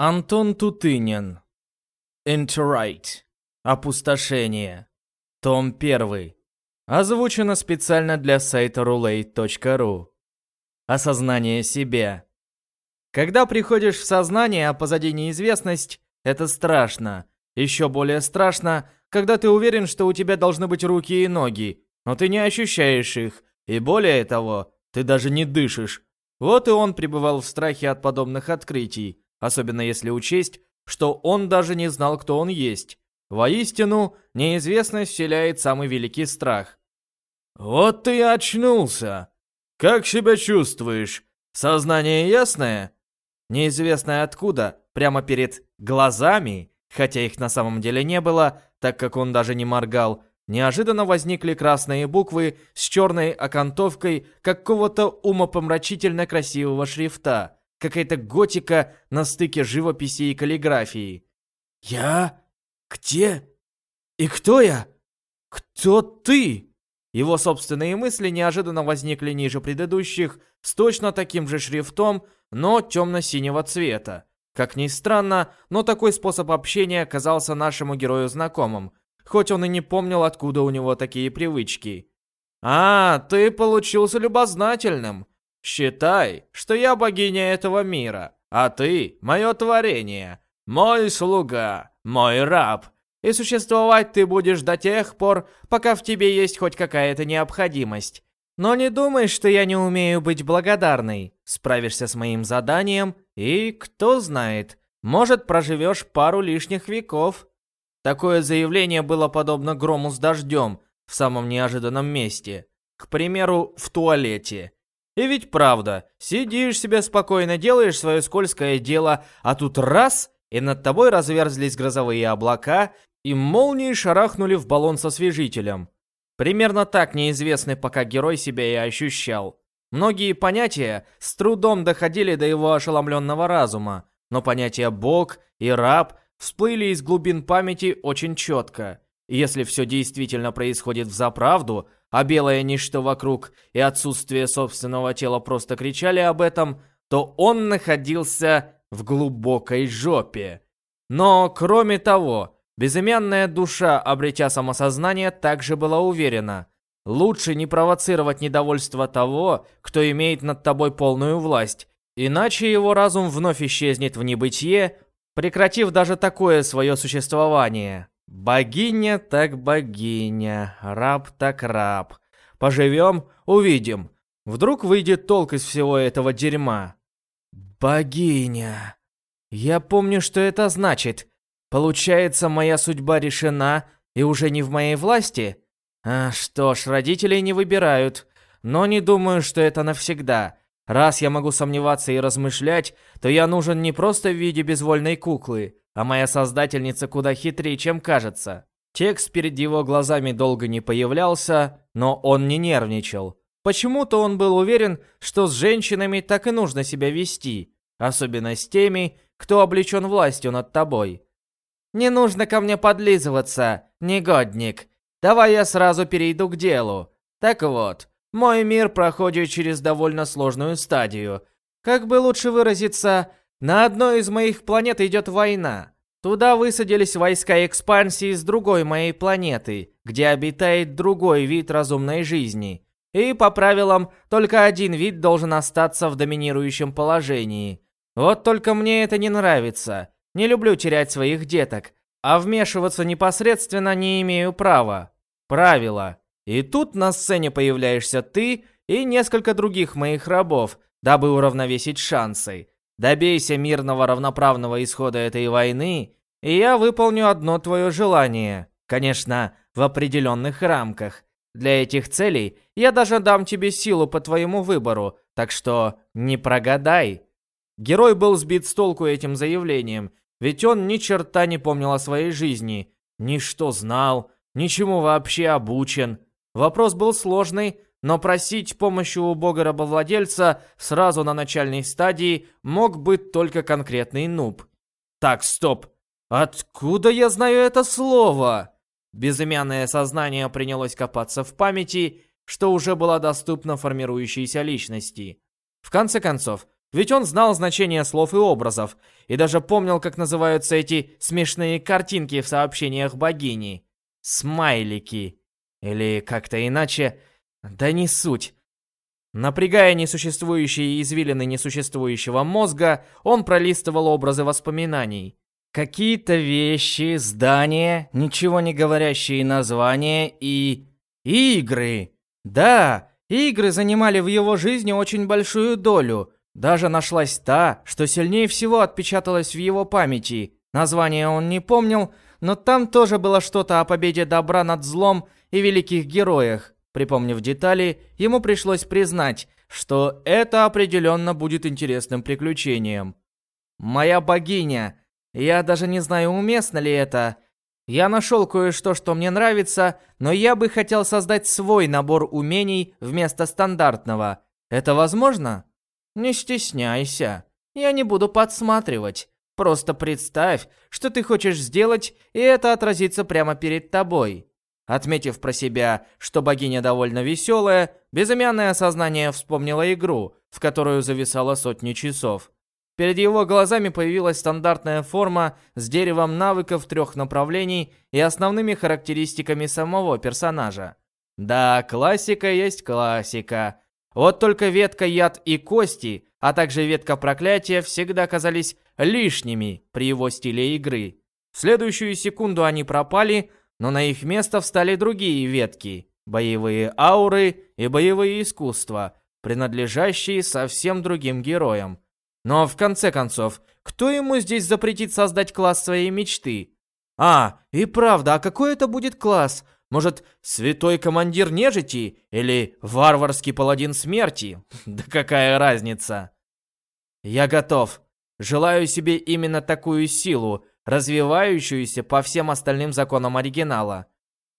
Антон Тутынин. Enterite. Опустошение. Том 1. Озвучено специально для сайта roulette.ru. Осознание себя. Когда приходишь в сознание, а позади неизвестность, это страшно. Еще более страшно, когда ты уверен, что у тебя должны быть руки и ноги, но ты не ощущаешь их, и более того, ты даже не дышишь. Вот и он пребывал в страхе от подобных открытий особенно если учесть, что он даже не знал, кто он есть. Воистину, неизвестность вселяет самый великий страх. «Вот ты и очнулся! Как себя чувствуешь? Сознание ясное?» Неизвестное откуда, прямо перед глазами, хотя их на самом деле не было, так как он даже не моргал, неожиданно возникли красные буквы с черной окантовкой какого-то умопомрачительно красивого шрифта. Какая-то готика на стыке живописи и каллиграфии. «Я? Где? И кто я? Кто ты?» Его собственные мысли неожиданно возникли ниже предыдущих, с точно таким же шрифтом, но темно-синего цвета. Как ни странно, но такой способ общения оказался нашему герою знакомым, хоть он и не помнил, откуда у него такие привычки. «А, ты получился любознательным. Считай, что я богиня этого мира, а ты — мое творение, мой слуга, мой раб. И существовать ты будешь до тех пор, пока в тебе есть хоть какая-то необходимость. Но не думай, что я не умею быть благодарной. Справишься с моим заданием, и, кто знает, может, проживешь пару лишних веков. Такое заявление было подобно грому с дождем в самом неожиданном месте. К примеру, в туалете. И ведь правда, сидишь себе спокойно, делаешь свое скользкое дело, а тут раз, и над тобой разверзлись грозовые облака, и молнии шарахнули в баллон со освежителем. Примерно так неизвестный пока герой себя и ощущал. Многие понятия с трудом доходили до его ошеломленного разума, но понятия «бог» и «раб» всплыли из глубин памяти очень четко. Если все действительно происходит в заправду, а белое ничто вокруг и отсутствие собственного тела просто кричали об этом, то он находился в глубокой жопе. Но, кроме того, безымянная душа, обретя самосознание, также была уверена. Лучше не провоцировать недовольство того, кто имеет над тобой полную власть, иначе его разум вновь исчезнет в небытие, прекратив даже такое свое существование. Богиня так богиня, раб так раб. Поживем, увидим. Вдруг выйдет толк из всего этого дерьма. Богиня. Я помню, что это значит. Получается, моя судьба решена и уже не в моей власти? А, что ж, родителей не выбирают. Но не думаю, что это навсегда. Раз я могу сомневаться и размышлять, то я нужен не просто в виде безвольной куклы, а моя создательница куда хитрее, чем кажется. Текст перед его глазами долго не появлялся, но он не нервничал. Почему-то он был уверен, что с женщинами так и нужно себя вести, особенно с теми, кто облечен властью над тобой. «Не нужно ко мне подлизываться, негодник. Давай я сразу перейду к делу. Так вот, мой мир проходит через довольно сложную стадию. Как бы лучше выразиться, на одной из моих планет идет война. Туда высадились войска экспансии с другой моей планеты, где обитает другой вид разумной жизни. И по правилам, только один вид должен остаться в доминирующем положении. Вот только мне это не нравится. Не люблю терять своих деток, а вмешиваться непосредственно не имею права. Правило. И тут на сцене появляешься ты и несколько других моих рабов, дабы уравновесить шансы. Добейся мирного равноправного исхода этой войны, и я выполню одно твое желание. Конечно, в определенных рамках. Для этих целей я даже дам тебе силу по твоему выбору, так что не прогадай. Герой был сбит с толку этим заявлением, ведь он ни черта не помнил о своей жизни, ни что знал, ничему вообще обучен. Вопрос был сложный, но просить помощи у бога-рабовладельца сразу на начальной стадии мог быть только конкретный нуб. Так, стоп. Откуда я знаю это слово? Безымянное сознание принялось копаться в памяти, что уже было доступно формирующейся личности. В конце концов, Ведь он знал значение слов и образов, и даже помнил, как называются эти смешные картинки в сообщениях богини. Смайлики. Или как-то иначе. Да не суть. Напрягая несуществующие извилины несуществующего мозга, он пролистывал образы воспоминаний. Какие-то вещи, здания, ничего не говорящие названия и... Игры! Да, игры занимали в его жизни очень большую долю. Даже нашлась та, что сильнее всего отпечаталась в его памяти. Название он не помнил, но там тоже было что-то о победе добра над злом и великих героях. Припомнив детали, ему пришлось признать, что это определенно будет интересным приключением. «Моя богиня. Я даже не знаю, уместно ли это. Я нашел кое-что, что мне нравится, но я бы хотел создать свой набор умений вместо стандартного. Это возможно?» «Не стесняйся. Я не буду подсматривать. Просто представь, что ты хочешь сделать, и это отразится прямо перед тобой. Отметив про себя, что богиня довольно веселая, безымянное сознание вспомнило игру, в которую зависало сотни часов. Перед его глазами появилась стандартная форма с деревом навыков трех направлений и основными характеристиками самого персонажа. Да, классика есть классика. Вот только ветка яд и кости, а также ветка проклятия всегда казались лишними при его стиле игры. В следующую секунду они пропали, но на их место встали другие ветки, боевые ауры и боевые искусства, принадлежащие совсем другим героям. Но в конце концов, кто ему здесь запретит создать класс своей мечты? А, и правда, а какой это будет класс? Может, святой командир нежити или варварский паладин смерти? Да какая разница? Я готов. Желаю себе именно такую силу, развивающуюся по всем остальным законам оригинала.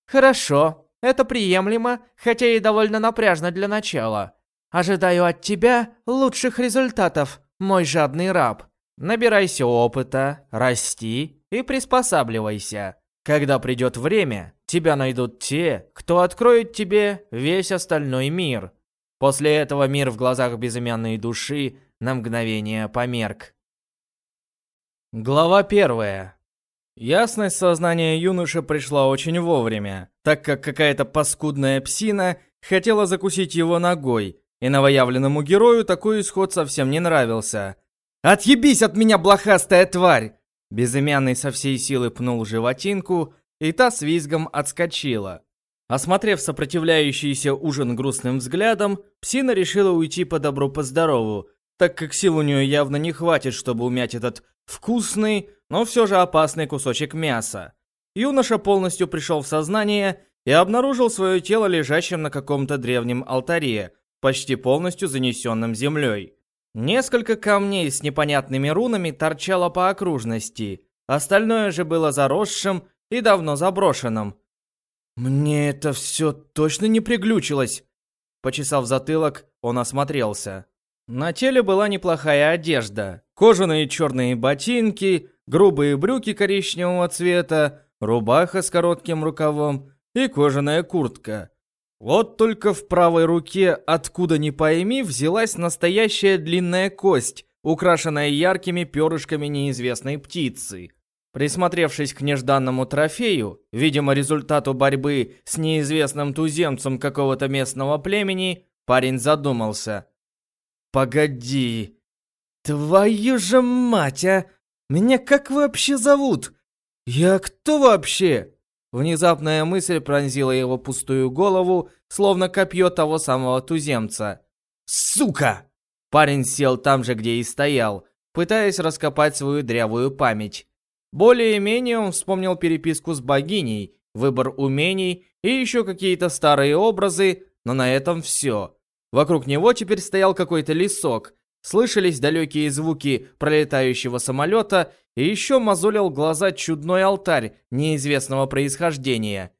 Хорошо, это приемлемо, хотя и довольно напряжно для начала. Ожидаю от тебя лучших результатов, мой жадный раб. Набирайся опыта, расти и приспосабливайся. Когда придет время, тебя найдут те, кто откроет тебе весь остальной мир. После этого мир в глазах безымянной души на мгновение померк. Глава первая. Ясность сознания юноши пришла очень вовремя, так как какая-то паскудная псина хотела закусить его ногой, и новоявленному герою такой исход совсем не нравился. «Отъебись от меня, блохастая тварь!» Безымянный со всей силы пнул животинку, и та с визгом отскочила. Осмотрев сопротивляющийся ужин грустным взглядом, псина решила уйти по добру по так как сил у нее явно не хватит, чтобы умять этот вкусный, но все же опасный кусочек мяса. Юноша полностью пришел в сознание и обнаружил свое тело лежащим на каком-то древнем алтаре, почти полностью занесенным землей. Несколько камней с непонятными рунами торчало по окружности, остальное же было заросшим и давно заброшенным. «Мне это все точно не приглючилось!» Почесав затылок, он осмотрелся. На теле была неплохая одежда. Кожаные черные ботинки, грубые брюки коричневого цвета, рубаха с коротким рукавом и кожаная куртка. Вот только в правой руке, откуда ни пойми, взялась настоящая длинная кость, украшенная яркими перышками неизвестной птицы. Присмотревшись к нежданному трофею, видимо результату борьбы с неизвестным туземцем какого-то местного племени, парень задумался – Погоди. Твою же мать, а! Меня как вообще зовут? Я кто вообще? Внезапная мысль пронзила его пустую голову, словно копье того самого туземца. Сука! Парень сел там же, где и стоял, пытаясь раскопать свою дрявую память. Более-менее он вспомнил переписку с богиней, выбор умений и еще какие-то старые образы, но на этом все. Вокруг него теперь стоял какой-то лесок. Слышались далекие звуки пролетающего самолета, и еще мозолил глаза чудной алтарь неизвестного происхождения.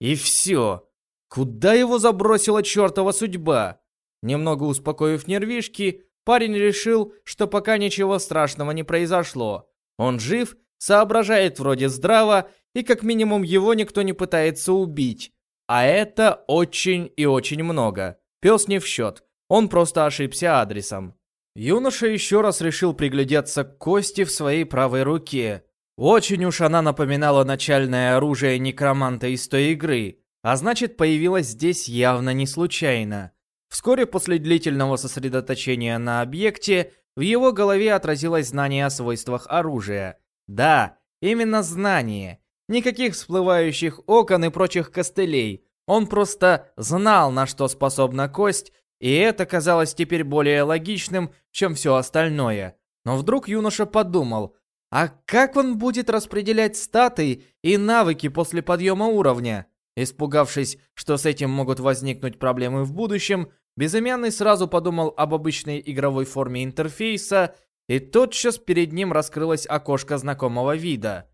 И все. Куда его забросила чертова судьба? Немного успокоив нервишки, парень решил, что пока ничего страшного не произошло. Он жив, соображает вроде здраво, и как минимум его никто не пытается убить. А это очень и очень много. Пес не в счет, он просто ошибся адресом. Юноша еще раз решил приглядеться к кости в своей правой руке. Очень уж она напоминала начальное оружие некроманта из той игры, а значит появилась здесь явно не случайно. Вскоре после длительного сосредоточения на объекте, в его голове отразилось знание о свойствах оружия. Да, именно знание. Никаких всплывающих окон и прочих костылей. Он просто знал, на что способна кость, и это казалось теперь более логичным, чем все остальное. Но вдруг юноша подумал, а как он будет распределять статы и навыки после подъема уровня? Испугавшись, что с этим могут возникнуть проблемы в будущем, Безымянный сразу подумал об обычной игровой форме интерфейса, и тотчас перед ним раскрылось окошко знакомого вида.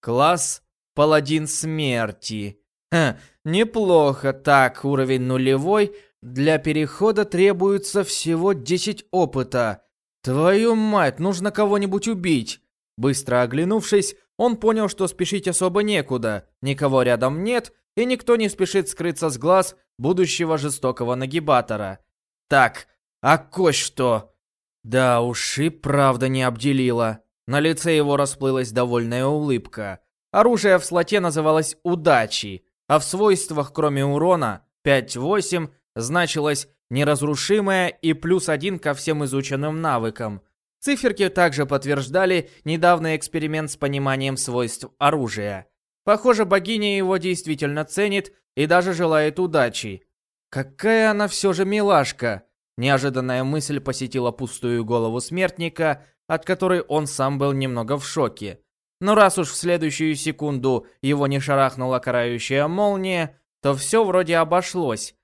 Класс Паладин Смерти. Ха, неплохо так, уровень нулевой, для перехода требуется всего 10 опыта. Твою мать, нужно кого-нибудь убить. Быстро оглянувшись, он понял, что спешить особо некуда. Никого рядом нет, и никто не спешит скрыться с глаз будущего жестокого нагибатора. Так, а кость что? Да уж и правда не обделила. На лице его расплылась довольная улыбка. Оружие в слоте называлось «удачей», а в свойствах, кроме урона, 5-8, значилось неразрушимое и плюс один ко всем изученным навыкам. Циферки также подтверждали недавний эксперимент с пониманием свойств оружия. Похоже, богиня его действительно ценит и даже желает удачи. Какая она все же милашка! Неожиданная мысль посетила пустую голову смертника, от которой он сам был немного в шоке. Но раз уж в следующую секунду его не шарахнула карающая молния, то все вроде обошлось.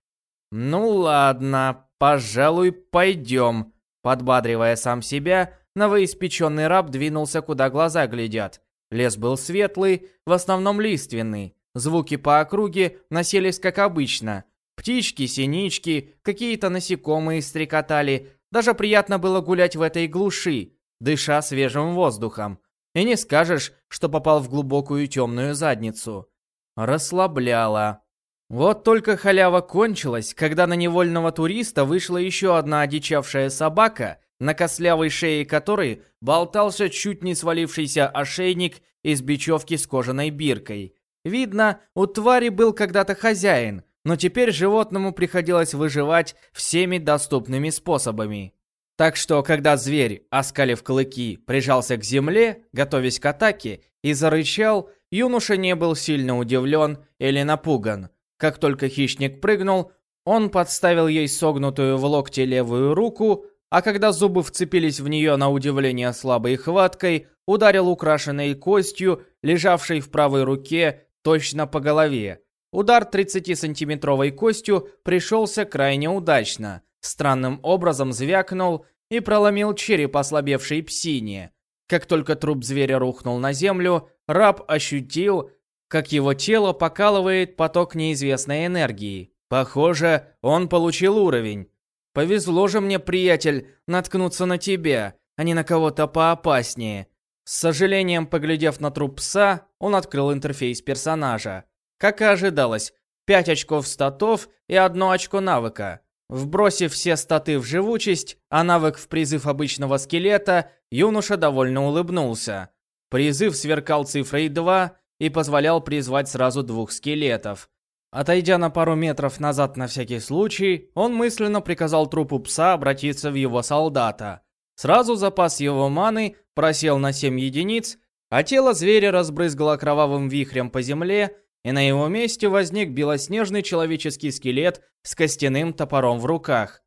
«Ну ладно, пожалуй, пойдем». Подбадривая сам себя, новоиспеченный раб двинулся, куда глаза глядят. Лес был светлый, в основном лиственный. Звуки по округе носились как обычно. Птички, синички, какие-то насекомые стрекотали. Даже приятно было гулять в этой глуши, дыша свежим воздухом. И не скажешь, что попал в глубокую темную задницу. Расслабляло. Вот только халява кончилась, когда на невольного туриста вышла еще одна одичавшая собака, на кослявой шее которой болтался чуть не свалившийся ошейник из бечевки с кожаной биркой. Видно, у твари был когда-то хозяин, но теперь животному приходилось выживать всеми доступными способами. Так что, когда зверь, оскалив клыки, прижался к земле, готовясь к атаке, и зарычал, юноша не был сильно удивлен или напуган – как только хищник прыгнул, он подставил ей согнутую в локте левую руку, а когда зубы вцепились в нее на удивление слабой хваткой, ударил украшенной костью, лежавшей в правой руке, точно по голове. Удар 30-сантиметровой костью пришелся крайне удачно, странным образом звякнул и проломил череп ослабевшей псине. Как только труп зверя рухнул на землю, раб ощутил, как его тело покалывает поток неизвестной энергии. Похоже, он получил уровень. Повезло же мне, приятель, наткнуться на тебя, а не на кого-то поопаснее. С сожалением, поглядев на труп пса, он открыл интерфейс персонажа. Как и ожидалось, 5 очков статов и 1 очко навыка. Вбросив все статы в живучесть, а навык в призыв обычного скелета, юноша довольно улыбнулся. Призыв сверкал цифрой 2, и позволял призвать сразу двух скелетов. Отойдя на пару метров назад на всякий случай, он мысленно приказал трупу пса обратиться в его солдата. Сразу запас его маны просел на 7 единиц, а тело зверя разбрызгало кровавым вихрем по земле, и на его месте возник белоснежный человеческий скелет с костяным топором в руках.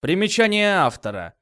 Примечание автора.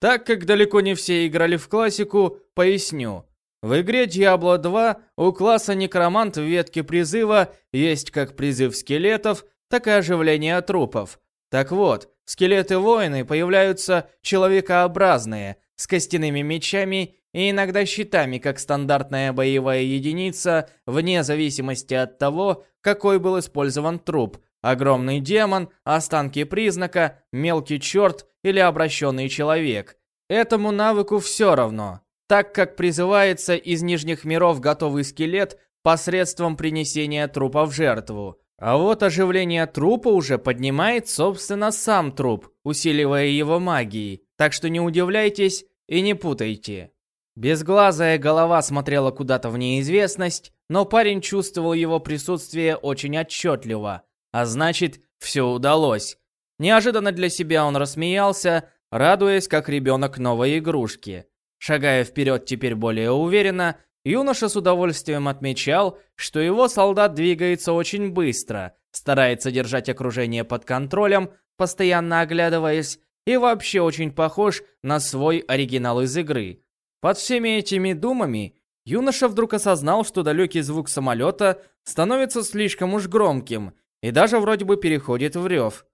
Так как далеко не все играли в классику, поясню. В игре Diablo 2 у класса Некромант в ветке призыва есть как призыв скелетов, так и оживление трупов. Так вот, скелеты-воины появляются человекообразные, с костяными мечами и иногда щитами, как стандартная боевая единица, вне зависимости от того, какой был использован труп. Огромный демон, останки признака, мелкий черт или обращенный человек. Этому навыку все равно так как призывается из нижних миров готовый скелет посредством принесения трупа в жертву. А вот оживление трупа уже поднимает, собственно, сам труп, усиливая его магией. Так что не удивляйтесь и не путайте. Безглазая голова смотрела куда-то в неизвестность, но парень чувствовал его присутствие очень отчетливо, а значит, все удалось. Неожиданно для себя он рассмеялся, радуясь, как ребенок новой игрушки. Шагая вперед теперь более уверенно, юноша с удовольствием отмечал, что его солдат двигается очень быстро, старается держать окружение под контролем, постоянно оглядываясь, и вообще очень похож на свой оригинал из игры. Под всеми этими думами юноша вдруг осознал, что далекий звук самолета становится слишком уж громким и даже вроде бы переходит в рев.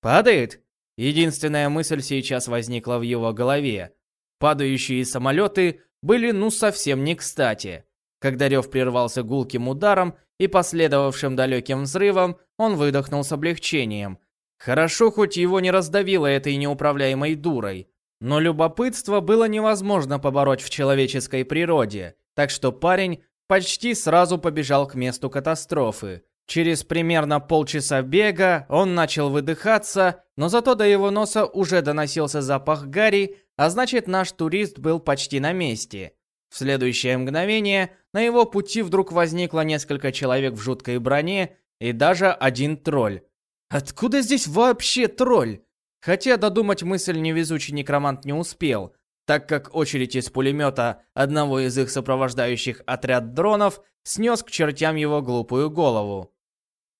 «Падает?» Единственная мысль сейчас возникла в его голове. Падающие самолеты были ну совсем не кстати. Когда рев прервался гулким ударом и последовавшим далеким взрывом, он выдохнул с облегчением. Хорошо, хоть его не раздавило этой неуправляемой дурой. Но любопытство было невозможно побороть в человеческой природе, так что парень почти сразу побежал к месту катастрофы. Через примерно полчаса бега он начал выдыхаться, но зато до его носа уже доносился запах гари, а значит наш турист был почти на месте. В следующее мгновение на его пути вдруг возникло несколько человек в жуткой броне и даже один тролль. Откуда здесь вообще тролль? Хотя додумать мысль невезучий некромант не успел, так как очередь из пулемета одного из их сопровождающих отряд дронов снес к чертям его глупую голову.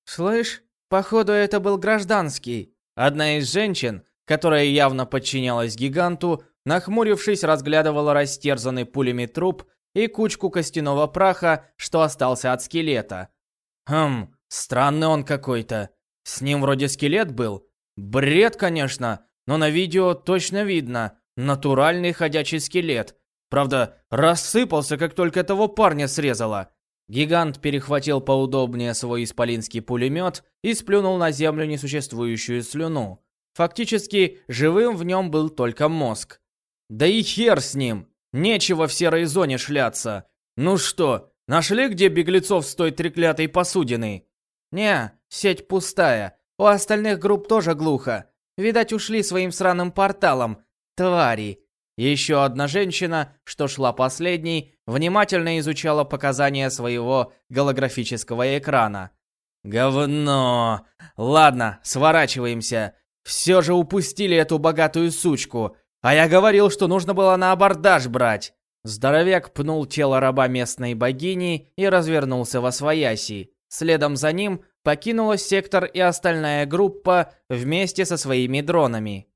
«Слышь, походу это был гражданский». Одна из женщин, которая явно подчинялась гиганту, нахмурившись, разглядывала растерзанный пулями труп и кучку костяного праха, что остался от скелета. Хм, странный он какой-то. С ним вроде скелет был, Бред, конечно, но на видео точно видно. Натуральный ходячий скелет. Правда, рассыпался, как только того парня срезало. Гигант перехватил поудобнее свой исполинский пулемет и сплюнул на землю несуществующую слюну. Фактически, живым в нем был только мозг. Да и хер с ним! Нечего в серой зоне шляться. Ну что, нашли, где беглецов с той треклятой посудиной? Не, сеть пустая. У остальных групп тоже глухо. Видать, ушли своим сраным порталом. Твари. Еще одна женщина, что шла последней, внимательно изучала показания своего голографического экрана. Говно. Ладно, сворачиваемся. Все же упустили эту богатую сучку. А я говорил, что нужно было на абордаж брать. Здоровяк пнул тело раба местной богини и развернулся во свояси. Следом за ним покинула сектор и остальная группа вместе со своими дронами.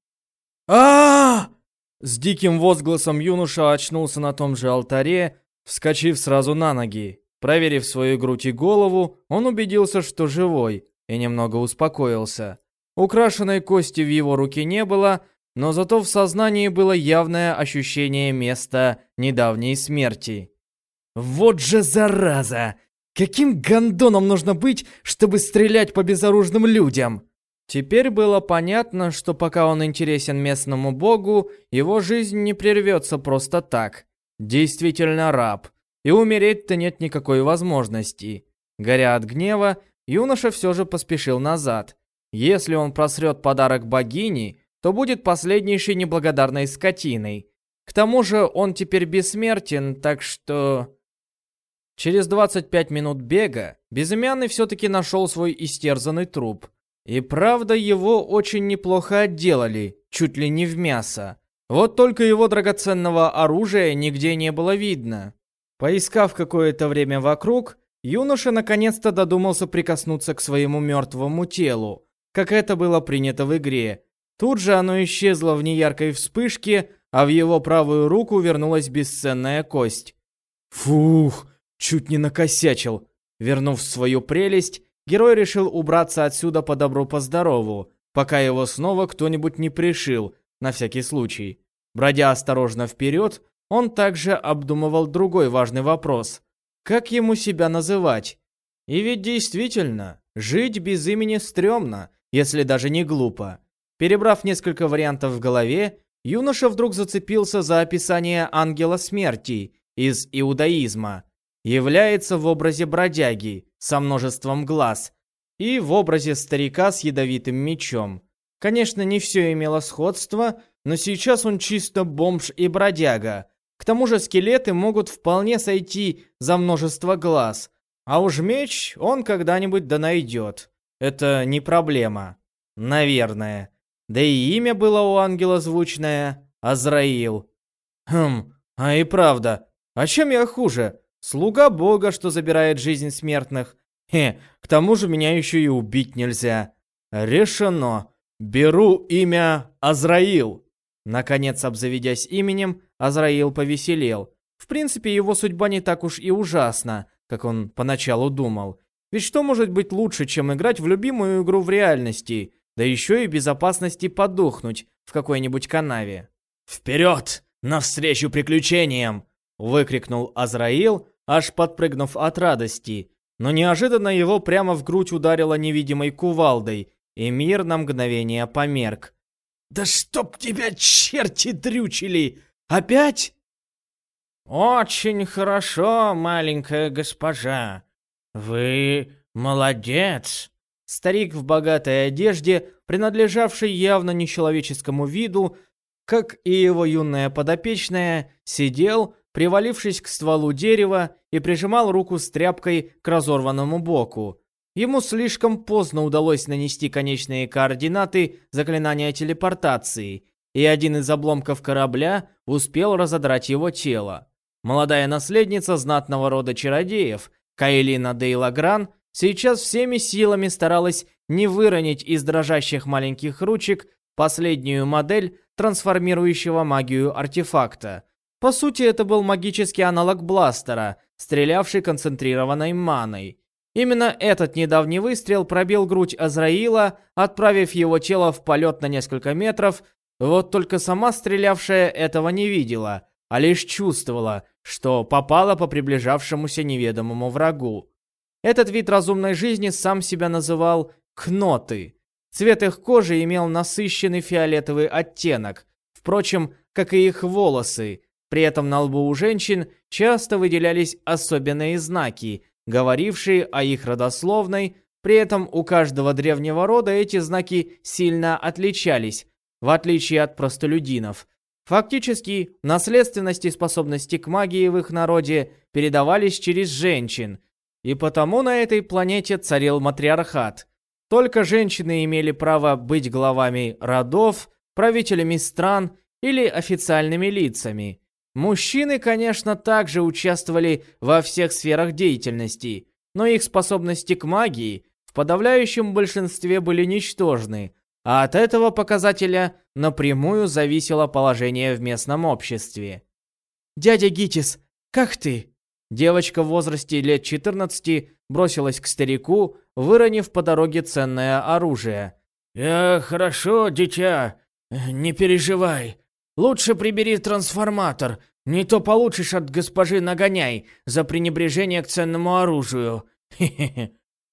а С диким возгласом юноша очнулся на том же алтаре, вскочив сразу на ноги. Проверив свою грудь и голову, он убедился, что живой, и немного успокоился. Украшенной кости в его руке не было, но зато в сознании было явное ощущение места недавней смерти. «Вот же зараза! Каким гандоном нужно быть, чтобы стрелять по безоружным людям? Теперь было понятно, что пока он интересен местному богу, его жизнь не прервется просто так. Действительно раб. И умереть-то нет никакой возможности. Горя от гнева, юноша все же поспешил назад. Если он просрет подарок богини, то будет последнейшей неблагодарной скотиной. К тому же он теперь бессмертен, так что... Через 25 минут бега Безымянный все-таки нашел свой истерзанный труп. И правда, его очень неплохо отделали, чуть ли не в мясо. Вот только его драгоценного оружия нигде не было видно. Поискав какое-то время вокруг, юноша наконец-то додумался прикоснуться к своему мертвому телу, как это было принято в игре. Тут же оно исчезло в неяркой вспышке, а в его правую руку вернулась бесценная кость. Фух, Чуть не накосячил. Вернув свою прелесть, герой решил убраться отсюда по добру по здорову, пока его снова кто-нибудь не пришил, на всякий случай. Бродя осторожно вперед, он также обдумывал другой важный вопрос. Как ему себя называть? И ведь действительно, жить без имени стрёмно, если даже не глупо. Перебрав несколько вариантов в голове, юноша вдруг зацепился за описание ангела смерти из иудаизма является в образе бродяги со множеством глаз и в образе старика с ядовитым мечом. Конечно, не все имело сходство, но сейчас он чисто бомж и бродяга. К тому же скелеты могут вполне сойти за множество глаз. А уж меч он когда-нибудь да найдет. Это не проблема. Наверное. Да и имя было у ангела звучное — Азраил. Хм, а и правда, а чем я хуже? Слуга бога, что забирает жизнь смертных. Хе, к тому же меня еще и убить нельзя. Решено. Беру имя Азраил. Наконец, обзаведясь именем, Азраил повеселел. В принципе, его судьба не так уж и ужасна, как он поначалу думал. Ведь что может быть лучше, чем играть в любимую игру в реальности, да еще и безопасности подохнуть в какой-нибудь канаве? «Вперед! Навстречу приключениям!» — выкрикнул Азраил, аж подпрыгнув от радости. Но неожиданно его прямо в грудь ударило невидимой кувалдой, и мир на мгновение померк. «Да чтоб тебя черти дрючили! Опять?» «Очень хорошо, маленькая госпожа. Вы молодец!» Старик в богатой одежде, принадлежавший явно нечеловеческому виду, как и его юная подопечная, сидел, привалившись к стволу дерева и прижимал руку с тряпкой к разорванному боку. Ему слишком поздно удалось нанести конечные координаты заклинания телепортации, и один из обломков корабля успел разодрать его тело. Молодая наследница знатного рода чародеев, Каэлина Дейлагран, сейчас всеми силами старалась не выронить из дрожащих маленьких ручек последнюю модель трансформирующего магию артефакта. По сути, это был магический аналог бластера, стрелявший концентрированной маной. Именно этот недавний выстрел пробил грудь Азраила, отправив его тело в полет на несколько метров, вот только сама стрелявшая этого не видела, а лишь чувствовала, что попала по приближавшемуся неведомому врагу. Этот вид разумной жизни сам себя называл «кноты». Цвет их кожи имел насыщенный фиолетовый оттенок, впрочем, как и их волосы. При этом на лбу у женщин часто выделялись особенные знаки – говорившие о их родословной, при этом у каждого древнего рода эти знаки сильно отличались, в отличие от простолюдинов. Фактически, наследственность и способности к магии в их народе передавались через женщин, и потому на этой планете царил матриархат. Только женщины имели право быть главами родов, правителями стран или официальными лицами – Мужчины, конечно, также участвовали во всех сферах деятельности, но их способности к магии в подавляющем большинстве были ничтожны, а от этого показателя напрямую зависело положение в местном обществе. «Дядя Гитис, как ты?» Девочка в возрасте лет 14 бросилась к старику, выронив по дороге ценное оружие. «Я хорошо, дитя, не переживай. Лучше прибери трансформатор, не то получишь от госпожи нагоняй за пренебрежение к ценному оружию.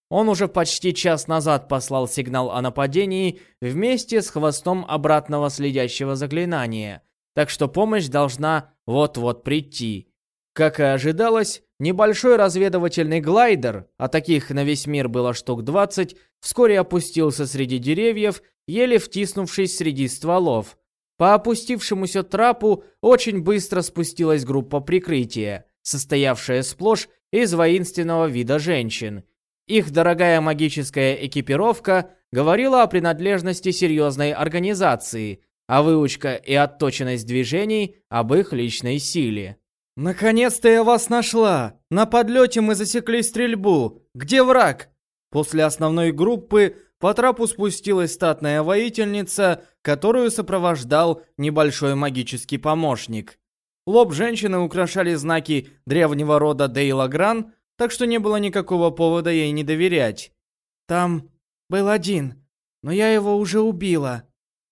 Он уже почти час назад послал сигнал о нападении вместе с хвостом обратного следящего заклинания, так что помощь должна вот-вот прийти. Как и ожидалось, небольшой разведывательный глайдер, а таких на весь мир было штук 20, вскоре опустился среди деревьев, еле втиснувшись среди стволов. По опустившемуся трапу очень быстро спустилась группа прикрытия, состоявшая сплошь из воинственного вида женщин. Их дорогая магическая экипировка говорила о принадлежности серьезной организации, а выучка и отточенность движений об их личной силе. «Наконец-то я вас нашла! На подлете мы засекли стрельбу! Где враг?» После основной группы по трапу спустилась статная воительница, которую сопровождал небольшой магический помощник. Лоб женщины украшали знаки древнего рода Дейлагран, так что не было никакого повода ей не доверять. «Там был один, но я его уже убила».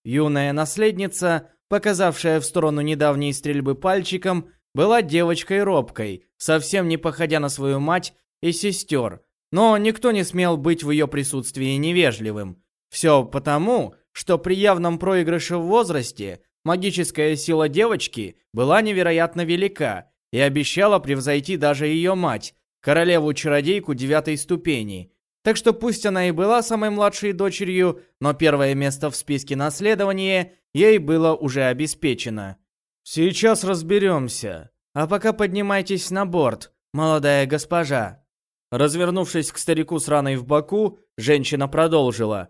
Юная наследница, показавшая в сторону недавней стрельбы пальчиком, была девочкой робкой, совсем не походя на свою мать и сестер, но никто не смел быть в ее присутствии невежливым. Все потому, что при явном проигрыше в возрасте магическая сила девочки была невероятно велика и обещала превзойти даже ее мать, королеву-чародейку девятой ступени. Так что пусть она и была самой младшей дочерью, но первое место в списке наследования ей было уже обеспечено. Сейчас разберемся. А пока поднимайтесь на борт, молодая госпожа. Развернувшись к старику с раной в боку, женщина продолжила.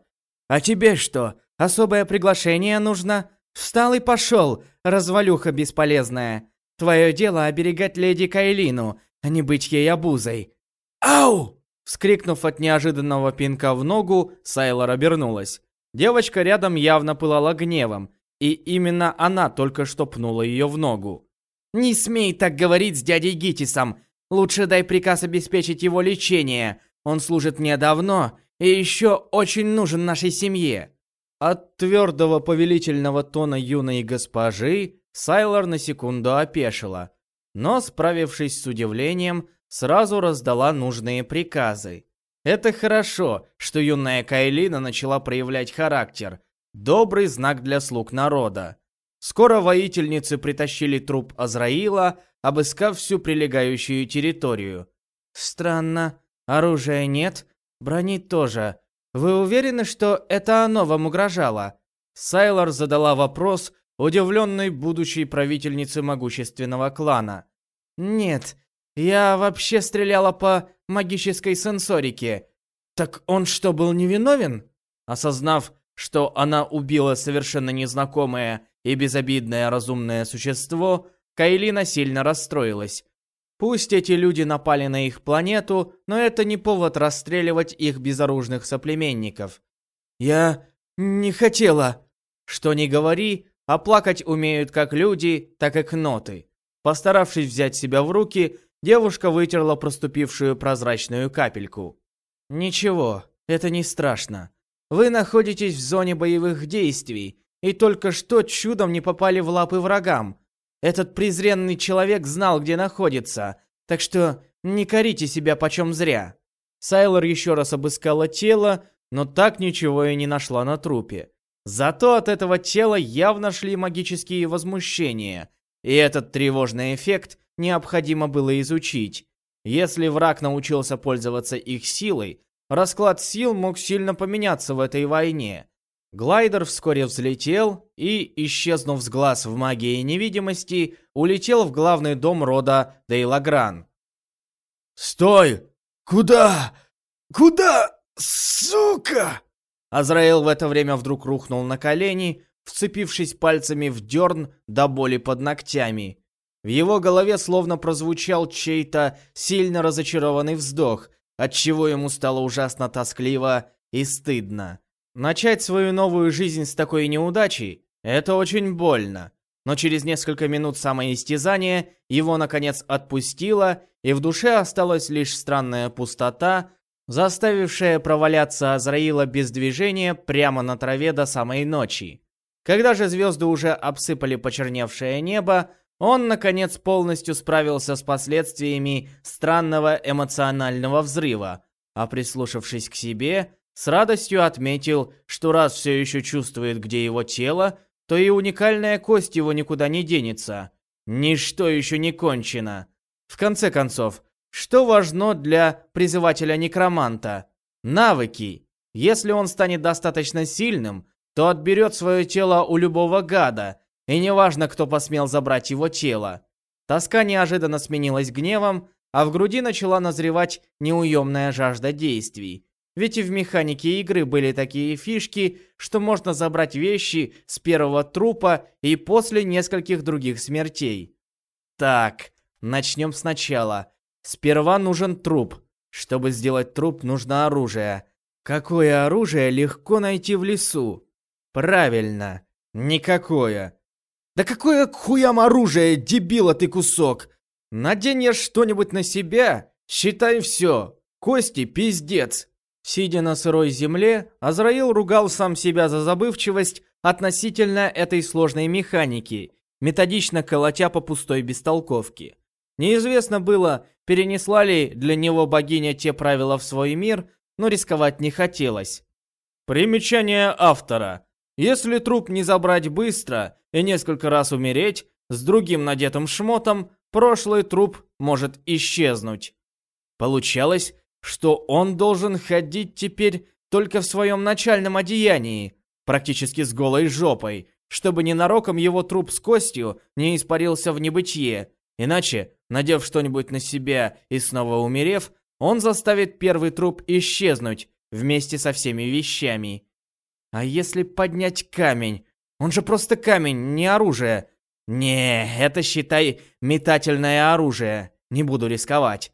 «А тебе что, особое приглашение нужно? Встал и пошел, развалюха бесполезная. Твое дело оберегать леди Кайлину, а не быть ей обузой». «Ау!» Вскрикнув от неожиданного пинка в ногу, Сайлор обернулась. Девочка рядом явно пылала гневом, и именно она только что пнула ее в ногу. «Не смей так говорить с дядей Гитисом! Лучше дай приказ обеспечить его лечение. Он служит мне давно и еще очень нужен нашей семье». От твердого повелительного тона юной госпожи Сайлор на секунду опешила, но, справившись с удивлением, сразу раздала нужные приказы. Это хорошо, что юная Кайлина начала проявлять характер. Добрый знак для слуг народа. Скоро воительницы притащили труп Азраила, обыскав всю прилегающую территорию. Странно, оружия нет, брони тоже. Вы уверены, что это оно вам угрожало? Сайлор задала вопрос, удивленной будущей правительнице могущественного клана. Нет, я вообще стреляла по магической сенсорике. Так он что, был невиновен? Осознав, что она убила совершенно незнакомое и безобидное разумное существо, Кайлина сильно расстроилась. Пусть эти люди напали на их планету, но это не повод расстреливать их безоружных соплеменников. Я не хотела. Что ни говори, а плакать умеют как люди, так и кноты. Постаравшись взять себя в руки, Девушка вытерла проступившую прозрачную капельку. «Ничего, это не страшно. Вы находитесь в зоне боевых действий и только что чудом не попали в лапы врагам. Этот презренный человек знал, где находится, так что не корите себя почем зря». Сайлор еще раз обыскала тело, но так ничего и не нашла на трупе. Зато от этого тела явно шли магические возмущения, и этот тревожный эффект необходимо было изучить. Если враг научился пользоваться их силой, расклад сил мог сильно поменяться в этой войне. Глайдер вскоре взлетел и, исчезнув с глаз в магии невидимости, улетел в главный дом рода Дейлагран. «Стой! Куда? Куда? Сука!» Азраэл в это время вдруг рухнул на колени, вцепившись пальцами в дерн до боли под ногтями. В его голове словно прозвучал чей-то сильно разочарованный вздох, отчего ему стало ужасно тоскливо и стыдно. Начать свою новую жизнь с такой неудачей – это очень больно. Но через несколько минут самоистязания его, наконец, отпустило, и в душе осталась лишь странная пустота, заставившая проваляться Азраила без движения прямо на траве до самой ночи. Когда же звезды уже обсыпали почерневшее небо, он, наконец, полностью справился с последствиями странного эмоционального взрыва, а прислушавшись к себе, с радостью отметил, что раз все еще чувствует, где его тело, то и уникальная кость его никуда не денется. Ничто еще не кончено. В конце концов, что важно для призывателя-некроманта? Навыки. Если он станет достаточно сильным, то отберет свое тело у любого гада, и неважно, кто посмел забрать его тело. Тоска неожиданно сменилась гневом, а в груди начала назревать неуемная жажда действий. Ведь и в механике игры были такие фишки, что можно забрать вещи с первого трупа и после нескольких других смертей. Так, начнем сначала. Сперва нужен труп. Чтобы сделать труп, нужно оружие. Какое оружие легко найти в лесу? Правильно, никакое. Да какое к хуям оружие, дебила ты кусок! Надень я что-нибудь на себя, считай все. Кости пиздец. Сидя на сырой земле, Азраил ругал сам себя за забывчивость относительно этой сложной механики, методично колотя по пустой бестолковке. Неизвестно было, перенесла ли для него богиня те правила в свой мир, но рисковать не хотелось. Примечание автора. Если труп не забрать быстро и несколько раз умереть, с другим надетым шмотом прошлый труп может исчезнуть. Получалось, что он должен ходить теперь только в своем начальном одеянии, практически с голой жопой, чтобы ненароком его труп с костью не испарился в небытие. Иначе, надев что-нибудь на себя и снова умерев, он заставит первый труп исчезнуть вместе со всеми вещами. А если поднять камень? Он же просто камень, не оружие. Не, это считай метательное оружие. Не буду рисковать.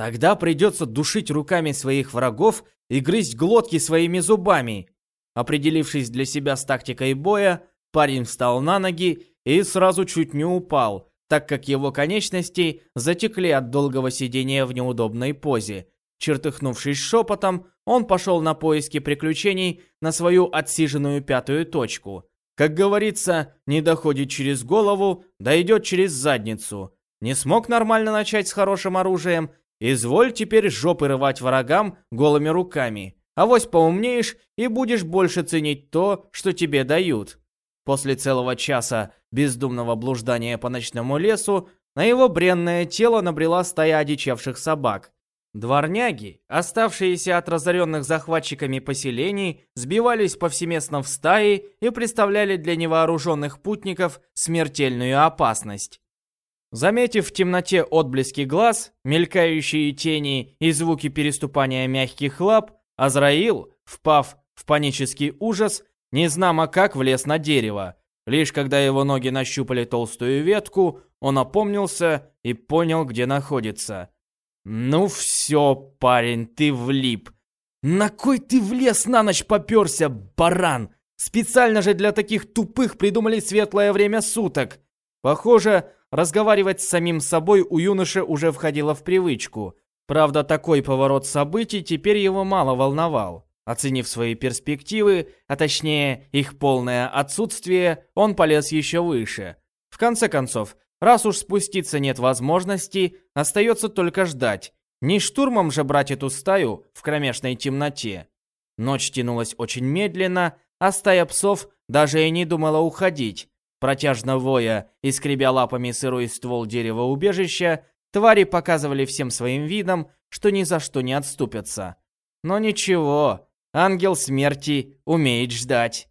Тогда придется душить руками своих врагов и грызть глотки своими зубами. Определившись для себя с тактикой боя, парень встал на ноги и сразу чуть не упал, так как его конечности затекли от долгого сидения в неудобной позе. Чертыхнувшись шепотом, он пошел на поиски приключений на свою отсиженную пятую точку. Как говорится, не доходит через голову, дойдет через задницу. Не смог нормально начать с хорошим оружием, изволь теперь жопы рвать врагам голыми руками. Авось поумнеешь и будешь больше ценить то, что тебе дают. После целого часа бездумного блуждания по ночному лесу на его бренное тело набрела стая одичавших собак. Дворняги, оставшиеся от разоренных захватчиками поселений, сбивались повсеместно в стаи и представляли для невооруженных путников смертельную опасность. Заметив в темноте отблески глаз, мелькающие тени и звуки переступания мягких лап, Азраил, впав в панический ужас, незнамо как влез на дерево. Лишь когда его ноги нащупали толстую ветку, он опомнился и понял, где находится. «Ну все, парень, ты влип. На кой ты в лес на ночь попёрся, баран? Специально же для таких тупых придумали светлое время суток». Похоже, разговаривать с самим собой у юноши уже входило в привычку. Правда, такой поворот событий теперь его мало волновал. Оценив свои перспективы, а точнее их полное отсутствие, он полез еще выше. В конце концов, раз уж спуститься нет возможности, остается только ждать. Не штурмом же брать эту стаю в кромешной темноте. Ночь тянулась очень медленно, а стая псов даже и не думала уходить. Протяжно воя и скребя лапами сырой ствол дерева убежища, Твари показывали всем своим видом, что ни за что не отступятся. Но ничего, ангел смерти умеет ждать.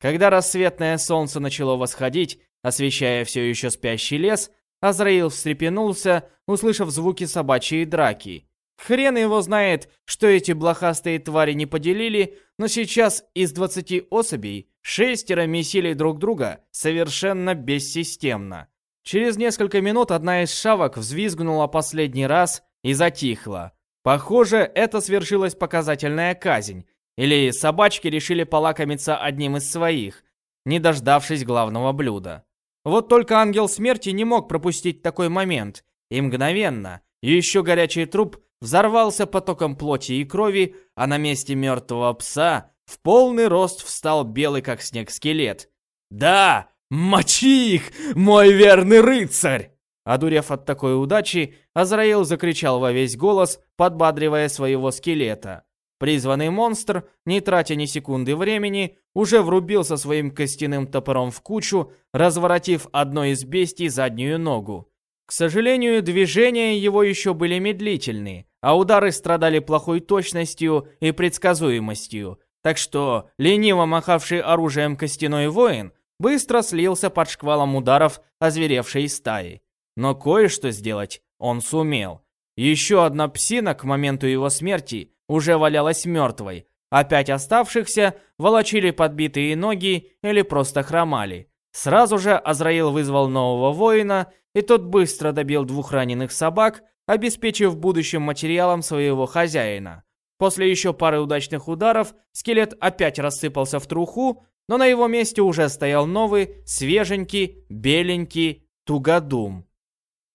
Когда рассветное солнце начало восходить, освещая все еще спящий лес, Азраил встрепенулся, услышав звуки собачьей драки. Хрен его знает, что эти блохастые твари не поделили, но сейчас из 20 особей шестеро месили друг друга совершенно бессистемно. Через несколько минут одна из шавок взвизгнула последний раз и затихла. Похоже, это свершилась показательная казнь. Или собачки решили полакомиться одним из своих, не дождавшись главного блюда. Вот только ангел смерти не мог пропустить такой момент. И мгновенно, еще горячий труп взорвался потоком плоти и крови, а на месте мертвого пса в полный рост встал белый как снег скелет. Да, «Мочи их, мой верный рыцарь!» Одурев от такой удачи, Азраил закричал во весь голос, подбадривая своего скелета. Призванный монстр, не тратя ни секунды времени, уже врубился своим костяным топором в кучу, разворотив одной из бестий заднюю ногу. К сожалению, движения его еще были медлительны, а удары страдали плохой точностью и предсказуемостью, так что лениво махавший оружием костяной воин быстро слился под шквалом ударов озверевшей стаи. Но кое-что сделать он сумел. Еще одна псина к моменту его смерти уже валялась мертвой, а пять оставшихся волочили подбитые ноги или просто хромали. Сразу же Азраил вызвал нового воина, и тот быстро добил двух раненых собак, обеспечив будущим материалом своего хозяина. После еще пары удачных ударов скелет опять рассыпался в труху, но на его месте уже стоял новый, свеженький, беленький Тугодум.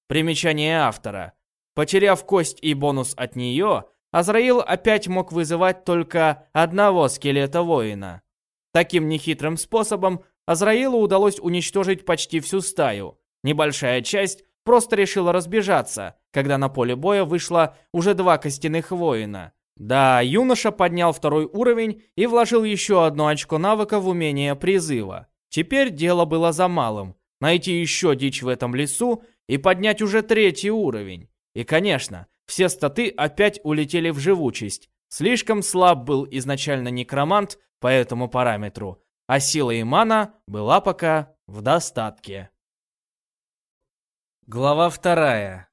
Примечание автора. Потеряв кость и бонус от нее, Азраил опять мог вызывать только одного скелета воина. Таким нехитрым способом Азраилу удалось уничтожить почти всю стаю. Небольшая часть просто решила разбежаться, когда на поле боя вышло уже два костяных воина. Да, юноша поднял второй уровень и вложил еще одно очко навыка в умение призыва. Теперь дело было за малым. Найти еще дичь в этом лесу и поднять уже третий уровень. И, конечно, все статы опять улетели в живучесть. Слишком слаб был изначально некромант по этому параметру, а сила и мана была пока в достатке. Глава вторая.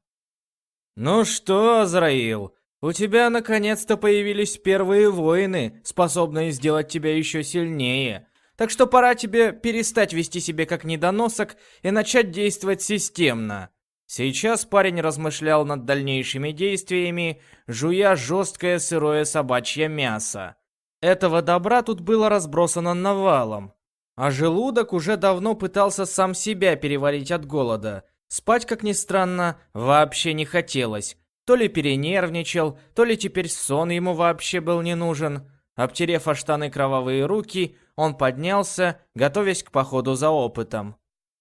«Ну что, Азраил, у тебя наконец-то появились первые воины, способные сделать тебя еще сильнее. Так что пора тебе перестать вести себя как недоносок и начать действовать системно. Сейчас парень размышлял над дальнейшими действиями, жуя жесткое сырое собачье мясо. Этого добра тут было разбросано навалом. А желудок уже давно пытался сам себя переварить от голода. Спать, как ни странно, вообще не хотелось. То ли перенервничал, то ли теперь сон ему вообще был не нужен. Обтерев о штаны кровавые руки, он поднялся, готовясь к походу за опытом.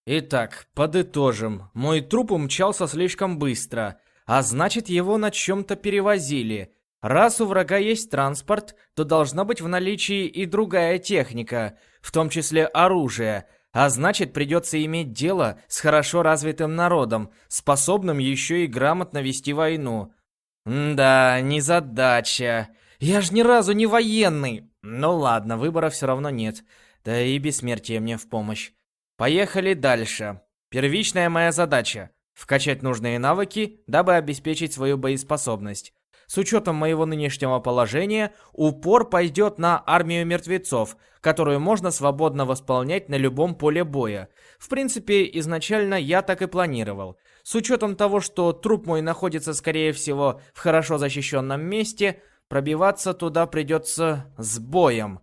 Итак, подытожим. Мой труп умчался слишком быстро, а значит его на чем-то перевозили. Раз у врага есть транспорт, то должна быть в наличии и другая техника, в том числе оружие, а значит придется иметь дело с хорошо развитым народом, способным еще и грамотно вести войну. Да, незадача. Я ж ни разу не военный. Ну ладно, выбора все равно нет. Да и бессмертие мне в помощь. Поехали дальше. Первичная моя задача – вкачать нужные навыки, дабы обеспечить свою боеспособность. С учетом моего нынешнего положения, упор пойдет на армию мертвецов, которую можно свободно восполнять на любом поле боя. В принципе, изначально я так и планировал. С учетом того, что труп мой находится, скорее всего, в хорошо защищенном месте, пробиваться туда придется с боем.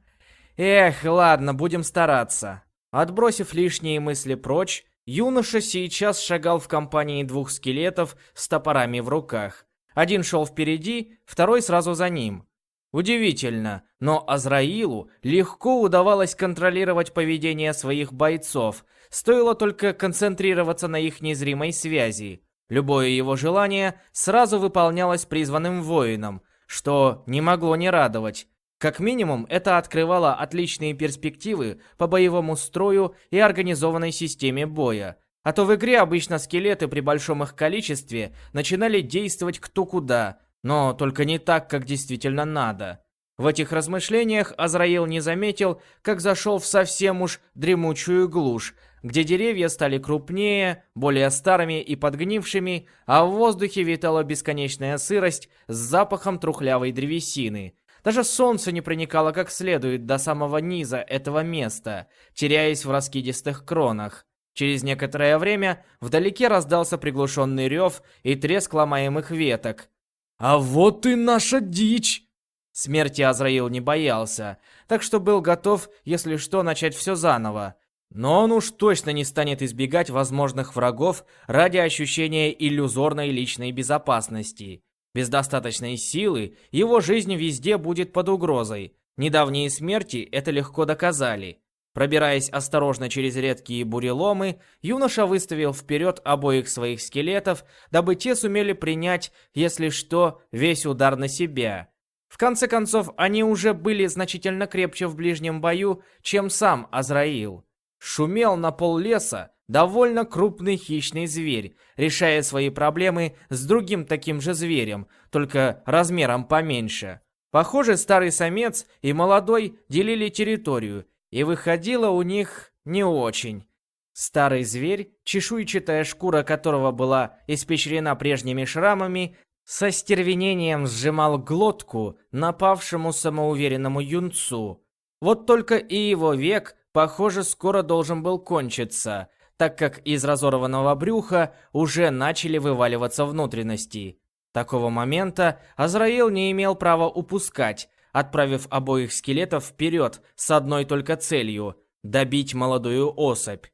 Эх, ладно, будем стараться. Отбросив лишние мысли прочь, юноша сейчас шагал в компании двух скелетов с топорами в руках. Один шел впереди, второй сразу за ним. Удивительно, но Азраилу легко удавалось контролировать поведение своих бойцов, стоило только концентрироваться на их незримой связи. Любое его желание сразу выполнялось призванным воином, что не могло не радовать. Как минимум, это открывало отличные перспективы по боевому строю и организованной системе боя. А то в игре обычно скелеты при большом их количестве начинали действовать кто куда, но только не так, как действительно надо. В этих размышлениях Азраил не заметил, как зашел в совсем уж дремучую глушь, где деревья стали крупнее, более старыми и подгнившими, а в воздухе витала бесконечная сырость с запахом трухлявой древесины, даже солнце не проникало как следует до самого низа этого места, теряясь в раскидистых кронах. Через некоторое время вдалеке раздался приглушенный рев и треск ломаемых веток. «А вот и наша дичь!» Смерти Азраил не боялся, так что был готов, если что, начать все заново. Но он уж точно не станет избегать возможных врагов ради ощущения иллюзорной личной безопасности. Без достаточной силы его жизнь везде будет под угрозой. Недавние смерти это легко доказали. Пробираясь осторожно через редкие буреломы, юноша выставил вперед обоих своих скелетов, дабы те сумели принять, если что, весь удар на себя. В конце концов, они уже были значительно крепче в ближнем бою, чем сам Азраил. Шумел на пол леса, довольно крупный хищный зверь, решая свои проблемы с другим таким же зверем, только размером поменьше. Похоже, старый самец и молодой делили территорию, и выходило у них не очень. Старый зверь, чешуйчатая шкура которого была испещрена прежними шрамами, со стервенением сжимал глотку напавшему самоуверенному юнцу. Вот только и его век, похоже, скоро должен был кончиться – так как из разорванного брюха уже начали вываливаться внутренности. Такого момента Азраил не имел права упускать, отправив обоих скелетов вперед с одной только целью – добить молодую особь.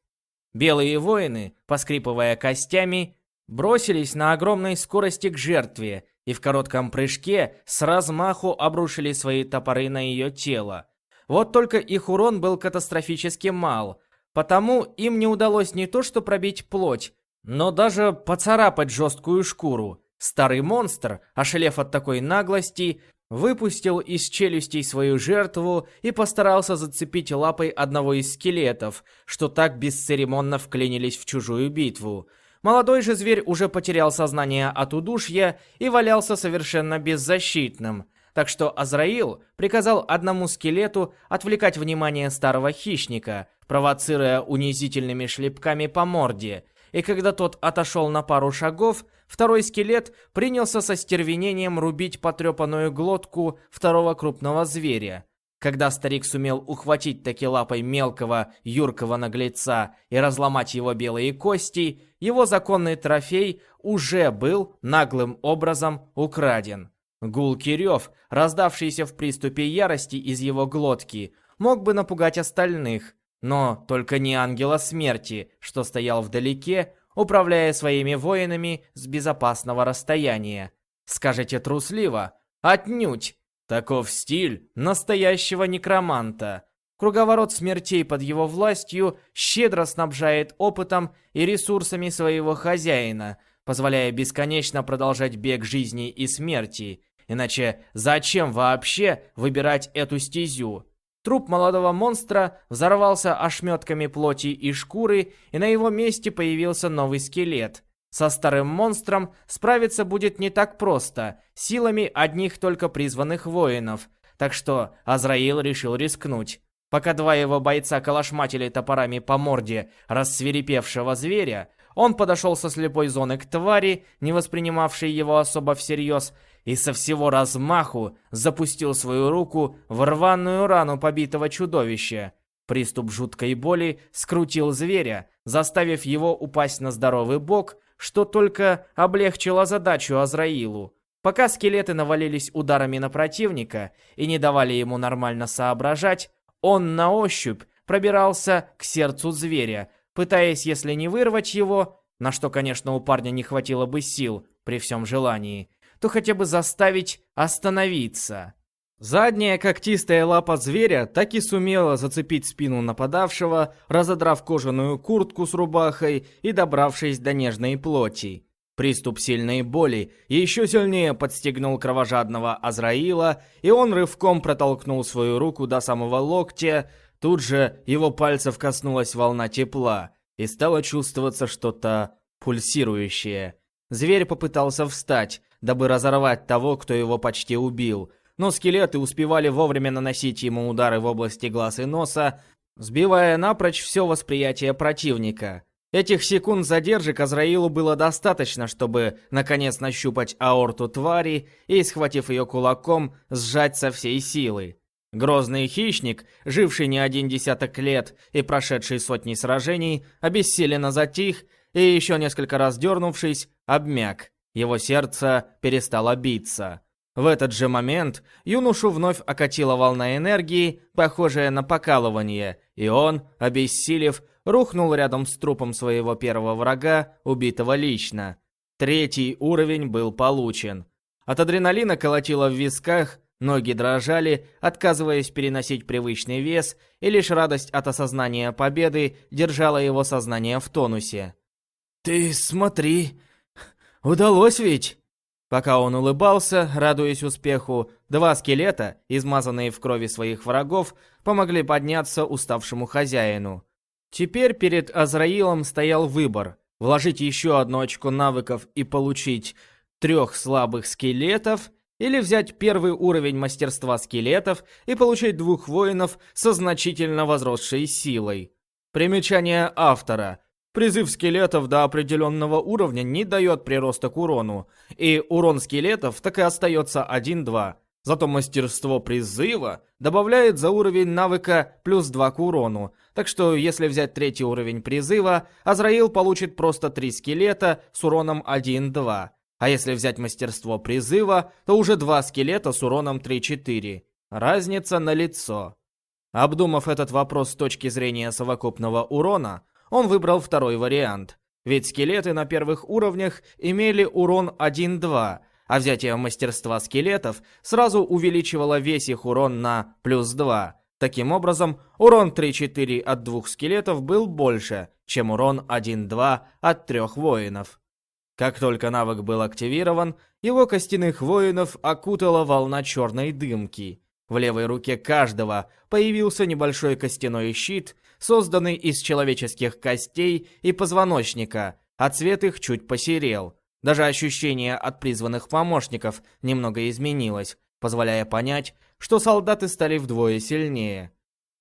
Белые воины, поскрипывая костями, бросились на огромной скорости к жертве и в коротком прыжке с размаху обрушили свои топоры на ее тело. Вот только их урон был катастрофически мал, Потому им не удалось не то что пробить плоть, но даже поцарапать жесткую шкуру. Старый монстр, ошалев от такой наглости, выпустил из челюстей свою жертву и постарался зацепить лапой одного из скелетов, что так бесцеремонно вклинились в чужую битву. Молодой же зверь уже потерял сознание от удушья и валялся совершенно беззащитным. Так что Азраил приказал одному скелету отвлекать внимание старого хищника, провоцируя унизительными шлепками по морде. И когда тот отошел на пару шагов, второй скелет принялся со стервенением рубить потрепанную глотку второго крупного зверя. Когда старик сумел ухватить таки лапой мелкого, юркого наглеца и разломать его белые кости, его законный трофей уже был наглым образом украден. Гулкий рев, раздавшийся в приступе ярости из его глотки, мог бы напугать остальных, но только не ангела смерти, что стоял вдалеке, управляя своими воинами с безопасного расстояния. Скажете трусливо? Отнюдь! Таков стиль настоящего некроманта. Круговорот смертей под его властью щедро снабжает опытом и ресурсами своего хозяина, позволяя бесконечно продолжать бег жизни и смерти. Иначе зачем вообще выбирать эту стезю? Труп молодого монстра взорвался ошметками плоти и шкуры, и на его месте появился новый скелет. Со старым монстром справиться будет не так просто, силами одних только призванных воинов. Так что Азраил решил рискнуть. Пока два его бойца калашматили топорами по морде рассверепевшего зверя, он подошел со слепой зоны к твари, не воспринимавшей его особо всерьез, и со всего размаху запустил свою руку в рваную рану побитого чудовища. Приступ жуткой боли скрутил зверя, заставив его упасть на здоровый бок, что только облегчило задачу Азраилу. Пока скелеты навалились ударами на противника и не давали ему нормально соображать, он на ощупь пробирался к сердцу зверя, пытаясь, если не вырвать его, на что, конечно, у парня не хватило бы сил при всем желании, то хотя бы заставить остановиться. Задняя когтистая лапа зверя так и сумела зацепить спину нападавшего, разодрав кожаную куртку с рубахой и добравшись до нежной плоти. Приступ сильной боли еще сильнее подстегнул кровожадного Азраила, и он рывком протолкнул свою руку до самого локтя. Тут же его пальцев коснулась волна тепла, и стало чувствоваться что-то пульсирующее. Зверь попытался встать, дабы разорвать того, кто его почти убил – но скелеты успевали вовремя наносить ему удары в области глаз и носа, сбивая напрочь все восприятие противника. Этих секунд задержек Азраилу было достаточно, чтобы наконец нащупать аорту твари и, схватив ее кулаком, сжать со всей силы. Грозный хищник, живший не один десяток лет и прошедший сотни сражений, обессиленно затих и, еще несколько раз дернувшись, обмяк. Его сердце перестало биться. В этот же момент юношу вновь окатила волна энергии, похожая на покалывание, и он, обессилев, рухнул рядом с трупом своего первого врага, убитого лично. Третий уровень был получен. От адреналина колотило в висках, ноги дрожали, отказываясь переносить привычный вес, и лишь радость от осознания победы держала его сознание в тонусе. «Ты смотри, удалось ведь?» Пока он улыбался, радуясь успеху, два скелета, измазанные в крови своих врагов, помогли подняться уставшему хозяину. Теперь перед Азраилом стоял выбор – вложить еще одно очко навыков и получить трех слабых скелетов, или взять первый уровень мастерства скелетов и получить двух воинов со значительно возросшей силой. Примечание автора. Призыв скелетов до определенного уровня не дает прироста к урону, и урон скелетов так и остается 1-2. Зато мастерство призыва добавляет за уровень навыка плюс 2 к урону, так что если взять третий уровень призыва, Азраил получит просто 3 скелета с уроном 1-2. А если взять мастерство призыва, то уже 2 скелета с уроном 3-4. Разница на лицо. Обдумав этот вопрос с точки зрения совокупного урона, он выбрал второй вариант. Ведь скелеты на первых уровнях имели урон 1-2, а взятие мастерства скелетов сразу увеличивало весь их урон на плюс 2. Таким образом, урон 3-4 от двух скелетов был больше, чем урон 1-2 от трех воинов. Как только навык был активирован, его костяных воинов окутала волна черной дымки. В левой руке каждого появился небольшой костяной щит, созданный из человеческих костей и позвоночника, а цвет их чуть посерел. Даже ощущение от призванных помощников немного изменилось, позволяя понять, что солдаты стали вдвое сильнее.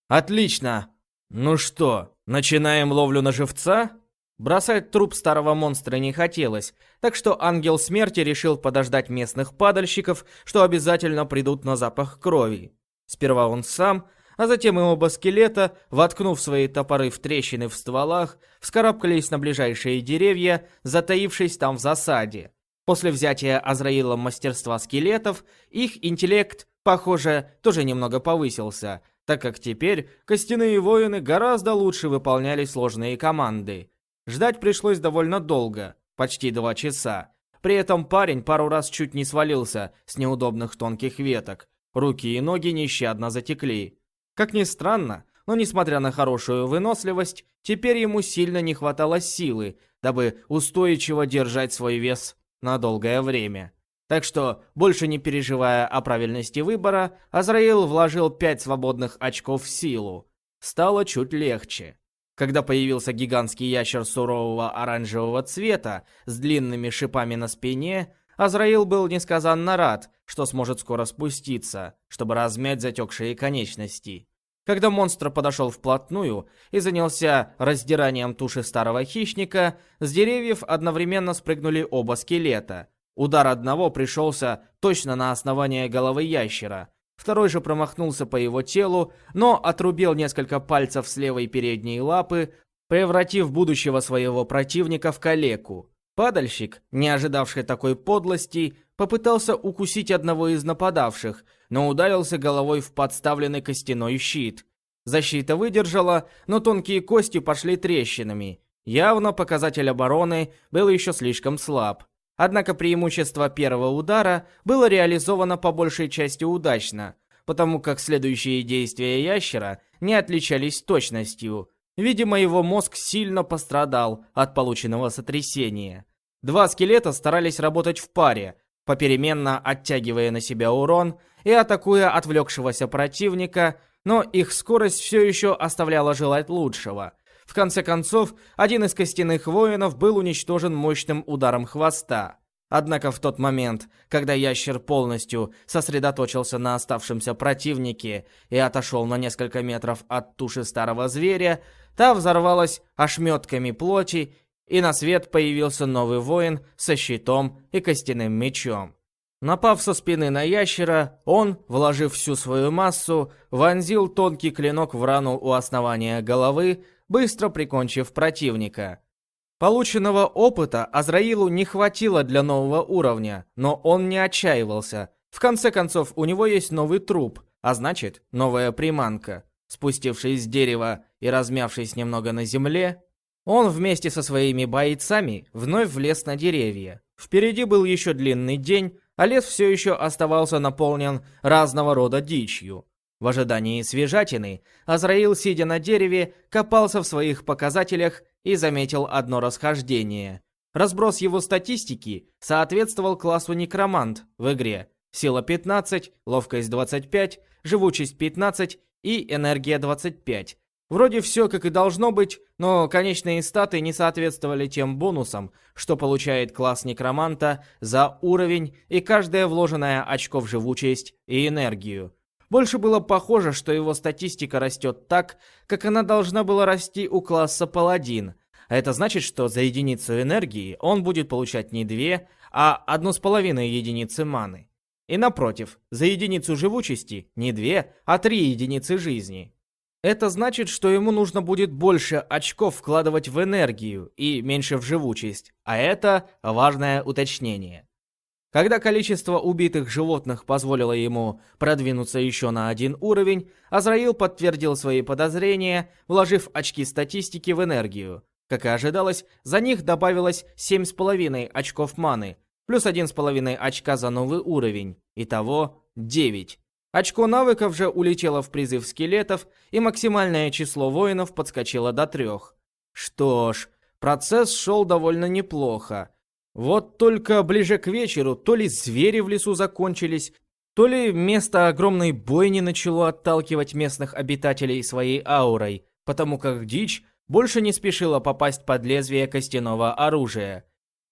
«Отлично! Ну что, начинаем ловлю на живца?» Бросать труп старого монстра не хотелось, так что ангел смерти решил подождать местных падальщиков, что обязательно придут на запах крови. Сперва он сам, а затем и оба скелета, воткнув свои топоры в трещины в стволах, вскарабкались на ближайшие деревья, затаившись там в засаде. После взятия Азраилом мастерства скелетов, их интеллект, похоже, тоже немного повысился, так как теперь костяные воины гораздо лучше выполняли сложные команды. Ждать пришлось довольно долго, почти два часа. При этом парень пару раз чуть не свалился с неудобных тонких веток. Руки и ноги нещадно затекли. Как ни странно, но несмотря на хорошую выносливость, теперь ему сильно не хватало силы, дабы устойчиво держать свой вес на долгое время. Так что, больше не переживая о правильности выбора, Азраил вложил пять свободных очков в силу. Стало чуть легче. Когда появился гигантский ящер сурового оранжевого цвета с длинными шипами на спине, Азраил был несказанно рад, что сможет скоро спуститься, чтобы размять затекшие конечности. Когда монстр подошел вплотную и занялся раздиранием туши старого хищника, с деревьев одновременно спрыгнули оба скелета. Удар одного пришелся точно на основание головы ящера, Второй же промахнулся по его телу, но отрубил несколько пальцев с левой передней лапы, превратив будущего своего противника в калеку. Падальщик, не ожидавший такой подлости, попытался укусить одного из нападавших, но ударился головой в подставленный костяной щит. Защита выдержала, но тонкие кости пошли трещинами. Явно показатель обороны был еще слишком слаб. Однако преимущество первого удара было реализовано по большей части удачно, потому как следующие действия ящера не отличались точностью. Видимо, его мозг сильно пострадал от полученного сотрясения. Два скелета старались работать в паре, попеременно оттягивая на себя урон и атакуя отвлекшегося противника, но их скорость все еще оставляла желать лучшего – в конце концов, один из костяных воинов был уничтожен мощным ударом хвоста. Однако в тот момент, когда ящер полностью сосредоточился на оставшемся противнике и отошел на несколько метров от туши старого зверя, та взорвалась ошметками плоти, и на свет появился новый воин со щитом и костяным мечом. Напав со спины на ящера, он, вложив всю свою массу, вонзил тонкий клинок в рану у основания головы, быстро прикончив противника. Полученного опыта Азраилу не хватило для нового уровня, но он не отчаивался. В конце концов, у него есть новый труп, а значит, новая приманка. Спустившись с дерева и размявшись немного на земле, он вместе со своими бойцами вновь влез на деревья. Впереди был еще длинный день, а лес все еще оставался наполнен разного рода дичью. В ожидании свежатины, Азраил, сидя на дереве, копался в своих показателях и заметил одно расхождение. Разброс его статистики соответствовал классу некромант в игре. Сила 15, ловкость 25, живучесть 15 и энергия 25. Вроде все как и должно быть, но конечные статы не соответствовали тем бонусам, что получает класс некроманта за уровень и каждое вложенное очко в живучесть и энергию. Больше было похоже, что его статистика растет так, как она должна была расти у класса паладин. А это значит, что за единицу энергии он будет получать не две, а одну с половиной единицы маны. И напротив, за единицу живучести не две, а три единицы жизни. Это значит, что ему нужно будет больше очков вкладывать в энергию и меньше в живучесть, а это важное уточнение. Когда количество убитых животных позволило ему продвинуться еще на один уровень, Азраил подтвердил свои подозрения, вложив очки статистики в энергию. Как и ожидалось, за них добавилось 7,5 очков маны, плюс 1,5 очка за новый уровень. Итого 9. Очко навыков же улетело в призыв скелетов, и максимальное число воинов подскочило до трех. Что ж, процесс шел довольно неплохо. Вот только ближе к вечеру то ли звери в лесу закончились, то ли место огромной бойни начало отталкивать местных обитателей своей аурой, потому как дичь больше не спешила попасть под лезвие костяного оружия.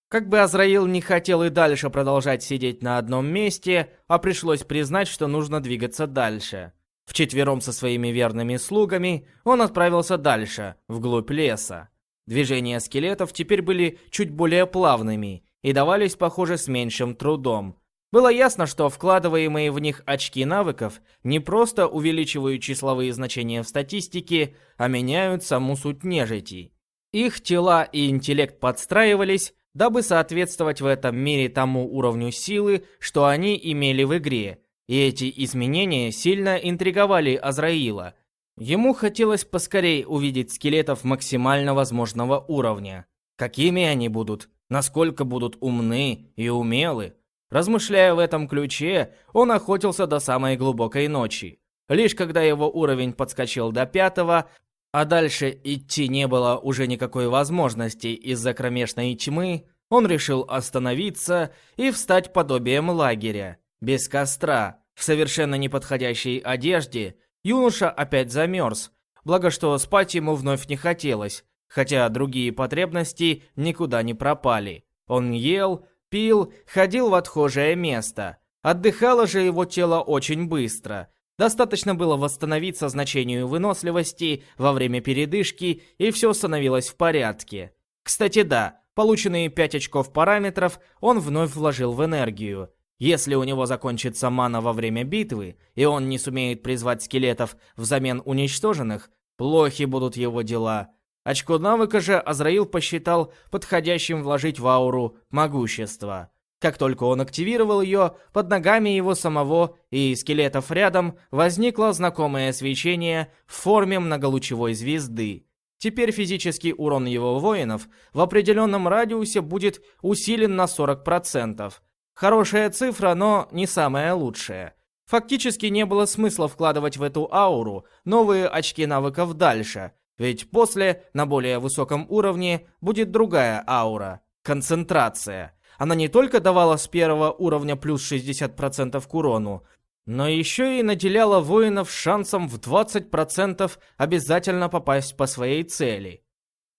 Как бы Азраил не хотел и дальше продолжать сидеть на одном месте, а пришлось признать, что нужно двигаться дальше. Вчетвером со своими верными слугами он отправился дальше, вглубь леса. Движения скелетов теперь были чуть более плавными и давались, похоже, с меньшим трудом. Было ясно, что вкладываемые в них очки навыков не просто увеличивают числовые значения в статистике, а меняют саму суть нежити. Их тела и интеллект подстраивались, дабы соответствовать в этом мире тому уровню силы, что они имели в игре, и эти изменения сильно интриговали Азраила. Ему хотелось поскорей увидеть скелетов максимально возможного уровня. Какими они будут, насколько будут умны и умелы. Размышляя в этом ключе, он охотился до самой глубокой ночи. Лишь когда его уровень подскочил до пятого, а дальше идти не было уже никакой возможности из-за кромешной тьмы, он решил остановиться и встать подобием лагеря, без костра, в совершенно неподходящей одежде, юноша опять замерз, благо что спать ему вновь не хотелось, хотя другие потребности никуда не пропали. Он ел, пил, ходил в отхожее место. Отдыхало же его тело очень быстро. Достаточно было восстановиться значению выносливости во время передышки, и все становилось в порядке. Кстати, да, полученные 5 очков параметров он вновь вложил в энергию. Если у него закончится мана во время битвы, и он не сумеет призвать скелетов взамен уничтоженных, плохи будут его дела. Очко навыка же Азраил посчитал подходящим вложить в ауру могущество. Как только он активировал ее, под ногами его самого и скелетов рядом возникло знакомое свечение в форме многолучевой звезды. Теперь физический урон его воинов в определенном радиусе будет усилен на 40%, Хорошая цифра, но не самая лучшая. Фактически не было смысла вкладывать в эту ауру новые очки навыков дальше, ведь после, на более высоком уровне, будет другая аура – концентрация. Она не только давала с первого уровня плюс 60% к урону, но еще и наделяла воинов шансом в 20% обязательно попасть по своей цели.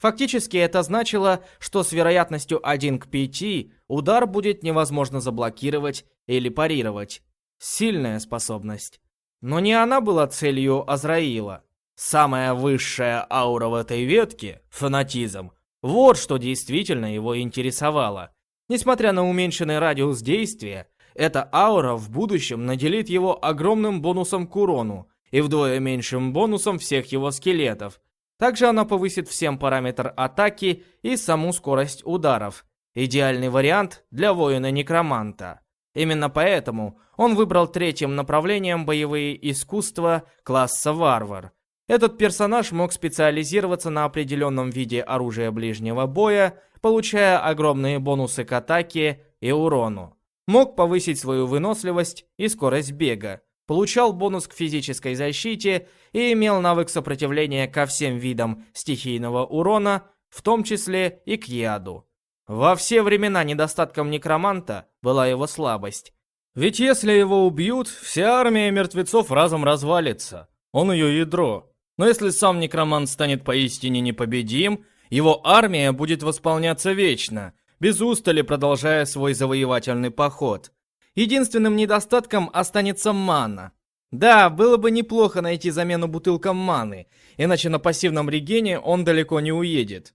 Фактически это значило, что с вероятностью 1 к 5 удар будет невозможно заблокировать или парировать. Сильная способность. Но не она была целью Азраила. Самая высшая аура в этой ветке — фанатизм. Вот что действительно его интересовало. Несмотря на уменьшенный радиус действия, эта аура в будущем наделит его огромным бонусом к урону и вдвое меньшим бонусом всех его скелетов — также она повысит всем параметр атаки и саму скорость ударов. Идеальный вариант для воина-некроманта. Именно поэтому он выбрал третьим направлением боевые искусства класса варвар. Этот персонаж мог специализироваться на определенном виде оружия ближнего боя, получая огромные бонусы к атаке и урону. Мог повысить свою выносливость и скорость бега получал бонус к физической защите и имел навык сопротивления ко всем видам стихийного урона, в том числе и к яду. Во все времена недостатком некроманта была его слабость. Ведь если его убьют, вся армия мертвецов разом развалится. Он ее ядро. Но если сам некромант станет поистине непобедим, его армия будет восполняться вечно, без устали продолжая свой завоевательный поход. Единственным недостатком останется мана. Да, было бы неплохо найти замену бутылкам маны, иначе на пассивном регене он далеко не уедет.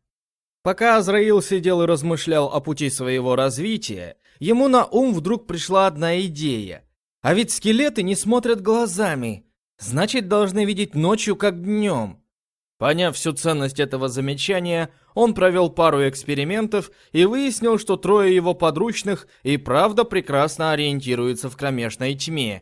Пока Азраил сидел и размышлял о пути своего развития, ему на ум вдруг пришла одна идея. А ведь скелеты не смотрят глазами, значит должны видеть ночью как днем. Поняв всю ценность этого замечания, он провел пару экспериментов и выяснил, что трое его подручных и правда прекрасно ориентируются в кромешной тьме.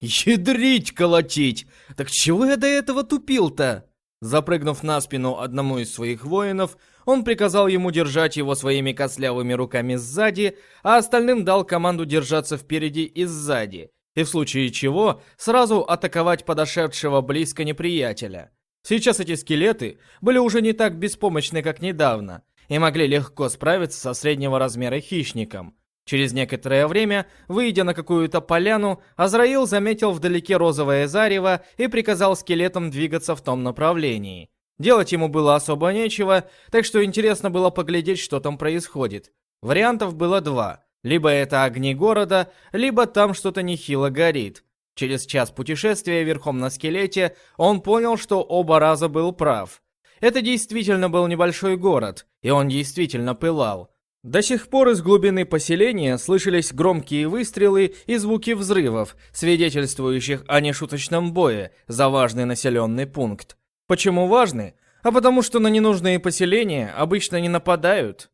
«Ядрить колотить! Так чего я до этого тупил-то?» Запрыгнув на спину одному из своих воинов, он приказал ему держать его своими костлявыми руками сзади, а остальным дал команду держаться впереди и сзади, и в случае чего сразу атаковать подошедшего близко неприятеля. Сейчас эти скелеты были уже не так беспомощны, как недавно, и могли легко справиться со среднего размера хищником. Через некоторое время, выйдя на какую-то поляну, Азраил заметил вдалеке розовое зарево и приказал скелетам двигаться в том направлении. Делать ему было особо нечего, так что интересно было поглядеть, что там происходит. Вариантов было два. Либо это огни города, либо там что-то нехило горит. Через час путешествия верхом на скелете он понял, что оба раза был прав. Это действительно был небольшой город, и он действительно пылал. До сих пор из глубины поселения слышались громкие выстрелы и звуки взрывов, свидетельствующих о нешуточном бое за важный населенный пункт. Почему важный? А потому что на ненужные поселения обычно не нападают.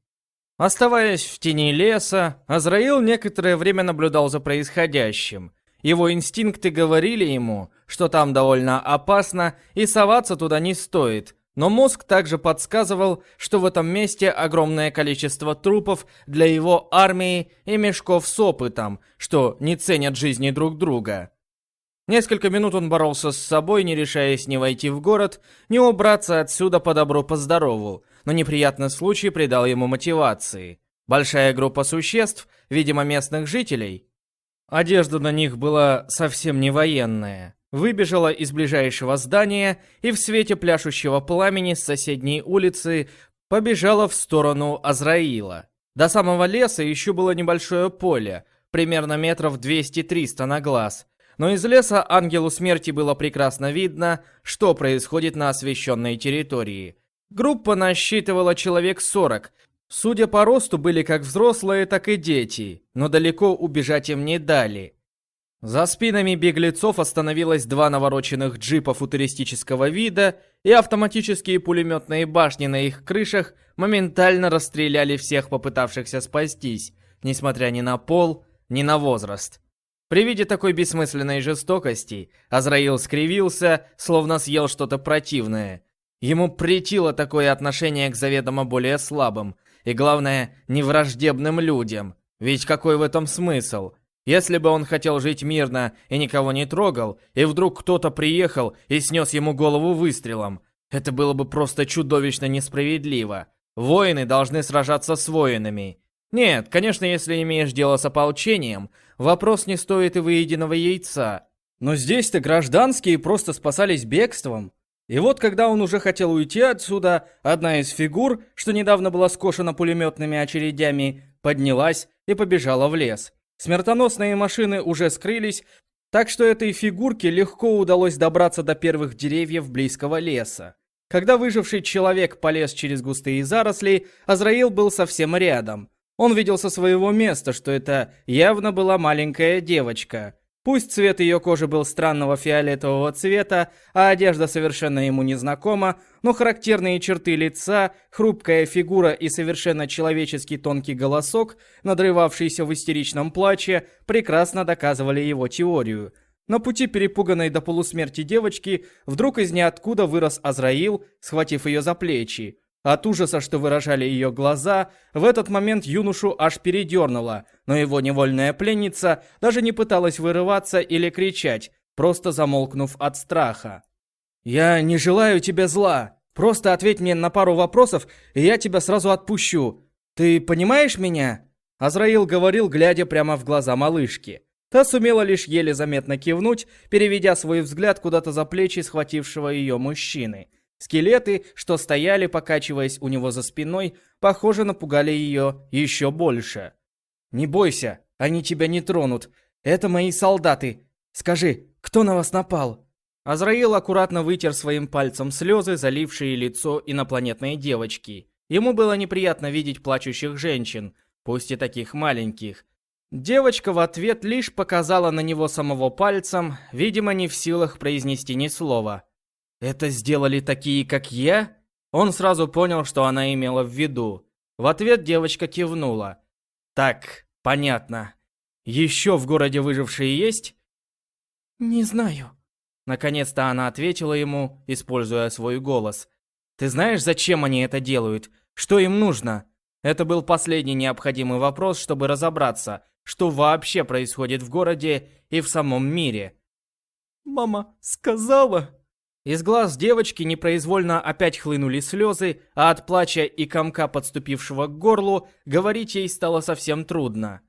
Оставаясь в тени леса, Азраил некоторое время наблюдал за происходящим. Его инстинкты говорили ему, что там довольно опасно и соваться туда не стоит, но мозг также подсказывал, что в этом месте огромное количество трупов для его армии и мешков с опытом, что не ценят жизни друг друга. Несколько минут он боролся с собой, не решаясь ни войти в город, ни убраться отсюда по добру по здорову, но неприятный случай придал ему мотивации. Большая группа существ, видимо местных жителей, одежда на них была совсем не военная, выбежала из ближайшего здания и в свете пляшущего пламени с соседней улицы побежала в сторону Азраила. До самого леса еще было небольшое поле, примерно метров 200-300 на глаз. Но из леса Ангелу Смерти было прекрасно видно, что происходит на освещенной территории. Группа насчитывала человек 40. Судя по росту, были как взрослые, так и дети, но далеко убежать им не дали. За спинами беглецов остановилось два навороченных джипа футуристического вида, и автоматические пулеметные башни на их крышах моментально расстреляли всех попытавшихся спастись, несмотря ни на пол, ни на возраст. При виде такой бессмысленной жестокости, Азраил скривился, словно съел что-то противное. Ему претило такое отношение к заведомо более слабым, и главное, невраждебным людям. Ведь какой в этом смысл? Если бы он хотел жить мирно и никого не трогал, и вдруг кто-то приехал и снес ему голову выстрелом, это было бы просто чудовищно несправедливо. Воины должны сражаться с воинами. Нет, конечно, если имеешь дело с ополчением, вопрос не стоит и выеденного яйца. Но здесь-то гражданские просто спасались бегством. И вот когда он уже хотел уйти отсюда, одна из фигур, что недавно была скошена пулеметными очередями, поднялась и побежала в лес. Смертоносные машины уже скрылись, так что этой фигурке легко удалось добраться до первых деревьев близкого леса. Когда выживший человек полез через густые заросли, Азраил был совсем рядом. Он видел со своего места, что это явно была маленькая девочка. Пусть цвет ее кожи был странного фиолетового цвета, а одежда совершенно ему незнакома, но характерные черты лица, хрупкая фигура и совершенно человеческий тонкий голосок, надрывавшийся в истеричном плаче, прекрасно доказывали его теорию. На пути перепуганной до полусмерти девочки вдруг из ниоткуда вырос Азраил, схватив ее за плечи. От ужаса, что выражали ее глаза, в этот момент юношу аж передернуло, но его невольная пленница даже не пыталась вырываться или кричать, просто замолкнув от страха. «Я не желаю тебе зла. Просто ответь мне на пару вопросов, и я тебя сразу отпущу. Ты понимаешь меня?» Азраил говорил, глядя прямо в глаза малышки. Та сумела лишь еле заметно кивнуть, переведя свой взгляд куда-то за плечи схватившего ее мужчины. Скелеты, что стояли, покачиваясь у него за спиной, похоже, напугали ее еще больше. «Не бойся, они тебя не тронут. Это мои солдаты. Скажи, кто на вас напал?» Азраил аккуратно вытер своим пальцем слезы, залившие лицо инопланетной девочки. Ему было неприятно видеть плачущих женщин, пусть и таких маленьких. Девочка в ответ лишь показала на него самого пальцем, видимо, не в силах произнести ни слова. «Это сделали такие, как я?» Он сразу понял, что она имела в виду. В ответ девочка кивнула. «Так, понятно. Еще в городе выжившие есть?» «Не знаю». Наконец-то она ответила ему, используя свой голос. «Ты знаешь, зачем они это делают? Что им нужно?» Это был последний необходимый вопрос, чтобы разобраться, что вообще происходит в городе и в самом мире. «Мама сказала...» Из глаз девочки непроизвольно опять хлынули слезы, а от плача и комка, подступившего к горлу, говорить ей стало совсем трудно.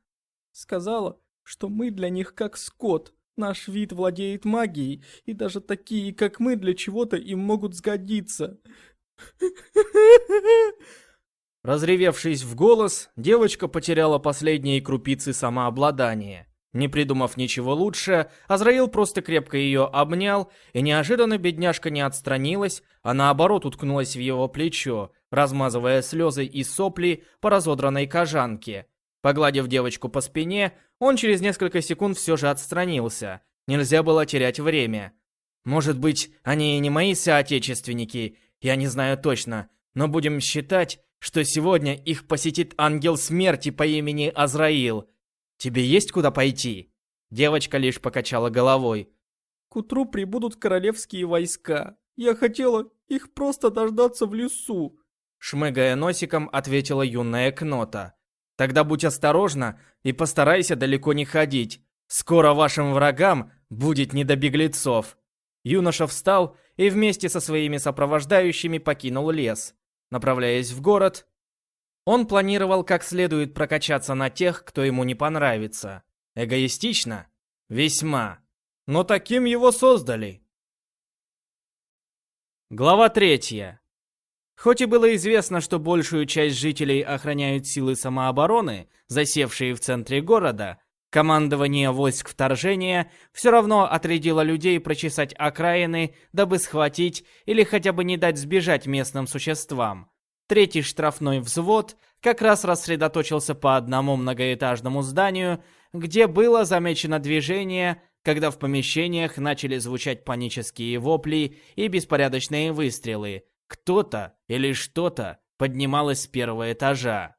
Сказала, что мы для них как скот. Наш вид владеет магией, и даже такие, как мы, для чего-то им могут сгодиться. Разревевшись в голос, девочка потеряла последние крупицы самообладания. Не придумав ничего лучше, Азраил просто крепко ее обнял, и неожиданно бедняжка не отстранилась, а наоборот уткнулась в его плечо, размазывая слезы и сопли по разодранной кожанке. Погладив девочку по спине, он через несколько секунд все же отстранился. Нельзя было терять время. Может быть, они и не мои соотечественники, я не знаю точно, но будем считать, что сегодня их посетит ангел смерти по имени Азраил. Тебе есть куда пойти? Девочка лишь покачала головой. К утру прибудут королевские войска. Я хотела их просто дождаться в лесу. Шмыгая носиком, ответила юная Кнота. Тогда будь осторожна и постарайся далеко не ходить. Скоро вашим врагам будет не до беглецов. Юноша встал и вместе со своими сопровождающими покинул лес. Направляясь в город, он планировал как следует прокачаться на тех, кто ему не понравится. Эгоистично? Весьма. Но таким его создали. Глава третья. Хоть и было известно, что большую часть жителей охраняют силы самообороны, засевшие в центре города, командование войск вторжения все равно отрядило людей прочесать окраины, дабы схватить или хотя бы не дать сбежать местным существам. Третий штрафной взвод как раз рассредоточился по одному многоэтажному зданию, где было замечено движение, когда в помещениях начали звучать панические вопли и беспорядочные выстрелы, кто-то или что-то поднималось с первого этажа.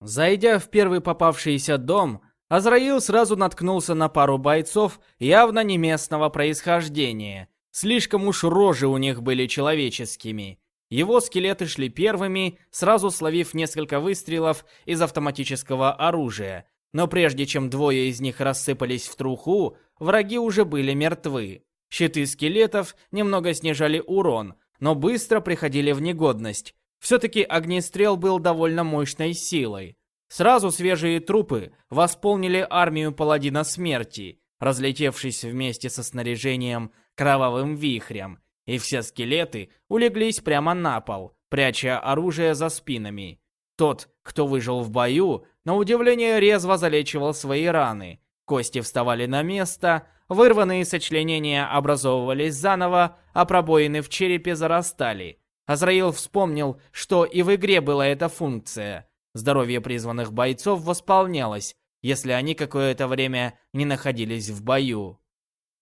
Зайдя в первый попавшийся дом, Азраил сразу наткнулся на пару бойцов явно не местного происхождения. Слишком уж рожи у них были человеческими. Его скелеты шли первыми, сразу словив несколько выстрелов из автоматического оружия. Но прежде чем двое из них рассыпались в труху, враги уже были мертвы. Щиты скелетов немного снижали урон, но быстро приходили в негодность. Все-таки огнестрел был довольно мощной силой. Сразу свежие трупы восполнили армию паладина смерти, разлетевшись вместе со снаряжением кровавым вихрем, и все скелеты улеглись прямо на пол, пряча оружие за спинами. Тот, кто выжил в бою, на удивление резво залечивал свои раны. Кости вставали на место, Вырванные сочленения образовывались заново, а пробоины в черепе зарастали. Азраил вспомнил, что и в игре была эта функция. Здоровье призванных бойцов восполнялось, если они какое-то время не находились в бою.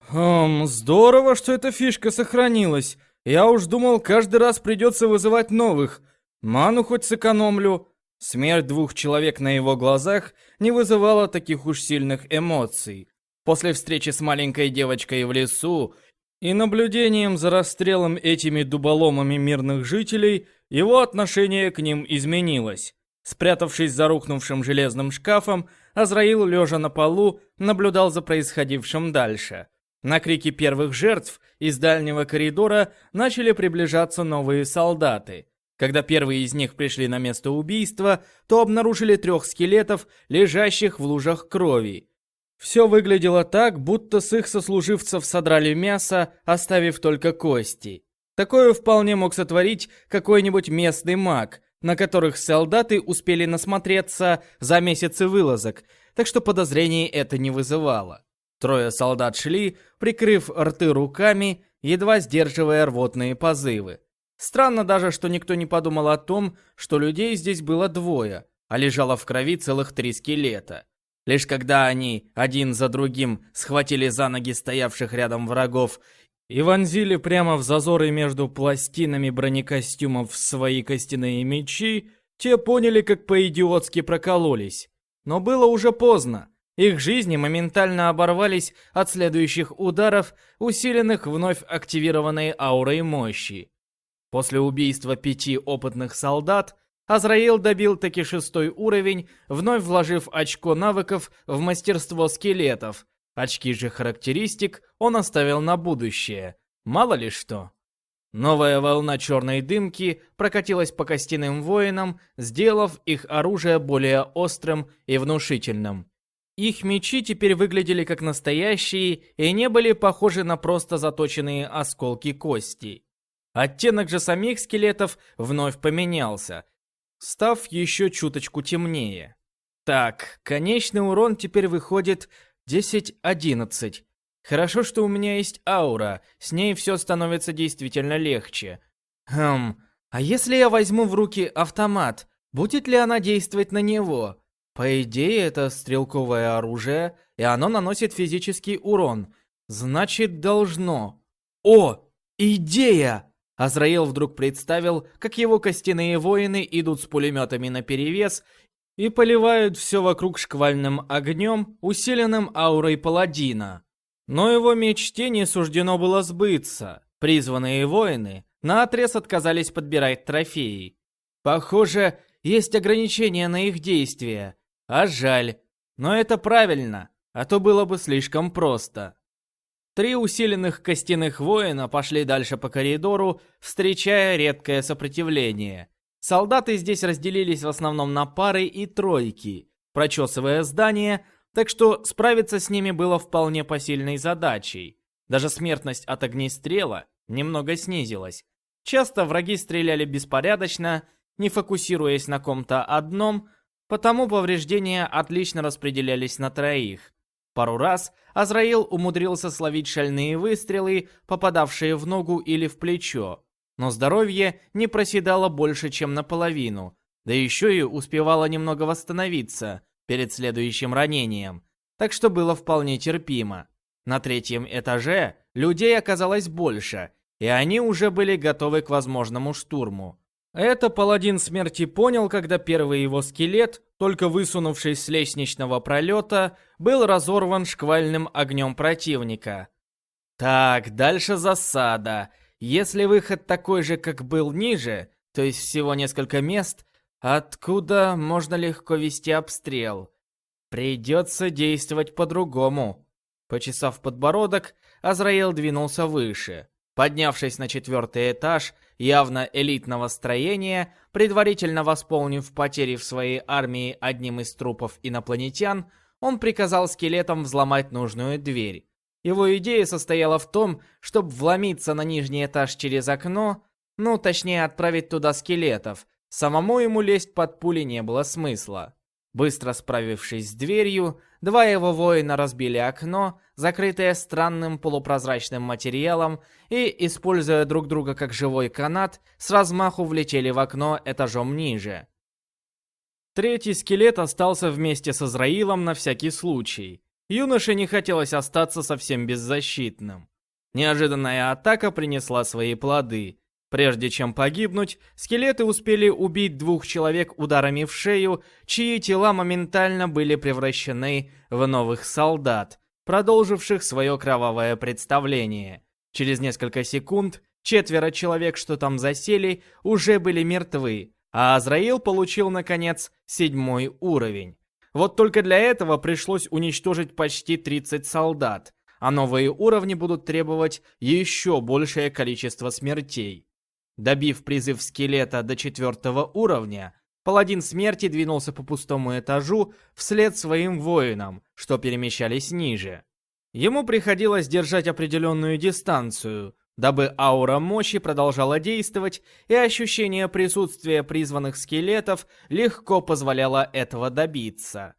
«Хм, здорово, что эта фишка сохранилась. Я уж думал, каждый раз придется вызывать новых. Ману хоть сэкономлю». Смерть двух человек на его глазах не вызывала таких уж сильных эмоций. После встречи с маленькой девочкой в лесу и наблюдением за расстрелом этими дуболомами мирных жителей, его отношение к ним изменилось. Спрятавшись за рухнувшим железным шкафом, Азраил, лежа на полу, наблюдал за происходившим дальше. На крики первых жертв из дальнего коридора начали приближаться новые солдаты. Когда первые из них пришли на место убийства, то обнаружили трех скелетов, лежащих в лужах крови. Все выглядело так, будто с их сослуживцев содрали мясо, оставив только кости. Такое вполне мог сотворить какой-нибудь местный маг, на которых солдаты успели насмотреться за месяцы вылазок, так что подозрений это не вызывало. Трое солдат шли, прикрыв рты руками, едва сдерживая рвотные позывы. Странно даже, что никто не подумал о том, что людей здесь было двое, а лежало в крови целых три скелета. Лишь когда они один за другим схватили за ноги стоявших рядом врагов и вонзили прямо в зазоры между пластинами бронекостюмов свои костяные мечи, те поняли, как по-идиотски прокололись. Но было уже поздно. Их жизни моментально оборвались от следующих ударов, усиленных вновь активированной аурой мощи. После убийства пяти опытных солдат Азраил добил таки шестой уровень, вновь вложив очко навыков в мастерство скелетов. Очки же характеристик он оставил на будущее. Мало ли что. Новая волна черной дымки прокатилась по костяным воинам, сделав их оружие более острым и внушительным. Их мечи теперь выглядели как настоящие и не были похожи на просто заточенные осколки кости. Оттенок же самих скелетов вновь поменялся, став еще чуточку темнее. Так, конечный урон теперь выходит 10-11. Хорошо, что у меня есть аура, с ней все становится действительно легче. Хм, а если я возьму в руки автомат, будет ли она действовать на него? По идее, это стрелковое оружие, и оно наносит физический урон. Значит, должно. О, идея! Азраил вдруг представил, как его костяные воины идут с пулеметами наперевес и поливают все вокруг шквальным огнем, усиленным аурой паладина. Но его мечте не суждено было сбыться. Призванные воины наотрез отказались подбирать трофеи. Похоже, есть ограничения на их действия. А жаль. Но это правильно, а то было бы слишком просто. Три усиленных костяных воина пошли дальше по коридору, встречая редкое сопротивление. Солдаты здесь разделились в основном на пары и тройки, прочесывая здание, так что справиться с ними было вполне посильной задачей. Даже смертность от огнестрела немного снизилась. Часто враги стреляли беспорядочно, не фокусируясь на ком-то одном, потому повреждения отлично распределялись на троих. Пару раз Азраил умудрился словить шальные выстрелы, попадавшие в ногу или в плечо, но здоровье не проседало больше, чем наполовину, да еще и успевало немного восстановиться перед следующим ранением, так что было вполне терпимо. На третьем этаже людей оказалось больше, и они уже были готовы к возможному штурму. Это паладин смерти понял, когда первый его скелет, только высунувшись с лестничного пролета, был разорван шквальным огнем противника. Так, дальше засада. Если выход такой же, как был ниже, то есть всего несколько мест, откуда можно легко вести обстрел? Придется действовать по-другому. Почесав подбородок, Азраил двинулся выше. Поднявшись на четвертый этаж, явно элитного строения, предварительно восполнив потери в своей армии одним из трупов инопланетян, он приказал скелетам взломать нужную дверь. Его идея состояла в том, чтобы вломиться на нижний этаж через окно, ну, точнее, отправить туда скелетов. Самому ему лезть под пули не было смысла. Быстро справившись с дверью, два его воина разбили окно, закрытое странным полупрозрачным материалом, и, используя друг друга как живой канат, с размаху влетели в окно этажом ниже. Третий скелет остался вместе с Израилом на всякий случай. Юноше не хотелось остаться совсем беззащитным. Неожиданная атака принесла свои плоды. Прежде чем погибнуть, скелеты успели убить двух человек ударами в шею, чьи тела моментально были превращены в новых солдат, продолживших свое кровавое представление. Через несколько секунд четверо человек, что там засели, уже были мертвы, а Азраил получил, наконец, седьмой уровень. Вот только для этого пришлось уничтожить почти 30 солдат, а новые уровни будут требовать еще большее количество смертей. Добив призыв скелета до четвертого уровня, Паладин Смерти двинулся по пустому этажу вслед своим воинам, что перемещались ниже. Ему приходилось держать определенную дистанцию, дабы аура мощи продолжала действовать, и ощущение присутствия призванных скелетов легко позволяло этого добиться.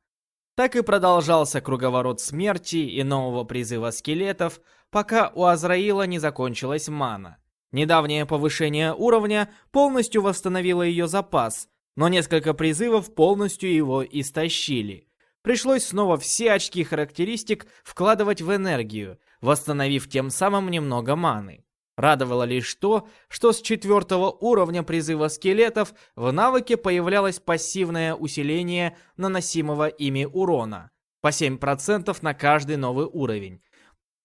Так и продолжался круговорот смерти и нового призыва скелетов, пока у Азраила не закончилась мана. Недавнее повышение уровня полностью восстановило ее запас, но несколько призывов полностью его истощили. Пришлось снова все очки характеристик вкладывать в энергию, восстановив тем самым немного маны. Радовало лишь то, что с четвертого уровня призыва скелетов в навыке появлялось пассивное усиление наносимого ими урона по 7% на каждый новый уровень.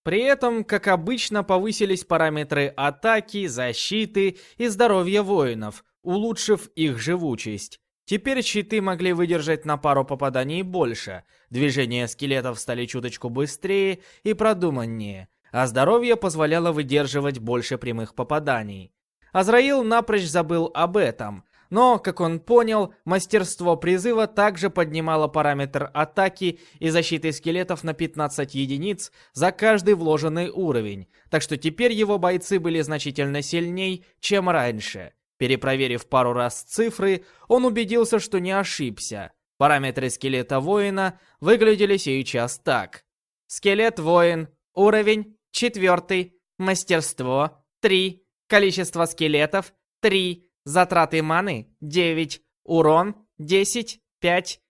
При этом, как обычно, повысились параметры атаки, защиты и здоровья воинов, улучшив их живучесть. Теперь щиты могли выдержать на пару попаданий больше, движения скелетов стали чуточку быстрее и продуманнее, а здоровье позволяло выдерживать больше прямых попаданий. Азраил напрочь забыл об этом, Но, как он понял, мастерство призыва также поднимало параметр атаки и защиты скелетов на 15 единиц за каждый вложенный уровень, так что теперь его бойцы были значительно сильней, чем раньше. Перепроверив пару раз цифры, он убедился, что не ошибся. Параметры скелета воина выглядели сейчас так. Скелет-воин, уровень 4, мастерство 3, количество скелетов 3, затраты маны 9, урон 10, 5,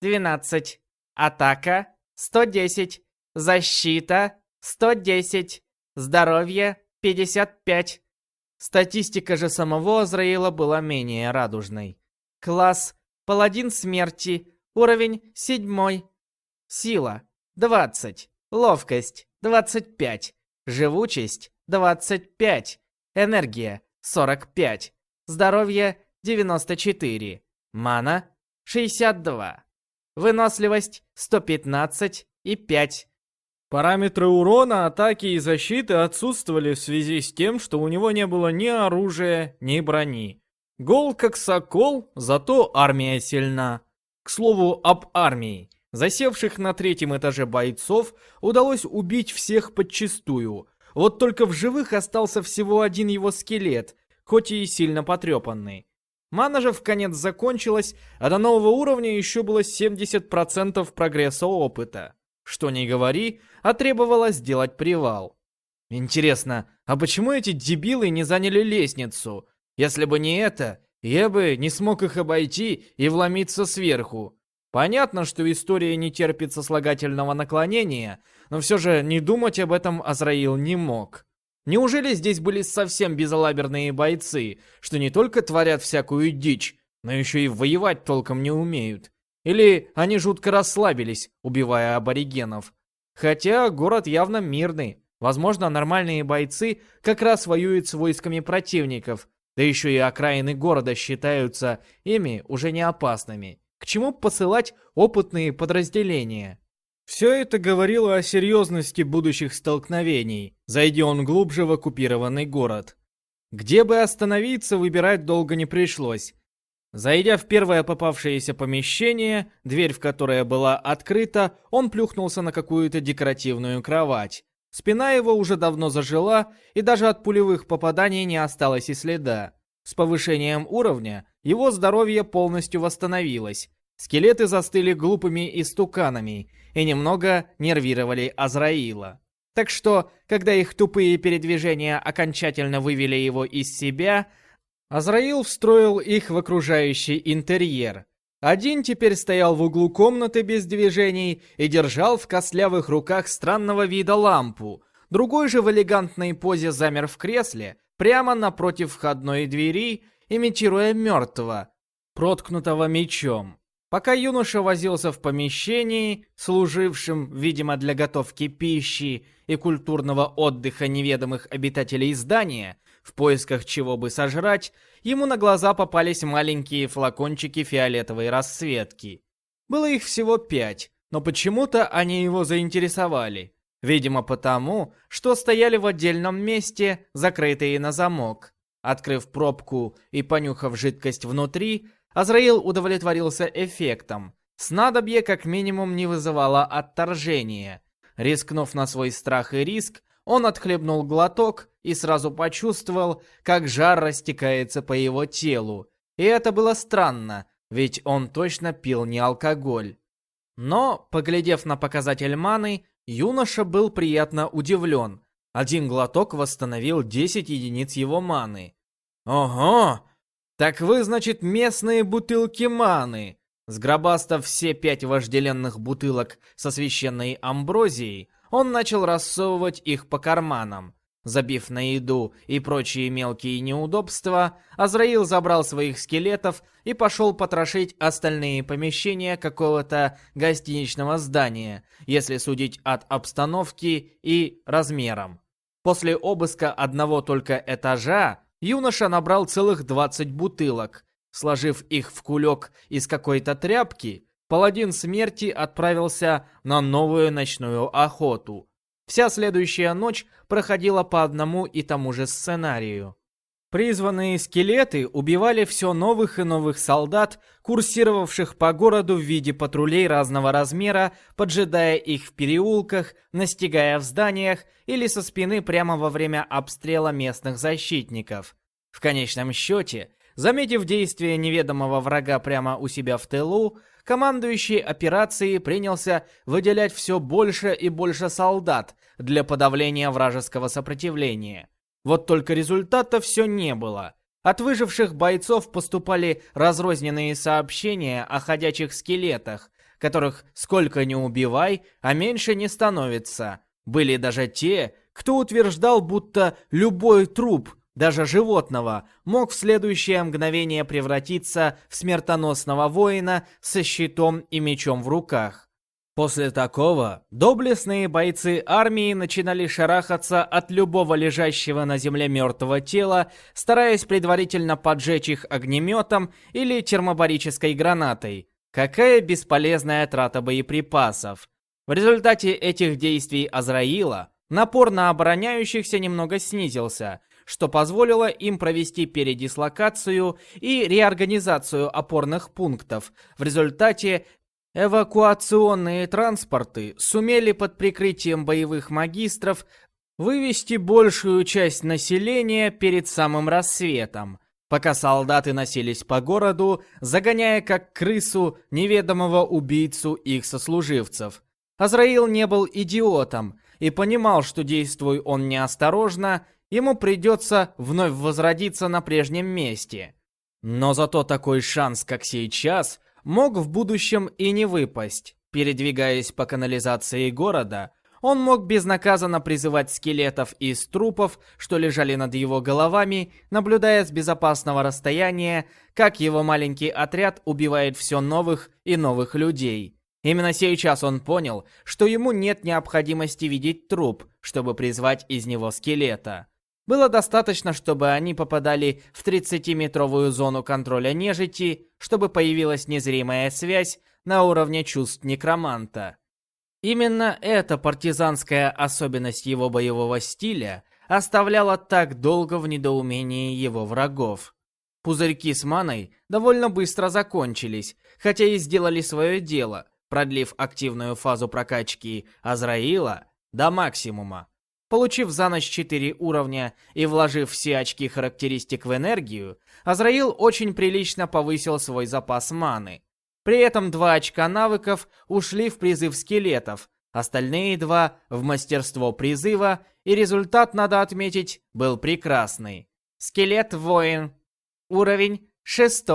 12, атака 110, защита 110, здоровье 55. Статистика же самого Азраила была менее радужной. Класс Паладин смерти, уровень 7. Сила 20, ловкость 25, живучесть 25, энергия 45, здоровье 94, мана 62, выносливость 115 и 5. Параметры урона, атаки и защиты отсутствовали в связи с тем, что у него не было ни оружия, ни брони. Гол как сокол, зато армия сильна. К слову об армии. Засевших на третьем этаже бойцов удалось убить всех подчистую. Вот только в живых остался всего один его скелет, хоть и сильно потрепанный. Мана же в конец закончилась, а до нового уровня еще было 70% прогресса опыта. Что ни говори, а требовалось сделать привал. Интересно, а почему эти дебилы не заняли лестницу? Если бы не это, я бы не смог их обойти и вломиться сверху. Понятно, что история не терпит сослагательного наклонения, но все же не думать об этом Азраил не мог. Неужели здесь были совсем безалаберные бойцы, что не только творят всякую дичь, но еще и воевать толком не умеют? Или они жутко расслабились, убивая аборигенов? Хотя город явно мирный. Возможно, нормальные бойцы как раз воюют с войсками противников, да еще и окраины города считаются ими уже не опасными. К чему посылать опытные подразделения? Все это говорило о серьезности будущих столкновений, зайди он глубже в оккупированный город. Где бы остановиться, выбирать долго не пришлось. Зайдя в первое попавшееся помещение, дверь в которое была открыта, он плюхнулся на какую-то декоративную кровать. Спина его уже давно зажила, и даже от пулевых попаданий не осталось и следа. С повышением уровня его здоровье полностью восстановилось. Скелеты застыли глупыми истуканами и немного нервировали Азраила. Так что, когда их тупые передвижения окончательно вывели его из себя, Азраил встроил их в окружающий интерьер. Один теперь стоял в углу комнаты без движений и держал в костлявых руках странного вида лампу. Другой же в элегантной позе замер в кресле, прямо напротив входной двери имитируя мертвого, проткнутого мечом. Пока юноша возился в помещении, служившем, видимо, для готовки пищи и культурного отдыха неведомых обитателей здания, в поисках чего бы сожрать, ему на глаза попались маленькие флакончики фиолетовой расцветки. Было их всего пять, но почему-то они его заинтересовали. Видимо, потому, что стояли в отдельном месте, закрытые на замок. Открыв пробку и понюхав жидкость внутри, Азраил удовлетворился эффектом. Снадобье как минимум не вызывало отторжения. Рискнув на свой страх и риск, он отхлебнул глоток и сразу почувствовал, как жар растекается по его телу. И это было странно, ведь он точно пил не алкоголь. Но, поглядев на показатель маны, юноша был приятно удивлен. Один глоток восстановил 10 единиц его маны. Ого! Так вы, значит, местные бутылки маны. Сгробастав все пять вожделенных бутылок со священной амброзией, он начал рассовывать их по карманам. Забив на еду и прочие мелкие неудобства, Азраил забрал своих скелетов и пошел потрошить остальные помещения какого-то гостиничного здания, если судить от обстановки и размерам. После обыска одного только этажа, юноша набрал целых 20 бутылок. Сложив их в кулек из какой-то тряпки, паладин смерти отправился на новую ночную охоту. Вся следующая ночь проходила по одному и тому же сценарию. Призванные скелеты убивали все новых и новых солдат, курсировавших по городу в виде патрулей разного размера, поджидая их в переулках, настигая в зданиях или со спины прямо во время обстрела местных защитников. В конечном счете, заметив действие неведомого врага прямо у себя в тылу, командующий операцией принялся выделять все больше и больше солдат для подавления вражеского сопротивления. Вот только результата все не было. От выживших бойцов поступали разрозненные сообщения о ходячих скелетах, которых сколько ни убивай, а меньше не становится. Были даже те, кто утверждал, будто любой труп, даже животного, мог в следующее мгновение превратиться в смертоносного воина со щитом и мечом в руках. После такого доблестные бойцы армии начинали шарахаться от любого лежащего на земле мертвого тела, стараясь предварительно поджечь их огнеметом или термобарической гранатой. Какая бесполезная трата боеприпасов. В результате этих действий Азраила напор на обороняющихся немного снизился, что позволило им провести передислокацию и реорганизацию опорных пунктов. В результате Эвакуационные транспорты сумели под прикрытием боевых магистров вывести большую часть населения перед самым рассветом, пока солдаты носились по городу, загоняя как крысу неведомого убийцу их сослуживцев. Азраил не был идиотом и понимал, что действуя он неосторожно, ему придется вновь возродиться на прежнем месте. Но зато такой шанс, как сейчас – мог в будущем и не выпасть. Передвигаясь по канализации города, он мог безнаказанно призывать скелетов из трупов, что лежали над его головами, наблюдая с безопасного расстояния, как его маленький отряд убивает все новых и новых людей. Именно сейчас он понял, что ему нет необходимости видеть труп, чтобы призвать из него скелета. Было достаточно, чтобы они попадали в 30-метровую зону контроля нежити, чтобы появилась незримая связь на уровне чувств некроманта. Именно эта партизанская особенность его боевого стиля оставляла так долго в недоумении его врагов. Пузырьки с маной довольно быстро закончились, хотя и сделали свое дело, продлив активную фазу прокачки Азраила до максимума. Получив за ночь 4 уровня и вложив все очки характеристик в энергию, Азраил очень прилично повысил свой запас маны. При этом 2 очка навыков ушли в призыв скелетов, остальные два в мастерство призыва, и результат, надо отметить, был прекрасный. Скелет-воин. Уровень 6.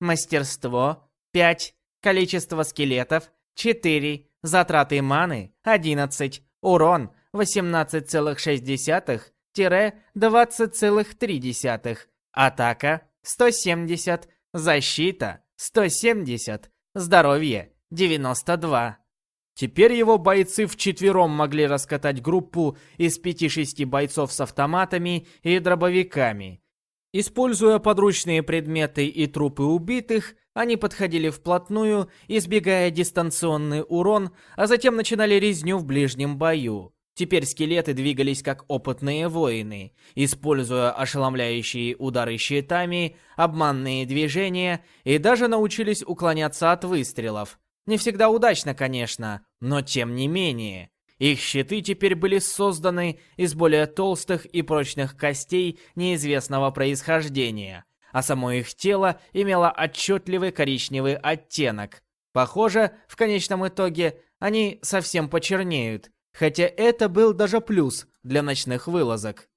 Мастерство 5. Количество скелетов 4. Затраты маны 11. Урон 18,6-20,3. Атака 170. Защита 170. Здоровье 92. Теперь его бойцы вчетвером могли раскатать группу из 5-6 бойцов с автоматами и дробовиками. Используя подручные предметы и трупы убитых, они подходили вплотную, избегая дистанционный урон, а затем начинали резню в ближнем бою. Теперь скелеты двигались как опытные воины, используя ошеломляющие удары щитами, обманные движения и даже научились уклоняться от выстрелов. Не всегда удачно, конечно, но тем не менее. Их щиты теперь были созданы из более толстых и прочных костей неизвестного происхождения, а само их тело имело отчетливый коричневый оттенок. Похоже, в конечном итоге они совсем почернеют – хотя это был даже плюс для ночных вылазок.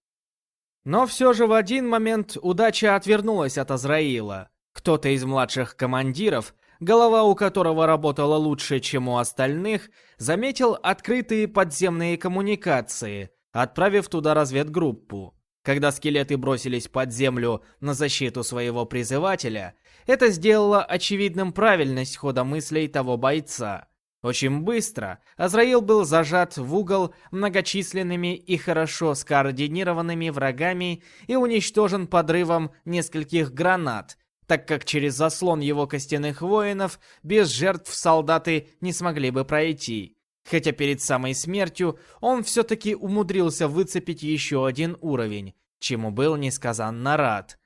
Но все же в один момент удача отвернулась от Азраила. Кто-то из младших командиров, голова у которого работала лучше, чем у остальных, заметил открытые подземные коммуникации, отправив туда разведгруппу. Когда скелеты бросились под землю на защиту своего призывателя, это сделало очевидным правильность хода мыслей того бойца. Очень быстро Азраил был зажат в угол многочисленными и хорошо скоординированными врагами и уничтожен подрывом нескольких гранат, так как через заслон его костяных воинов без жертв солдаты не смогли бы пройти. Хотя перед самой смертью он все-таки умудрился выцепить еще один уровень. чему был несказанно рад.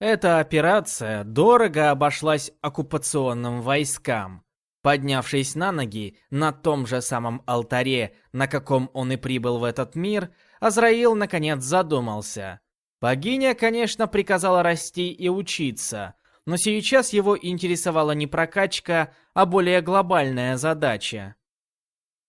Эта операция дорого обошлась оккупационным войскам. Поднявшись на ноги на том же самом алтаре, на каком он и прибыл в этот мир, Азраил наконец задумался. Богиня, конечно, приказала расти и учиться, но сейчас его интересовала не прокачка, а более глобальная задача.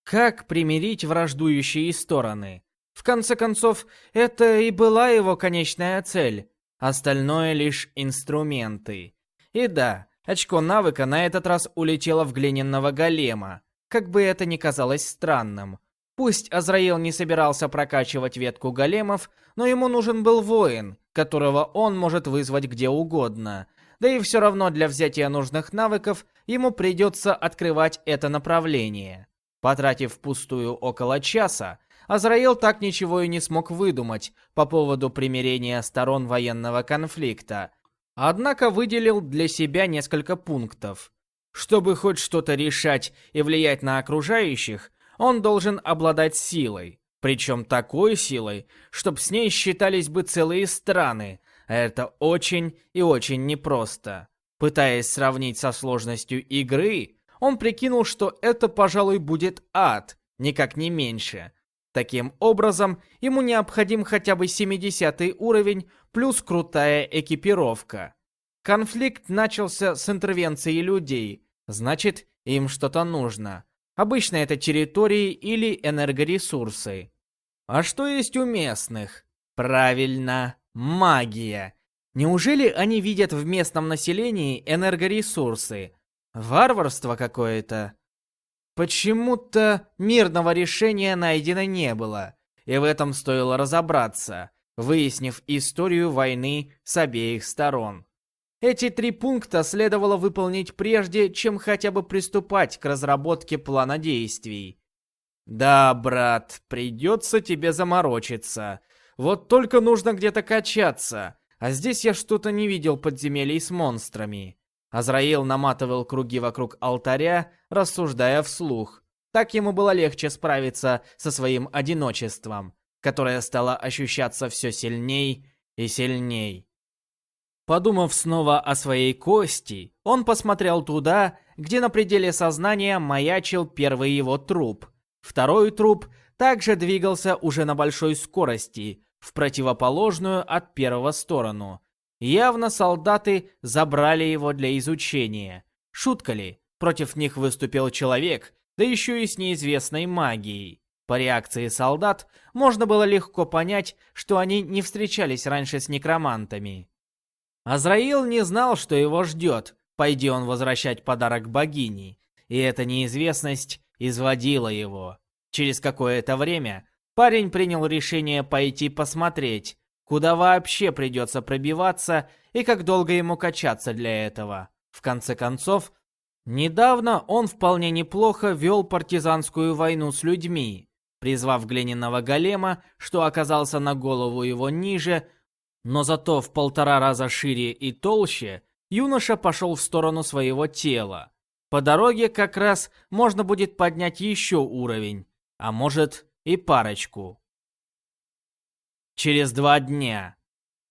Как примирить враждующие стороны? В конце концов, это и была его конечная цель. Остальное лишь инструменты. И да, очко навыка на этот раз улетело в глиняного голема. Как бы это ни казалось странным. Пусть Азраил не собирался прокачивать ветку големов, но ему нужен был воин, которого он может вызвать где угодно. Да и все равно для взятия нужных навыков ему придется открывать это направление. Потратив впустую около часа, Азраил так ничего и не смог выдумать по поводу примирения сторон военного конфликта. Однако выделил для себя несколько пунктов. Чтобы хоть что-то решать и влиять на окружающих, он должен обладать силой. Причем такой силой, чтобы с ней считались бы целые страны. А это очень и очень непросто. Пытаясь сравнить со сложностью игры, он прикинул, что это, пожалуй, будет ад, никак не меньше. Таким образом, ему необходим хотя бы 70 уровень плюс крутая экипировка. Конфликт начался с интервенции людей, значит, им что-то нужно. Обычно это территории или энергоресурсы. А что есть у местных? Правильно, магия. Неужели они видят в местном населении энергоресурсы? Варварство какое-то. Почему-то мирного решения найдено не было, и в этом стоило разобраться, выяснив историю войны с обеих сторон. Эти три пункта следовало выполнить прежде, чем хотя бы приступать к разработке плана действий. Да, брат, придется тебе заморочиться. Вот только нужно где-то качаться, а здесь я что-то не видел подземелий с монстрами. Азраил наматывал круги вокруг алтаря, рассуждая вслух. Так ему было легче справиться со своим одиночеством, которое стало ощущаться все сильней и сильней. Подумав снова о своей кости, он посмотрел туда, где на пределе сознания маячил первый его труп. Второй труп также двигался уже на большой скорости, в противоположную от первого сторону. Явно солдаты забрали его для изучения. Шутка ли? Против них выступил человек, да еще и с неизвестной магией. По реакции солдат можно было легко понять, что они не встречались раньше с некромантами. Азраил не знал, что его ждет, пойди он возвращать подарок богине, и эта неизвестность изводила его. Через какое-то время парень принял решение пойти посмотреть, куда вообще придется пробиваться и как долго ему качаться для этого. В конце концов, недавно он вполне неплохо вел партизанскую войну с людьми, призвав глиняного голема, что оказался на голову его ниже, но зато в полтора раза шире и толще, юноша пошел в сторону своего тела. По дороге как раз можно будет поднять еще уровень, а может и парочку. Через два дня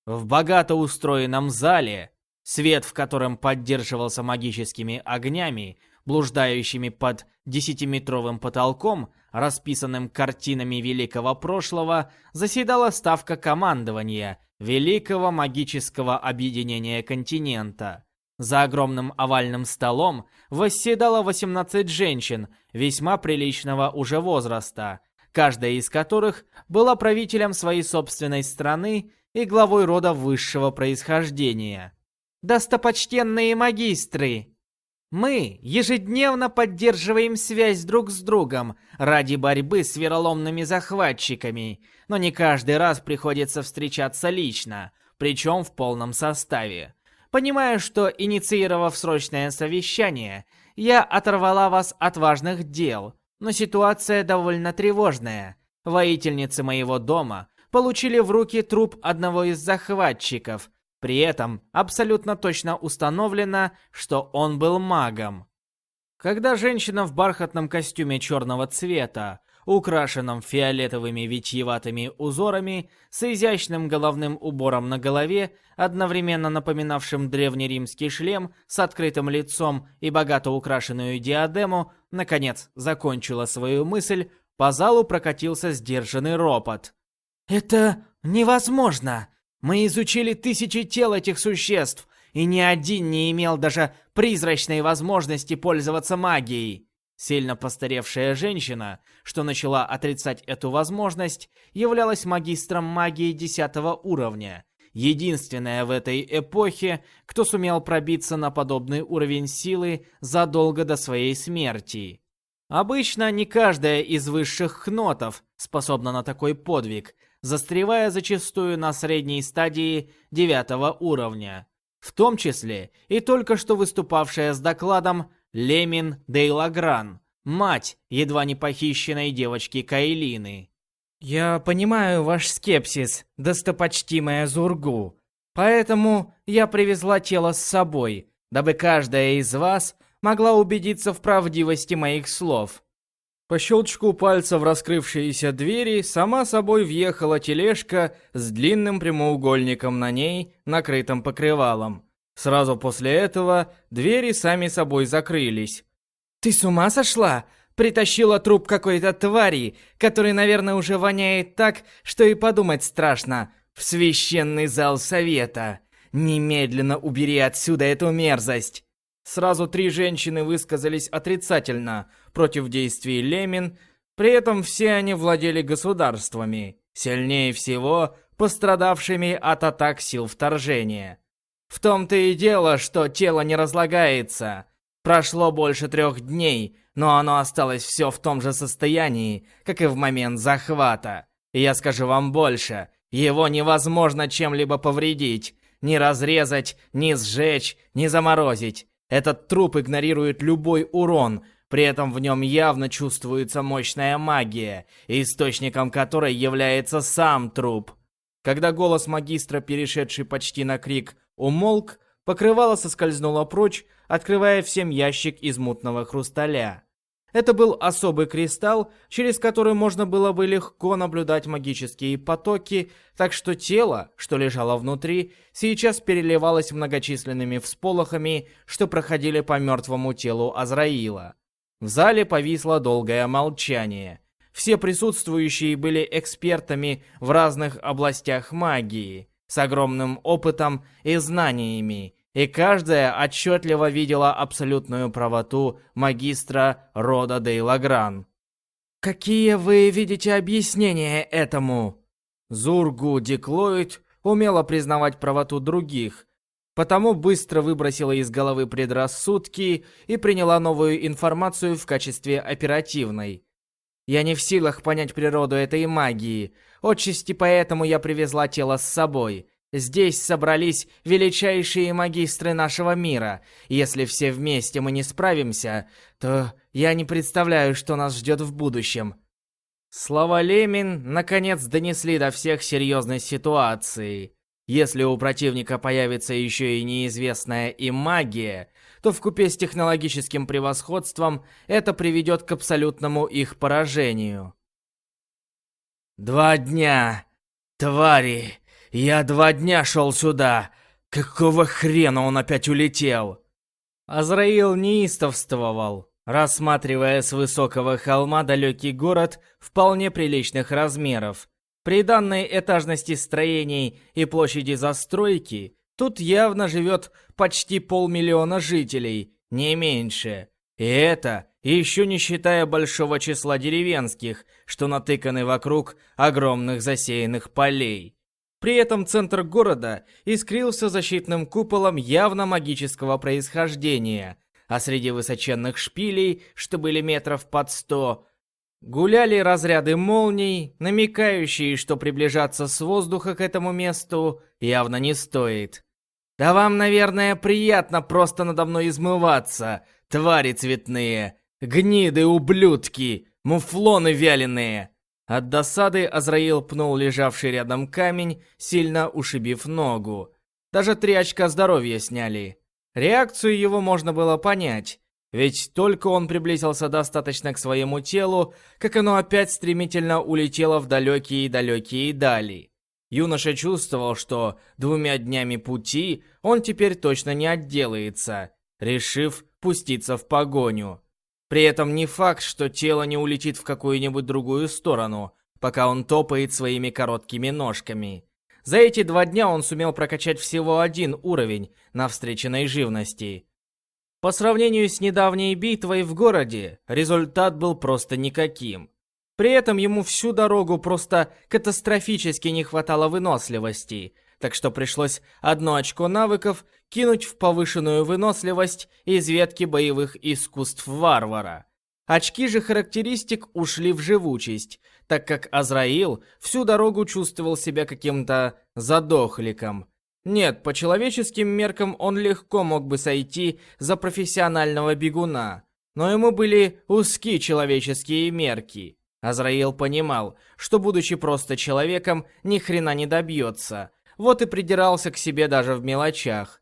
в богато устроенном зале, свет в котором поддерживался магическими огнями, блуждающими под десятиметровым потолком, расписанным картинами великого прошлого, заседала ставка командования Великого магического объединения континента. За огромным овальным столом восседало 18 женщин весьма приличного уже возраста, каждая из которых была правителем своей собственной страны и главой рода высшего происхождения. «Достопочтенные магистры!» Мы ежедневно поддерживаем связь друг с другом ради борьбы с вероломными захватчиками, но не каждый раз приходится встречаться лично, причем в полном составе. Понимаю, что, инициировав срочное совещание, я оторвала вас от важных дел, но ситуация довольно тревожная. Воительницы моего дома получили в руки труп одного из захватчиков – при этом абсолютно точно установлено, что он был магом. Когда женщина в бархатном костюме черного цвета, украшенном фиолетовыми витьеватыми узорами, с изящным головным убором на голове, одновременно напоминавшим древнеримский шлем с открытым лицом и богато украшенную диадему, наконец закончила свою мысль, по залу прокатился сдержанный ропот. «Это невозможно! Мы изучили тысячи тел этих существ, и ни один не имел даже призрачной возможности пользоваться магией. Сильно постаревшая женщина, что начала отрицать эту возможность, являлась магистром магии десятого уровня, единственная в этой эпохе, кто сумел пробиться на подобный уровень силы задолго до своей смерти. Обычно не каждая из высших хнотов способна на такой подвиг, застревая зачастую на средней стадии девятого уровня в том числе и только что выступавшая с докладом Лемин Дейлагран, мать едва не похищенной девочки Кайлины. «Я понимаю ваш скепсис, достопочтимая Зургу, поэтому я привезла тело с собой, дабы каждая из вас могла убедиться в правдивости моих слов. По щелчку пальца в раскрывшиеся двери сама собой въехала тележка с длинным прямоугольником на ней, накрытым покрывалом. Сразу после этого двери сами собой закрылись. «Ты с ума сошла? Притащила труп какой-то твари, который, наверное, уже воняет так, что и подумать страшно, в священный зал совета. Немедленно убери отсюда эту мерзость!» Сразу три женщины высказались отрицательно против действий Лемин, при этом все они владели государствами, сильнее всего пострадавшими от атак сил вторжения. В том-то и дело, что тело не разлагается. Прошло больше трех дней, но оно осталось все в том же состоянии, как и в момент захвата. Я скажу вам больше, его невозможно чем-либо повредить, ни разрезать, ни сжечь, ни заморозить. Этот труп игнорирует любой урон, при этом в нем явно чувствуется мощная магия, источником которой является сам труп. Когда голос магистра, перешедший почти на крик, умолк, покрывало соскользнуло прочь, открывая всем ящик из мутного хрусталя. Это был особый кристалл, через который можно было бы легко наблюдать магические потоки, так что тело, что лежало внутри, сейчас переливалось многочисленными всполохами, что проходили по мертвому телу Азраила. В зале повисло долгое молчание. Все присутствующие были экспертами в разных областях магии, с огромным опытом и знаниями, и каждая отчетливо видела абсолютную правоту магистра рода Дейлагран. «Какие вы видите объяснения этому?» Зургу Деклоид умела признавать правоту других, потому быстро выбросила из головы предрассудки и приняла новую информацию в качестве оперативной. «Я не в силах понять природу этой магии. Отчасти поэтому я привезла тело с собой. Здесь собрались величайшие магистры нашего мира. Если все вместе мы не справимся, то я не представляю, что нас ждет в будущем. Слова Лемин наконец донесли до всех серьезной ситуации. Если у противника появится еще и неизвестная им магия, то вкупе с технологическим превосходством это приведет к абсолютному их поражению. «Два дня! Твари! Я два дня шел сюда. Какого хрена он опять улетел? Азраил неистовствовал, рассматривая с высокого холма далекий город вполне приличных размеров. При данной этажности строений и площади застройки тут явно живет почти полмиллиона жителей, не меньше. И это еще не считая большого числа деревенских, что натыканы вокруг огромных засеянных полей. При этом центр города искрился защитным куполом явно магического происхождения, а среди высоченных шпилей, что были метров под сто, гуляли разряды молний, намекающие, что приближаться с воздуха к этому месту явно не стоит. «Да вам, наверное, приятно просто надо мной измываться, твари цветные, гниды ублюдки, муфлоны вяленые!» От досады Азраил пнул лежавший рядом камень, сильно ушибив ногу. Даже три очка здоровья сняли. Реакцию его можно было понять. Ведь только он приблизился достаточно к своему телу, как оно опять стремительно улетело в далекие-далекие дали. Юноша чувствовал, что двумя днями пути он теперь точно не отделается, решив пуститься в погоню. При этом не факт, что тело не улетит в какую-нибудь другую сторону, пока он топает своими короткими ножками. За эти два дня он сумел прокачать всего один уровень на встреченной живности. По сравнению с недавней битвой в городе, результат был просто никаким. При этом ему всю дорогу просто катастрофически не хватало выносливости, так что пришлось одно очко навыков кинуть в повышенную выносливость из ветки боевых искусств варвара. Очки же характеристик ушли в живучесть, так как Азраил всю дорогу чувствовал себя каким-то задохликом. Нет, по человеческим меркам он легко мог бы сойти за профессионального бегуна, но ему были узкие человеческие мерки. Азраил понимал, что будучи просто человеком, ни хрена не добьется, вот и придирался к себе даже в мелочах.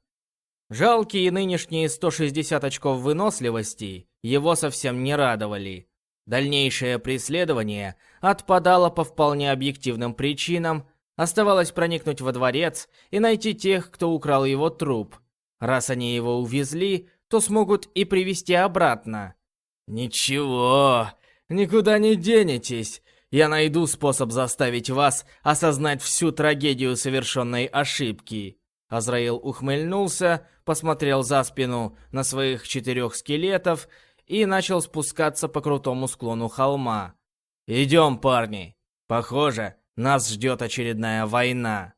Жалкие нынешние 160 очков выносливости его совсем не радовали. Дальнейшее преследование отпадало по вполне объективным причинам, оставалось проникнуть во дворец и найти тех, кто украл его труп. Раз они его увезли, то смогут и привести обратно. «Ничего, никуда не денетесь. Я найду способ заставить вас осознать всю трагедию совершенной ошибки». Азраил ухмыльнулся, посмотрел за спину на своих четырех скелетов и начал спускаться по крутому склону холма. «Идем, парни. Похоже, нас ждет очередная война».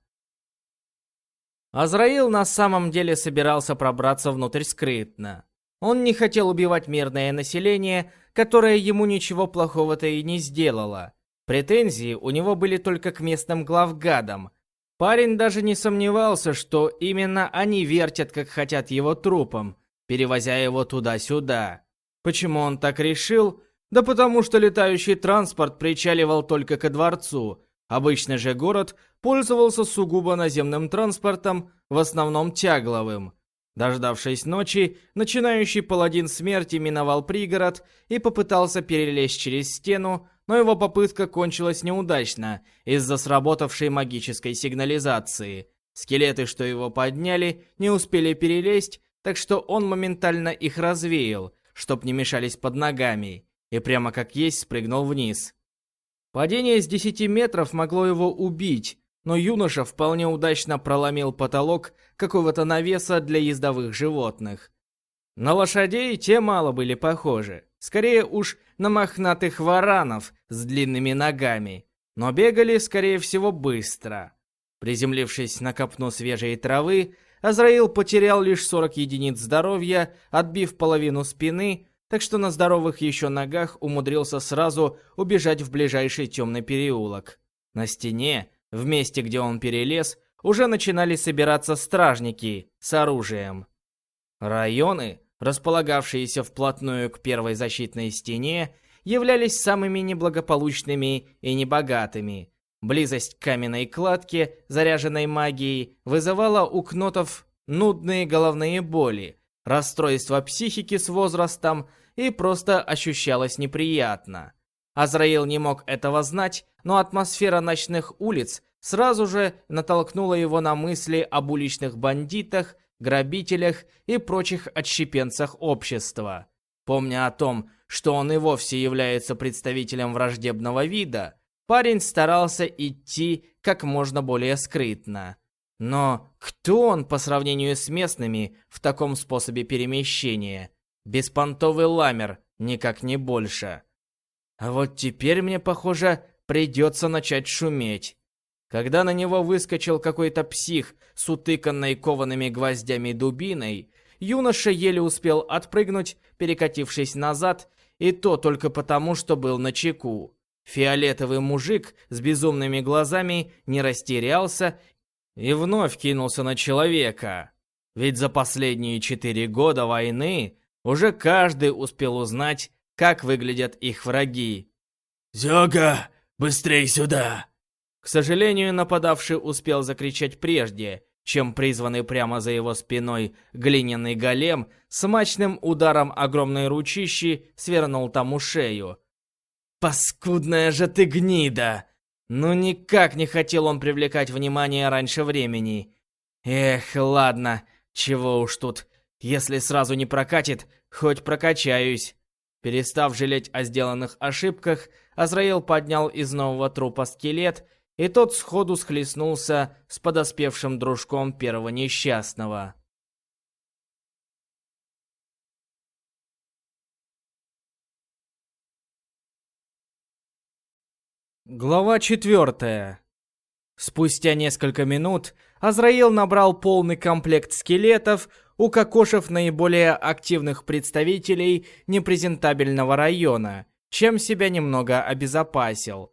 Азраил на самом деле собирался пробраться внутрь скрытно. Он не хотел убивать мирное население, которое ему ничего плохого-то и не сделало. Претензии у него были только к местным главгадам. Парень даже не сомневался, что именно они вертят, как хотят его трупом, перевозя его туда-сюда. Почему он так решил? Да потому что летающий транспорт причаливал только ко дворцу. Обычный же город пользовался сугубо наземным транспортом, в основном тягловым. Дождавшись ночи, начинающий паладин смерти миновал пригород и попытался перелезть через стену, но его попытка кончилась неудачно из-за сработавшей магической сигнализации. Скелеты, что его подняли, не успели перелезть, так что он моментально их развеял, чтоб не мешались под ногами, и прямо как есть спрыгнул вниз. Падение с 10 метров могло его убить, но юноша вполне удачно проломил потолок какого-то навеса для ездовых животных. На лошадей те мало были похожи, скорее уж на мохнатых варанов с длинными ногами, но бегали, скорее всего, быстро. Приземлившись на копну свежей травы, Азраил потерял лишь 40 единиц здоровья, отбив половину спины, так что на здоровых еще ногах умудрился сразу убежать в ближайший темный переулок. На стене, в месте, где он перелез, уже начинали собираться стражники с оружием. Районы, располагавшиеся вплотную к первой защитной стене, являлись самыми неблагополучными и небогатыми, Близость к каменной кладке, заряженной магией, вызывала у кнотов нудные головные боли, расстройство психики с возрастом и просто ощущалось неприятно. Азраил не мог этого знать, но атмосфера ночных улиц сразу же натолкнула его на мысли об уличных бандитах, грабителях и прочих отщепенцах общества. Помня о том, что он и вовсе является представителем враждебного вида, Парень старался идти как можно более скрытно. Но кто он по сравнению с местными в таком способе перемещения? Беспонтовый ламер, никак не больше. А вот теперь мне, похоже, придется начать шуметь. Когда на него выскочил какой-то псих с утыканной коваными гвоздями дубиной, юноша еле успел отпрыгнуть, перекатившись назад, и то только потому, что был на чеку. Фиолетовый мужик с безумными глазами не растерялся и вновь кинулся на человека. Ведь за последние четыре года войны уже каждый успел узнать, как выглядят их враги. «Зёга, быстрей сюда!» К сожалению, нападавший успел закричать прежде, чем призванный прямо за его спиной глиняный голем смачным ударом огромной ручищи свернул тому шею. «Паскудная же ты гнида!» Ну никак не хотел он привлекать внимание раньше времени. Эх, ладно, чего уж тут. Если сразу не прокатит, хоть прокачаюсь. Перестав жалеть о сделанных ошибках, Азраил поднял из нового трупа скелет, и тот сходу схлестнулся с подоспевшим дружком первого несчастного. Глава четвертая. Спустя несколько минут Азраил набрал полный комплект скелетов, укокошив наиболее активных представителей непрезентабельного района, чем себя немного обезопасил.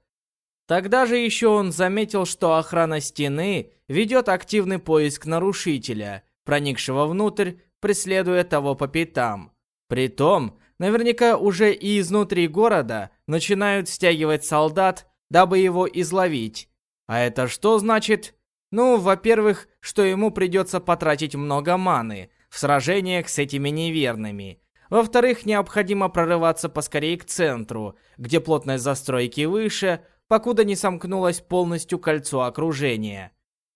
Тогда же еще он заметил, что охрана стены ведет активный поиск нарушителя, проникшего внутрь, преследуя того по пятам. Притом, наверняка уже и изнутри города начинают стягивать солдат, дабы его изловить. А это что значит? Ну, во-первых, что ему придется потратить много маны в сражениях с этими неверными. Во-вторых, необходимо прорываться поскорее к центру, где плотность застройки выше, покуда не сомкнулось полностью кольцо окружения.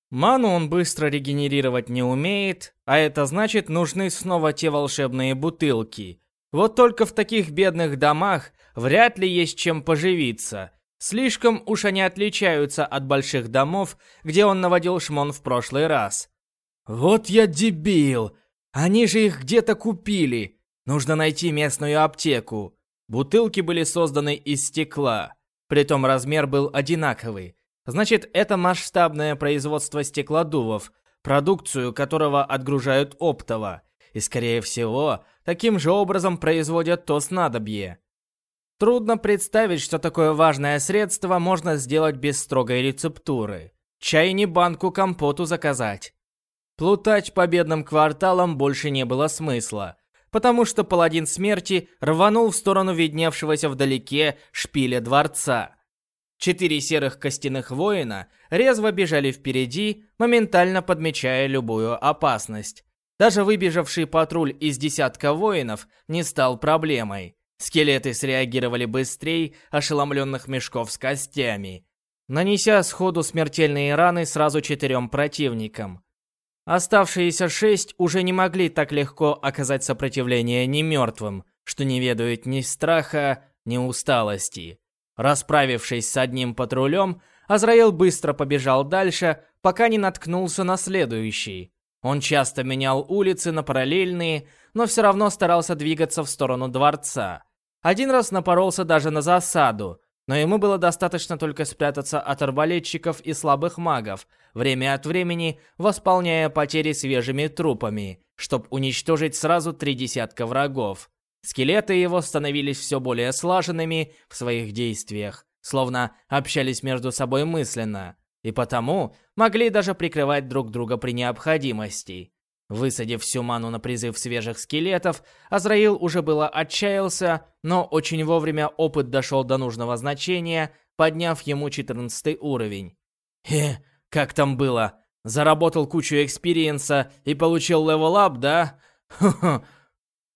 Ману он быстро регенерировать не умеет, а это значит, нужны снова те волшебные бутылки. Вот только в таких бедных домах вряд ли есть чем поживиться – Слишком уж они отличаются от больших домов, где он наводил шмон в прошлый раз. Вот я дебил! Они же их где-то купили. Нужно найти местную аптеку. Бутылки были созданы из стекла. Притом размер был одинаковый. Значит, это масштабное производство стеклодувов, продукцию которого отгружают оптово. И, скорее всего, таким же образом производят то снадобье. Трудно представить, что такое важное средство можно сделать без строгой рецептуры. Чай не банку компоту заказать. Плутать по бедным кварталам больше не было смысла, потому что паладин смерти рванул в сторону видневшегося вдалеке шпиля дворца. Четыре серых костяных воина резво бежали впереди, моментально подмечая любую опасность. Даже выбежавший патруль из десятка воинов не стал проблемой. Скелеты среагировали быстрее ошеломленных мешков с костями, нанеся сходу смертельные раны сразу четырем противникам. Оставшиеся шесть уже не могли так легко оказать сопротивление ни мертвым, что не ведают ни страха, ни усталости. Расправившись с одним патрулем, Азраил быстро побежал дальше, пока не наткнулся на следующий. Он часто менял улицы на параллельные, но все равно старался двигаться в сторону дворца. Один раз напоролся даже на засаду, но ему было достаточно только спрятаться от арбалетчиков и слабых магов, время от времени восполняя потери свежими трупами, чтобы уничтожить сразу три десятка врагов. Скелеты его становились все более слаженными в своих действиях, словно общались между собой мысленно, и потому могли даже прикрывать друг друга при необходимости. Высадив всю ману на призыв свежих скелетов, Азраил уже было отчаялся, но очень вовремя опыт дошел до нужного значения, подняв ему 14 уровень. Хе, как там было? Заработал кучу experience а и получил level-up, да? Хо-хо.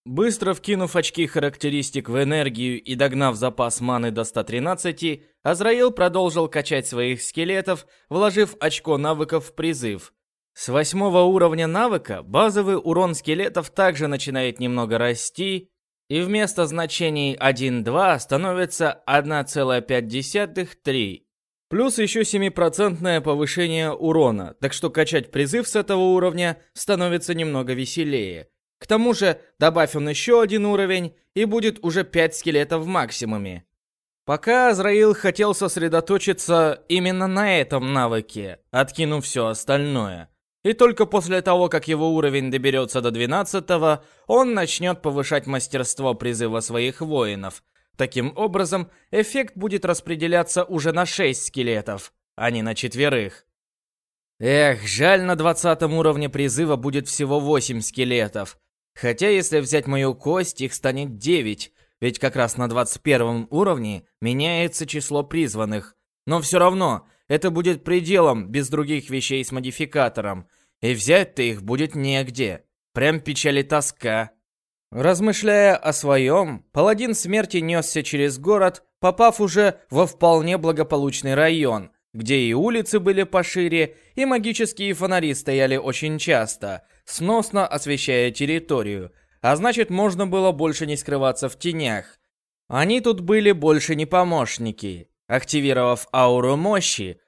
Быстро вкинув очки характеристик в энергию и догнав запас маны до 113, Азраил продолжил качать своих скелетов, вложив очко навыков в призыв. С восьмого уровня навыка базовый урон скелетов также начинает немного расти, и вместо значений 1-2 становится 1,5-3. Плюс еще 7% повышение урона, так что качать призыв с этого уровня становится немного веселее. К тому же, добавь он еще один уровень, и будет уже 5 скелетов в максимуме. Пока Азраил хотел сосредоточиться именно на этом навыке, откинув все остальное – и только после того, как его уровень доберется до 12 он начнет повышать мастерство призыва своих воинов. Таким образом, эффект будет распределяться уже на 6 скелетов, а не на четверых. Эх, жаль, на 20 уровне призыва будет всего 8 скелетов. Хотя, если взять мою кость, их станет 9, ведь как раз на 21 уровне меняется число призванных. Но все равно, это будет пределом без других вещей с модификатором. И взять-то их будет негде. Прям печаль и тоска. Размышляя о своем, паладин смерти несся через город, попав уже во вполне благополучный район, где и улицы были пошире, и магические фонари стояли очень часто, сносно освещая территорию, а значит можно было больше не скрываться в тенях. Они тут были больше не помощники. Активировав ауру мощи,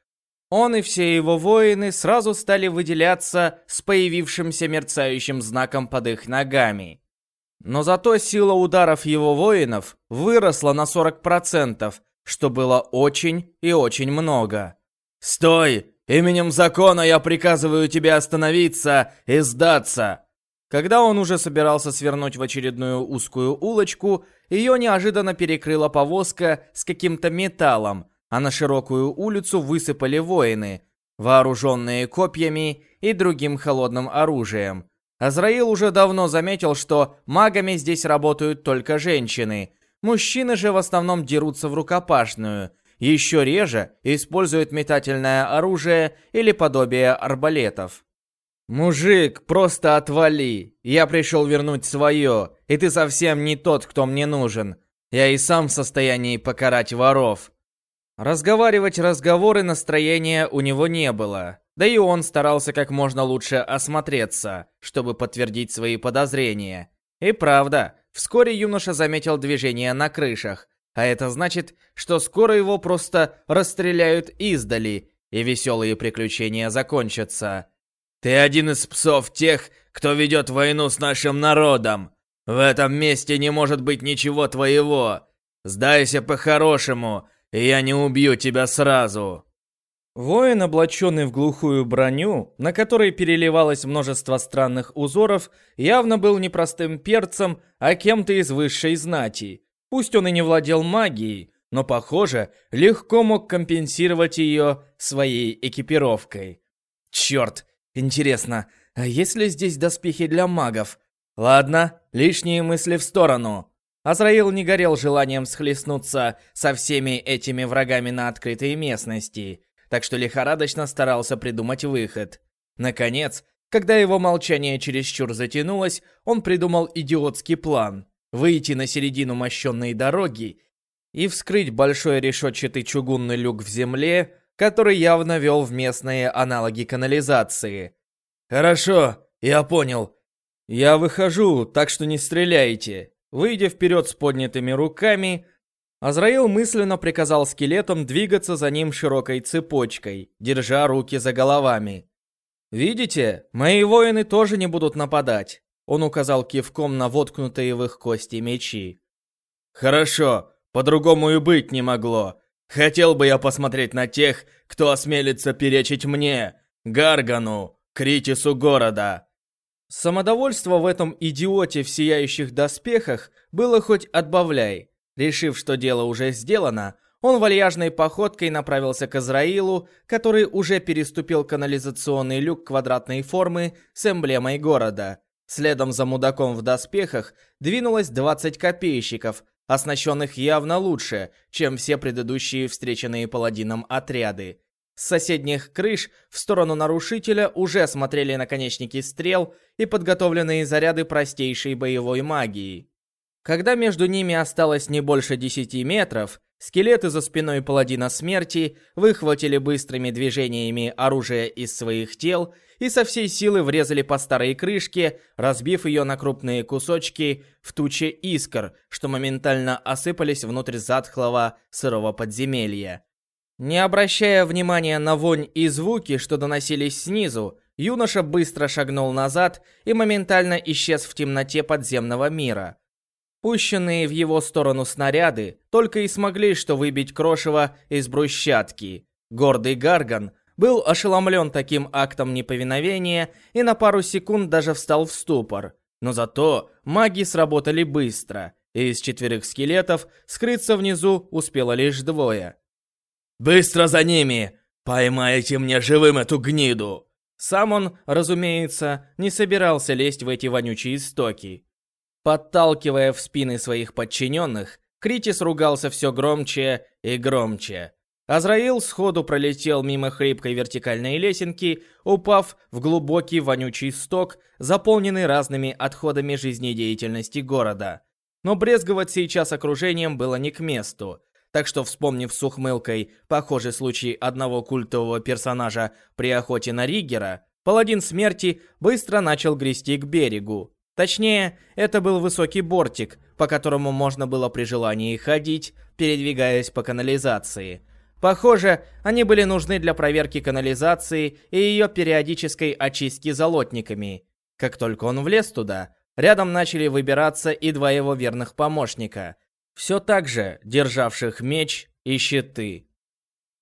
он и все его воины сразу стали выделяться с появившимся мерцающим знаком под их ногами. Но зато сила ударов его воинов выросла на 40%, что было очень и очень много. «Стой! Именем закона я приказываю тебе остановиться и сдаться!» Когда он уже собирался свернуть в очередную узкую улочку, ее неожиданно перекрыла повозка с каким-то металлом, а на широкую улицу высыпали воины, вооруженные копьями и другим холодным оружием. Азраил уже давно заметил, что магами здесь работают только женщины. Мужчины же в основном дерутся в рукопашную. Еще реже используют метательное оружие или подобие арбалетов. «Мужик, просто отвали! Я пришел вернуть свое, и ты совсем не тот, кто мне нужен. Я и сам в состоянии покарать воров». Разговаривать разговоры настроения у него не было. Да и он старался как можно лучше осмотреться, чтобы подтвердить свои подозрения. И правда, вскоре юноша заметил движение на крышах, а это значит, что скоро его просто расстреляют издали, и веселые приключения закончатся. «Ты один из псов тех, кто ведет войну с нашим народом. В этом месте не может быть ничего твоего. Сдайся по-хорошему, я не убью тебя сразу». Воин, облаченный в глухую броню, на которой переливалось множество странных узоров, явно был не простым перцем, а кем-то из высшей знати. Пусть он и не владел магией, но, похоже, легко мог компенсировать ее своей экипировкой. Черт, интересно, а есть ли здесь доспехи для магов? Ладно, лишние мысли в сторону. Азраил не горел желанием схлестнуться со всеми этими врагами на открытой местности так что лихорадочно старался придумать выход. Наконец, когда его молчание чересчур затянулось, он придумал идиотский план – выйти на середину мощенной дороги и вскрыть большой решетчатый чугунный люк в земле, который явно вел в местные аналоги канализации. «Хорошо, я понял. Я выхожу, так что не стреляйте». Выйдя вперед с поднятыми руками, Азраил мысленно приказал скелетам двигаться за ним широкой цепочкой, держа руки за головами. «Видите, мои воины тоже не будут нападать», он указал кивком на воткнутые в их кости мечи. «Хорошо, по-другому и быть не могло. Хотел бы я посмотреть на тех, кто осмелится перечить мне, Гаргану, Критису города». Самодовольство в этом идиоте в сияющих доспехах было хоть отбавляй. Решив, что дело уже сделано, он вальяжной походкой направился к Израилу, который уже переступил канализационный люк квадратной формы с эмблемой города. Следом за мудаком в доспехах двинулось 20 копейщиков, оснащенных явно лучше, чем все предыдущие встреченные паладином отряды. С соседних крыш в сторону нарушителя уже смотрели наконечники стрел и подготовленные заряды простейшей боевой магии. Когда между ними осталось не больше 10 метров, скелеты за спиной паладина смерти выхватили быстрыми движениями оружие из своих тел и со всей силы врезали по старой крышке, разбив ее на крупные кусочки в туче искр, что моментально осыпались внутрь затхлого сырого подземелья. Не обращая внимания на вонь и звуки, что доносились снизу, юноша быстро шагнул назад и моментально исчез в темноте подземного мира. Пущенные в его сторону снаряды только и смогли что выбить крошево из брусчатки. Гордый Гарган был ошеломлен таким актом неповиновения и на пару секунд даже встал в ступор. Но зато маги сработали быстро, и из четверых скелетов скрыться внизу успело лишь двое. «Быстро за ними! Поймайте мне живым эту гниду!» Сам он, разумеется, не собирался лезть в эти вонючие истоки. Подталкивая в спины своих подчиненных, Критис ругался все громче и громче. Азраил сходу пролетел мимо хрипкой вертикальной лесенки, упав в глубокий вонючий сток, заполненный разными отходами жизнедеятельности города. Но брезговать сейчас окружением было не к месту. Так что, вспомнив с ухмылкой похожий случай одного культового персонажа при охоте на Риггера, паладин смерти быстро начал грести к берегу. Точнее, это был высокий бортик, по которому можно было при желании ходить, передвигаясь по канализации. Похоже, они были нужны для проверки канализации и ее периодической очистки золотниками. Как только он влез туда, рядом начали выбираться и два его верных помощника, все так же державших меч и щиты.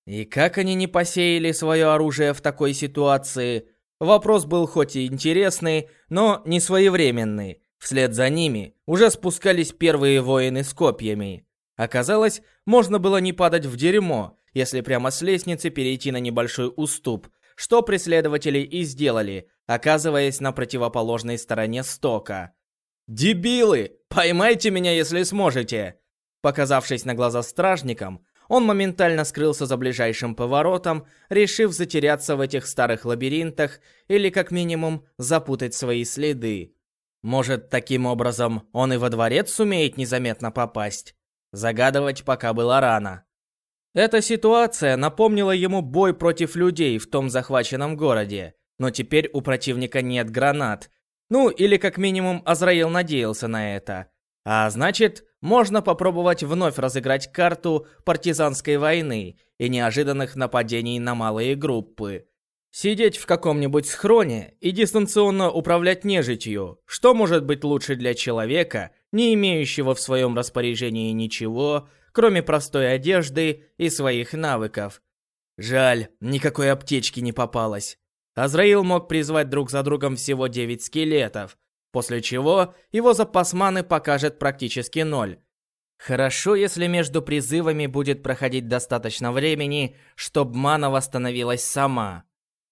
И как они не посеяли свое оружие в такой ситуации? Вопрос был хоть и интересный, но не своевременный. Вслед за ними уже спускались первые воины с копьями. Оказалось, можно было не падать в дерьмо, если прямо с лестницы перейти на небольшой уступ, что преследователи и сделали, оказываясь на противоположной стороне стока. «Дебилы! Поймайте меня, если сможете!» Показавшись на глаза стражникам, он моментально скрылся за ближайшим поворотом, решив затеряться в этих старых лабиринтах или, как минимум, запутать свои следы. Может, таким образом он и во дворец сумеет незаметно попасть? Загадывать пока было рано. Эта ситуация напомнила ему бой против людей в том захваченном городе, но теперь у противника нет гранат. Ну, или как минимум Азраил надеялся на это. А значит, можно попробовать вновь разыграть карту партизанской войны и неожиданных нападений на малые группы. Сидеть в каком-нибудь схроне и дистанционно управлять нежитью. Что может быть лучше для человека, не имеющего в своем распоряжении ничего, кроме простой одежды и своих навыков? Жаль, никакой аптечки не попалось. Азраил мог призвать друг за другом всего 9 скелетов, после чего его запас маны покажет практически ноль. Хорошо, если между призывами будет проходить достаточно времени, чтобы мана восстановилась сама.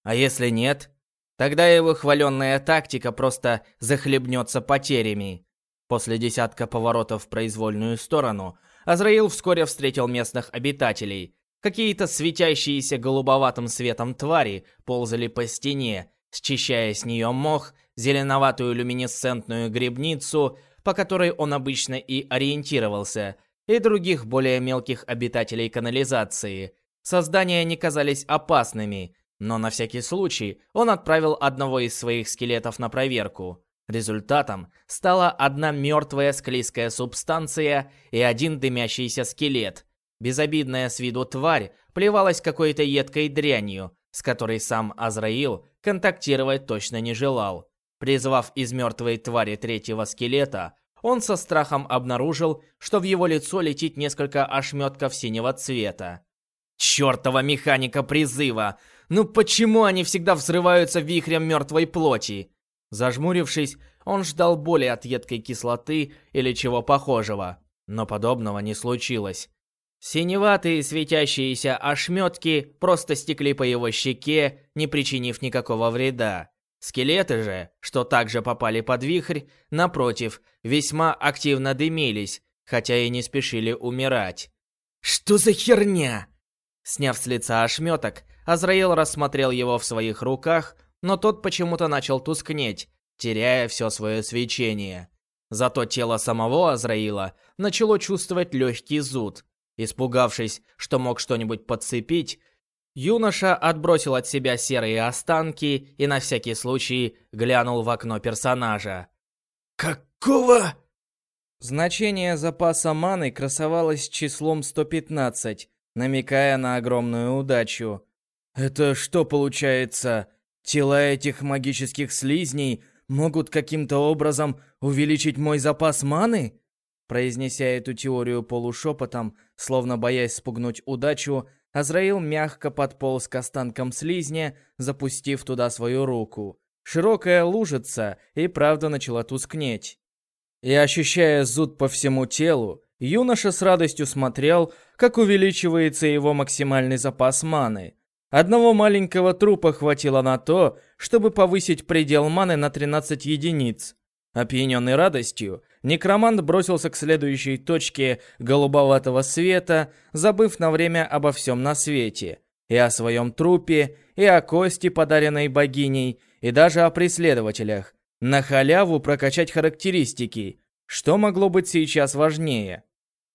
А если нет, тогда его хваленная тактика просто захлебнется потерями. После десятка поворотов в произвольную сторону, Азраил вскоре встретил местных обитателей. Какие-то светящиеся голубоватым светом твари ползали по стене, счищая с нее мох, зеленоватую люминесцентную грибницу, по которой он обычно и ориентировался, и других более мелких обитателей канализации. Создания не казались опасными, но на всякий случай он отправил одного из своих скелетов на проверку. Результатом стала одна мертвая склизкая субстанция и один дымящийся скелет. Безобидная с виду тварь плевалась какой-то едкой дрянью, с которой сам Азраил контактировать точно не желал. Призвав из мертвой твари третьего скелета, он со страхом обнаружил, что в его лицо летит несколько ошметков синего цвета. Чёртова механика призыва! Ну почему они всегда взрываются вихрем мертвой плоти? Зажмурившись, он ждал боли от едкой кислоты или чего похожего, но подобного не случилось. Синеватые светящиеся ошметки просто стекли по его щеке, не причинив никакого вреда. Скелеты же, что также попали под вихрь, напротив, весьма активно дымились, хотя и не спешили умирать. «Что за херня?» Сняв с лица ошметок, Азраил рассмотрел его в своих руках, но тот почему-то начал тускнеть, теряя все свое свечение. Зато тело самого Азраила начало чувствовать легкий зуд. Испугавшись, что мог что-нибудь подцепить, юноша отбросил от себя серые останки и на всякий случай глянул в окно персонажа. «Какого?» Значение запаса маны красовалось числом 115, намекая на огромную удачу. Это что получается? Тела этих магических слизней могут каким-то образом увеличить мой запас маны? Произнеся эту теорию полушепотом, словно боясь спугнуть удачу, Азраил мягко подполз к останкам слизня, запустив туда свою руку. Широкая лужица и правда начала тускнеть. И ощущая зуд по всему телу, юноша с радостью смотрел, как увеличивается его максимальный запас маны. Одного маленького трупа хватило на то, чтобы повысить предел маны на 13 единиц. Опьяненный радостью, Некромант бросился к следующей точке голубоватого света, забыв на время обо всем на свете. И о своем трупе, и о кости, подаренной богиней, и даже о преследователях. На халяву прокачать характеристики. Что могло быть сейчас важнее?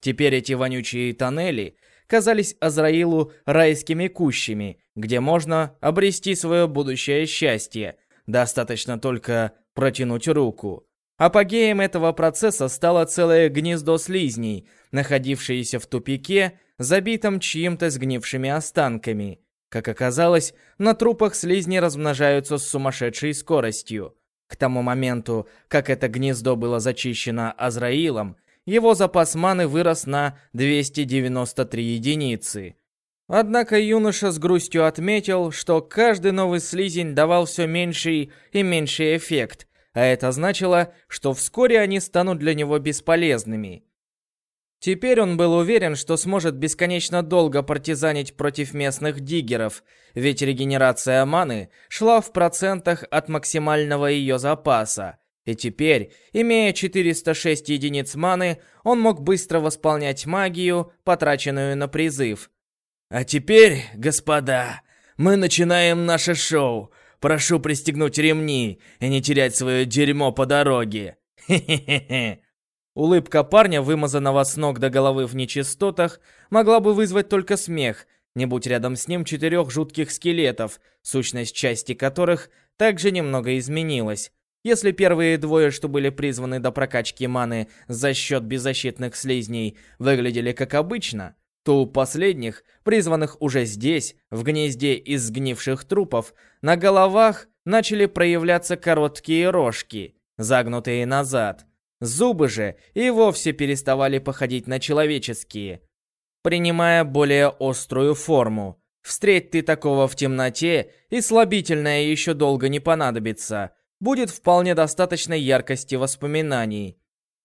Теперь эти вонючие тоннели казались Азраилу райскими кущами, где можно обрести свое будущее счастье. Достаточно только протянуть руку. Апогеем этого процесса стало целое гнездо слизней, находившееся в тупике, забитом чьим-то сгнившими останками. Как оказалось, на трупах слизни размножаются с сумасшедшей скоростью. К тому моменту, как это гнездо было зачищено Азраилом, его запас маны вырос на 293 единицы. Однако юноша с грустью отметил, что каждый новый слизень давал все меньший и меньший эффект, а это значило, что вскоре они станут для него бесполезными. Теперь он был уверен, что сможет бесконечно долго партизанить против местных диггеров, ведь регенерация маны шла в процентах от максимального ее запаса. И теперь, имея 406 единиц маны, он мог быстро восполнять магию, потраченную на призыв. «А теперь, господа, мы начинаем наше шоу. Прошу пристегнуть ремни и не терять свое дерьмо по дороге. Хе-хе-хе. Улыбка парня, вымазанного с ног до головы в нечистотах, могла бы вызвать только смех, не будь рядом с ним четырех жутких скелетов, сущность части которых также немного изменилась. Если первые двое, что были призваны до прокачки маны за счет беззащитных слизней, выглядели как обычно, то у последних, призванных уже здесь, в гнезде из сгнивших трупов, на головах начали проявляться короткие рожки, загнутые назад. Зубы же и вовсе переставали походить на человеческие, принимая более острую форму. Встреть ты такого в темноте, и слабительное еще долго не понадобится. Будет вполне достаточно яркости воспоминаний.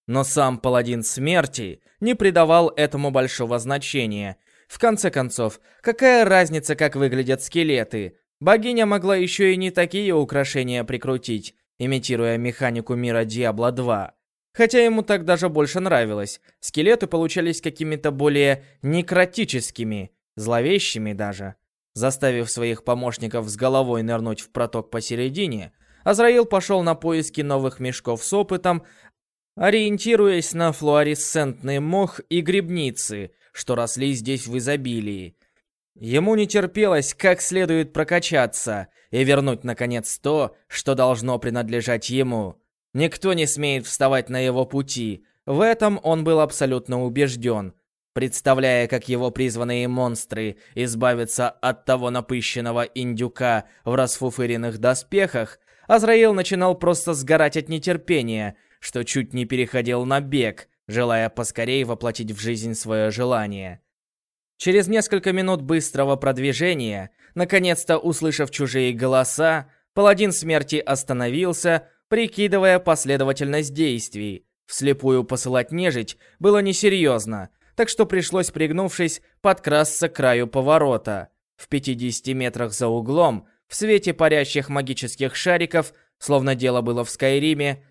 Но сам паладин смерти не придавал этому большого значения. В конце концов, какая разница, как выглядят скелеты? Богиня могла еще и не такие украшения прикрутить, имитируя механику мира Диабло 2. Хотя ему так даже больше нравилось. Скелеты получались какими-то более некротическими, зловещими даже. Заставив своих помощников с головой нырнуть в проток посередине, Азраил пошел на поиски новых мешков с опытом, ориентируясь на флуоресцентный мох и грибницы, что росли здесь в изобилии. Ему не терпелось как следует прокачаться и вернуть, наконец, то, что должно принадлежать ему. Никто не смеет вставать на его пути, в этом он был абсолютно убежден. Представляя, как его призванные монстры избавятся от того напыщенного индюка в расфуфыренных доспехах, Азраил начинал просто сгорать от нетерпения, что чуть не переходил на бег, желая поскорее воплотить в жизнь свое желание. Через несколько минут быстрого продвижения, наконец-то услышав чужие голоса, паладин смерти остановился, прикидывая последовательность действий. Вслепую посылать нежить было несерьезно, так что пришлось, пригнувшись, подкрасться к краю поворота. В 50 метрах за углом, в свете парящих магических шариков, словно дело было в Скайриме,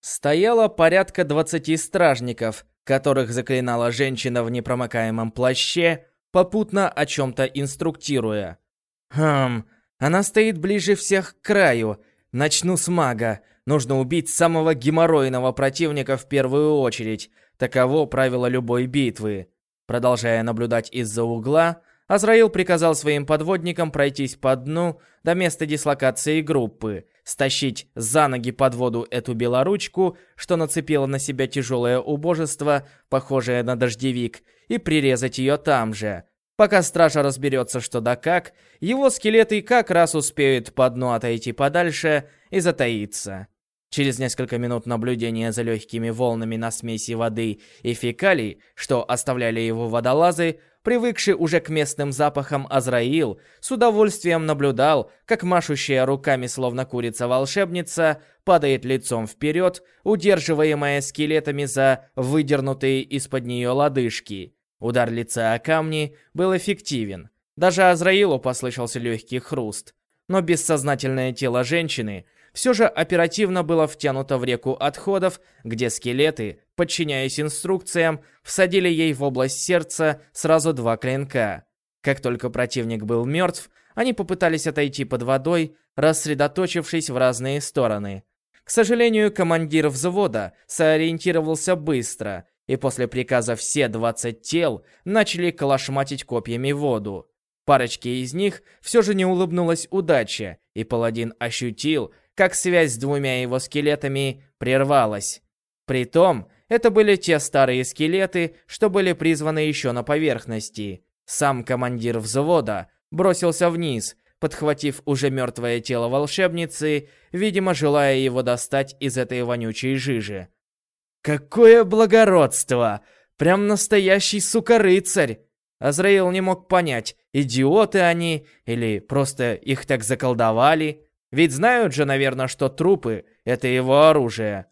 стояло порядка 20 стражников, которых заклинала женщина в непромокаемом плаще, попутно о чем-то инструктируя. «Хм, она стоит ближе всех к краю. Начну с мага. Нужно убить самого геморройного противника в первую очередь. Таково правило любой битвы». Продолжая наблюдать из-за угла, Азраил приказал своим подводникам пройтись по дну до места дислокации группы, стащить за ноги под воду эту белоручку, что нацепило на себя тяжелое убожество, похожее на дождевик, и прирезать ее там же. Пока стража разберется что да как, его скелеты как раз успеют по дну отойти подальше и затаиться. Через несколько минут наблюдения за легкими волнами на смеси воды и фекалий, что оставляли его водолазы, Привыкший уже к местным запахам Азраил с удовольствием наблюдал, как машущая руками словно курица-волшебница падает лицом вперед, удерживаемая скелетами за выдернутые из-под нее лодыжки. Удар лица о камни был эффективен. Даже Азраилу послышался легкий хруст. Но бессознательное тело женщины все же оперативно было втянуто в реку отходов, где скелеты, подчиняясь инструкциям, всадили ей в область сердца сразу два клинка. Как только противник был мертв, они попытались отойти под водой, рассредоточившись в разные стороны. К сожалению, командир взвода сориентировался быстро, и после приказа все 20 тел начали колошматить копьями воду. Парочке из них все же не улыбнулась удача, и паладин ощутил, как связь с двумя его скелетами прервалась. Притом, это были те старые скелеты, что были призваны еще на поверхности. Сам командир взвода бросился вниз, подхватив уже мертвое тело волшебницы, видимо, желая его достать из этой вонючей жижи. «Какое благородство! Прям настоящий сука-рыцарь!» Азраил не мог понять, идиоты они или просто их так заколдовали. Ведь знают же, наверное, что трупы — это его оружие.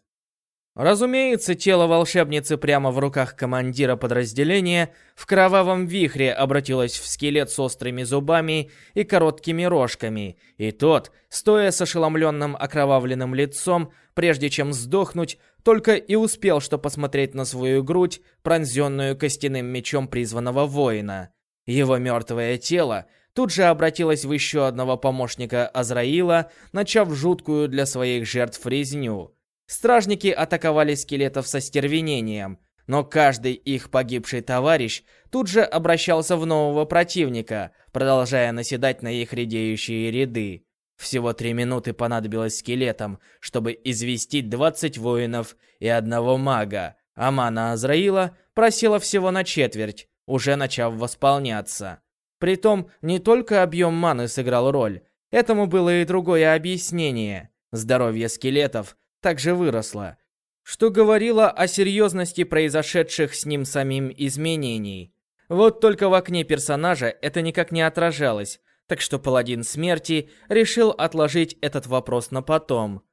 Разумеется, тело волшебницы прямо в руках командира подразделения в кровавом вихре обратилось в скелет с острыми зубами и короткими рожками, и тот, стоя с ошеломленным окровавленным лицом, прежде чем сдохнуть, только и успел что посмотреть на свою грудь, пронзенную костяным мечом призванного воина. Его мертвое тело тут же обратилась в еще одного помощника Азраила, начав жуткую для своих жертв резню. Стражники атаковали скелетов со стервенением, но каждый их погибший товарищ тут же обращался в нового противника, продолжая наседать на их редеющие ряды. Всего три минуты понадобилось скелетам, чтобы известить 20 воинов и одного мага, а мана Азраила просела всего на четверть, уже начав восполняться. Притом, не только объем маны сыграл роль, этому было и другое объяснение. Здоровье скелетов также выросло, что говорило о серьезности произошедших с ним самим изменений. Вот только в окне персонажа это никак не отражалось, так что Паладин Смерти решил отложить этот вопрос на потом.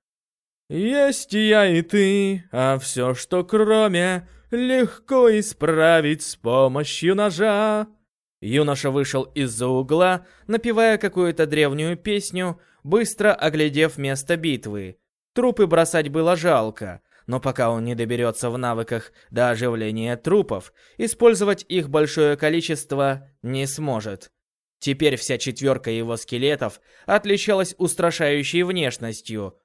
«Есть я и ты, а все, что кроме, легко исправить с помощью ножа». Юноша вышел из-за угла, напевая какую-то древнюю песню, быстро оглядев место битвы. Трупы бросать было жалко, но пока он не доберется в навыках до оживления трупов, использовать их большое количество не сможет. Теперь вся четверка его скелетов отличалась устрашающей внешностью,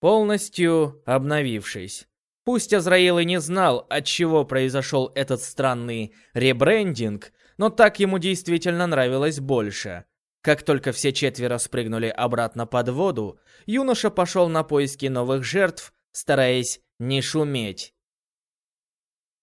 полностью обновившись. Пусть Азраил и не знал, от чего произошел этот странный ребрендинг, но так ему действительно нравилось больше. Как только все четверо спрыгнули обратно под воду, юноша пошел на поиски новых жертв, стараясь не шуметь.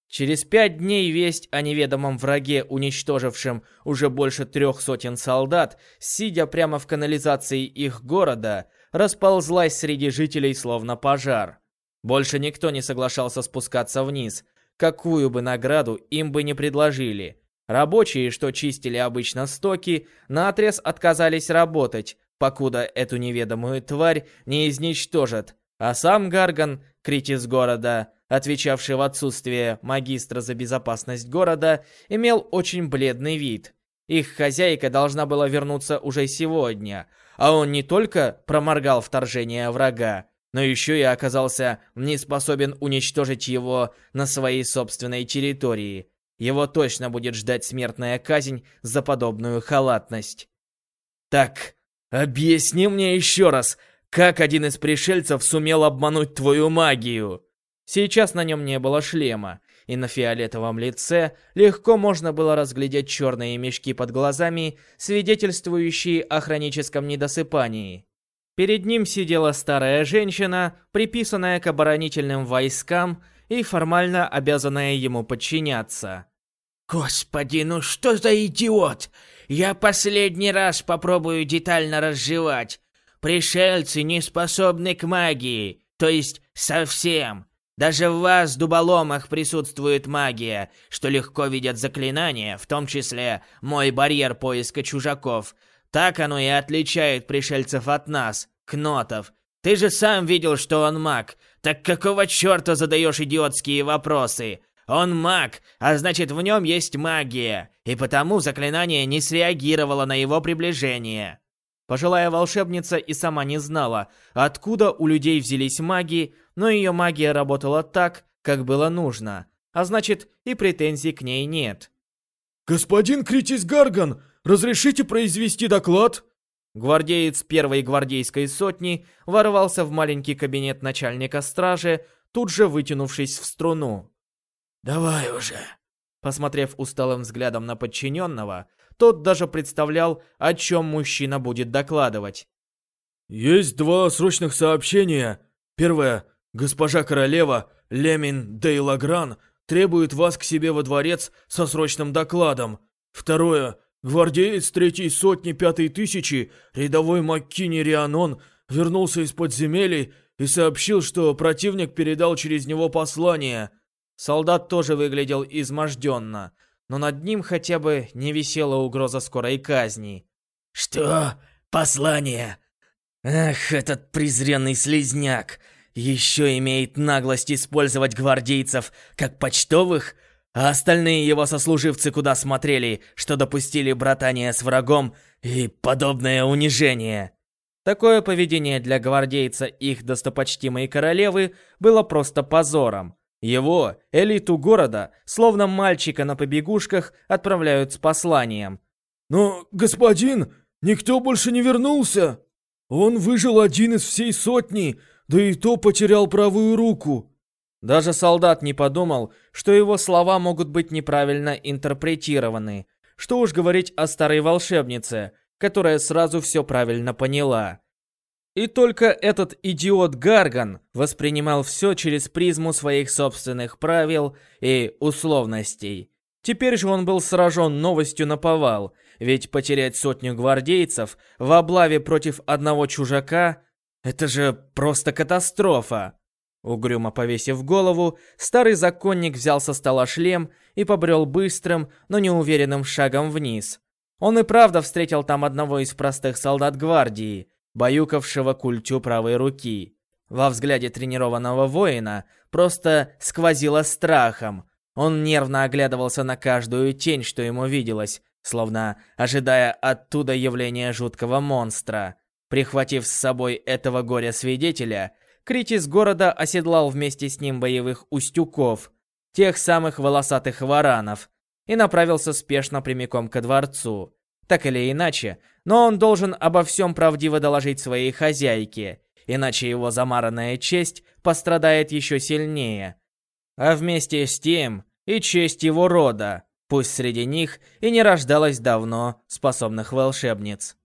Через пять дней весть о неведомом враге, уничтожившем уже больше трех сотен солдат, сидя прямо в канализации их города, расползлась среди жителей словно пожар. Больше никто не соглашался спускаться вниз, какую бы награду им бы не предложили. Рабочие, что чистили обычно стоки, наотрез отказались работать, покуда эту неведомую тварь не изничтожат, а сам Гарган, критис города, отвечавший в отсутствие магистра за безопасность города, имел очень бледный вид. Их хозяйка должна была вернуться уже сегодня, а он не только проморгал вторжение врага, но еще и оказался не способен уничтожить его на своей собственной территории – его точно будет ждать смертная казнь за подобную халатность. Так, объясни мне еще раз, как один из пришельцев сумел обмануть твою магию? Сейчас на нем не было шлема, и на фиолетовом лице легко можно было разглядеть черные мешки под глазами, свидетельствующие о хроническом недосыпании. Перед ним сидела старая женщина, приписанная к оборонительным войскам и формально обязанная ему подчиняться. «Господи, ну что за идиот! Я последний раз попробую детально разжевать. Пришельцы не способны к магии, то есть совсем. Даже в вас, дуболомах, присутствует магия, что легко видят заклинания, в том числе мой барьер поиска чужаков. Так оно и отличает пришельцев от нас, кнотов. Ты же сам видел, что он маг. Так какого черта задаешь идиотские вопросы? Он маг, а значит в нем есть магия, и потому заклинание не среагировало на его приближение. Пожилая волшебница и сама не знала, откуда у людей взялись маги, но ее магия работала так, как было нужно, а значит и претензий к ней нет. «Господин Критис Гарган, разрешите произвести доклад?» Гвардеец первой гвардейской сотни ворвался в маленький кабинет начальника стражи, тут же вытянувшись в струну. «Давай уже!» Посмотрев усталым взглядом на подчиненного, тот даже представлял, о чем мужчина будет докладывать. «Есть два срочных сообщения. Первое. Госпожа королева Лемин Дейлагран требует вас к себе во дворец со срочным докладом. Второе. Гвардеец третьей сотни пятой тысячи, рядовой Маккини Рианон, вернулся из подземелий и сообщил, что противник передал через него послание. Солдат тоже выглядел изможденно, но над ним хотя бы не висела угроза скорой казни. «Что? Послание? Ах, этот презренный слизняк! Еще имеет наглость использовать гвардейцев как почтовых, а остальные его сослуживцы куда смотрели, что допустили братание с врагом и подобное унижение. Такое поведение для гвардейца их достопочтимой королевы было просто позором. Его, элиту города, словно мальчика на побегушках, отправляют с посланием. «Но, господин, никто больше не вернулся! Он выжил один из всей сотни, да и то потерял правую руку. Даже солдат не подумал, что его слова могут быть неправильно интерпретированы. Что уж говорить о старой волшебнице, которая сразу все правильно поняла. И только этот идиот Гарган воспринимал все через призму своих собственных правил и условностей. Теперь же он был сражен новостью на повал, ведь потерять сотню гвардейцев в облаве против одного чужака это же просто катастрофа. Угрюмо повесив голову, старый законник взял со стола шлем и побрел быстрым, но неуверенным шагом вниз. Он и правда встретил там одного из простых солдат гвардии, баюкавшего культю правой руки. Во взгляде тренированного воина просто сквозило страхом. Он нервно оглядывался на каждую тень, что ему виделось, словно ожидая оттуда явления жуткого монстра. Прихватив с собой этого горя-свидетеля, Критис города оседлал вместе с ним боевых устюков, тех самых волосатых варанов, и направился спешно прямиком ко дворцу. Так или иначе, но он должен обо всем правдиво доложить своей хозяйке, иначе его замаранная честь пострадает еще сильнее. А вместе с тем и честь его рода, пусть среди них и не рождалось давно способных волшебниц.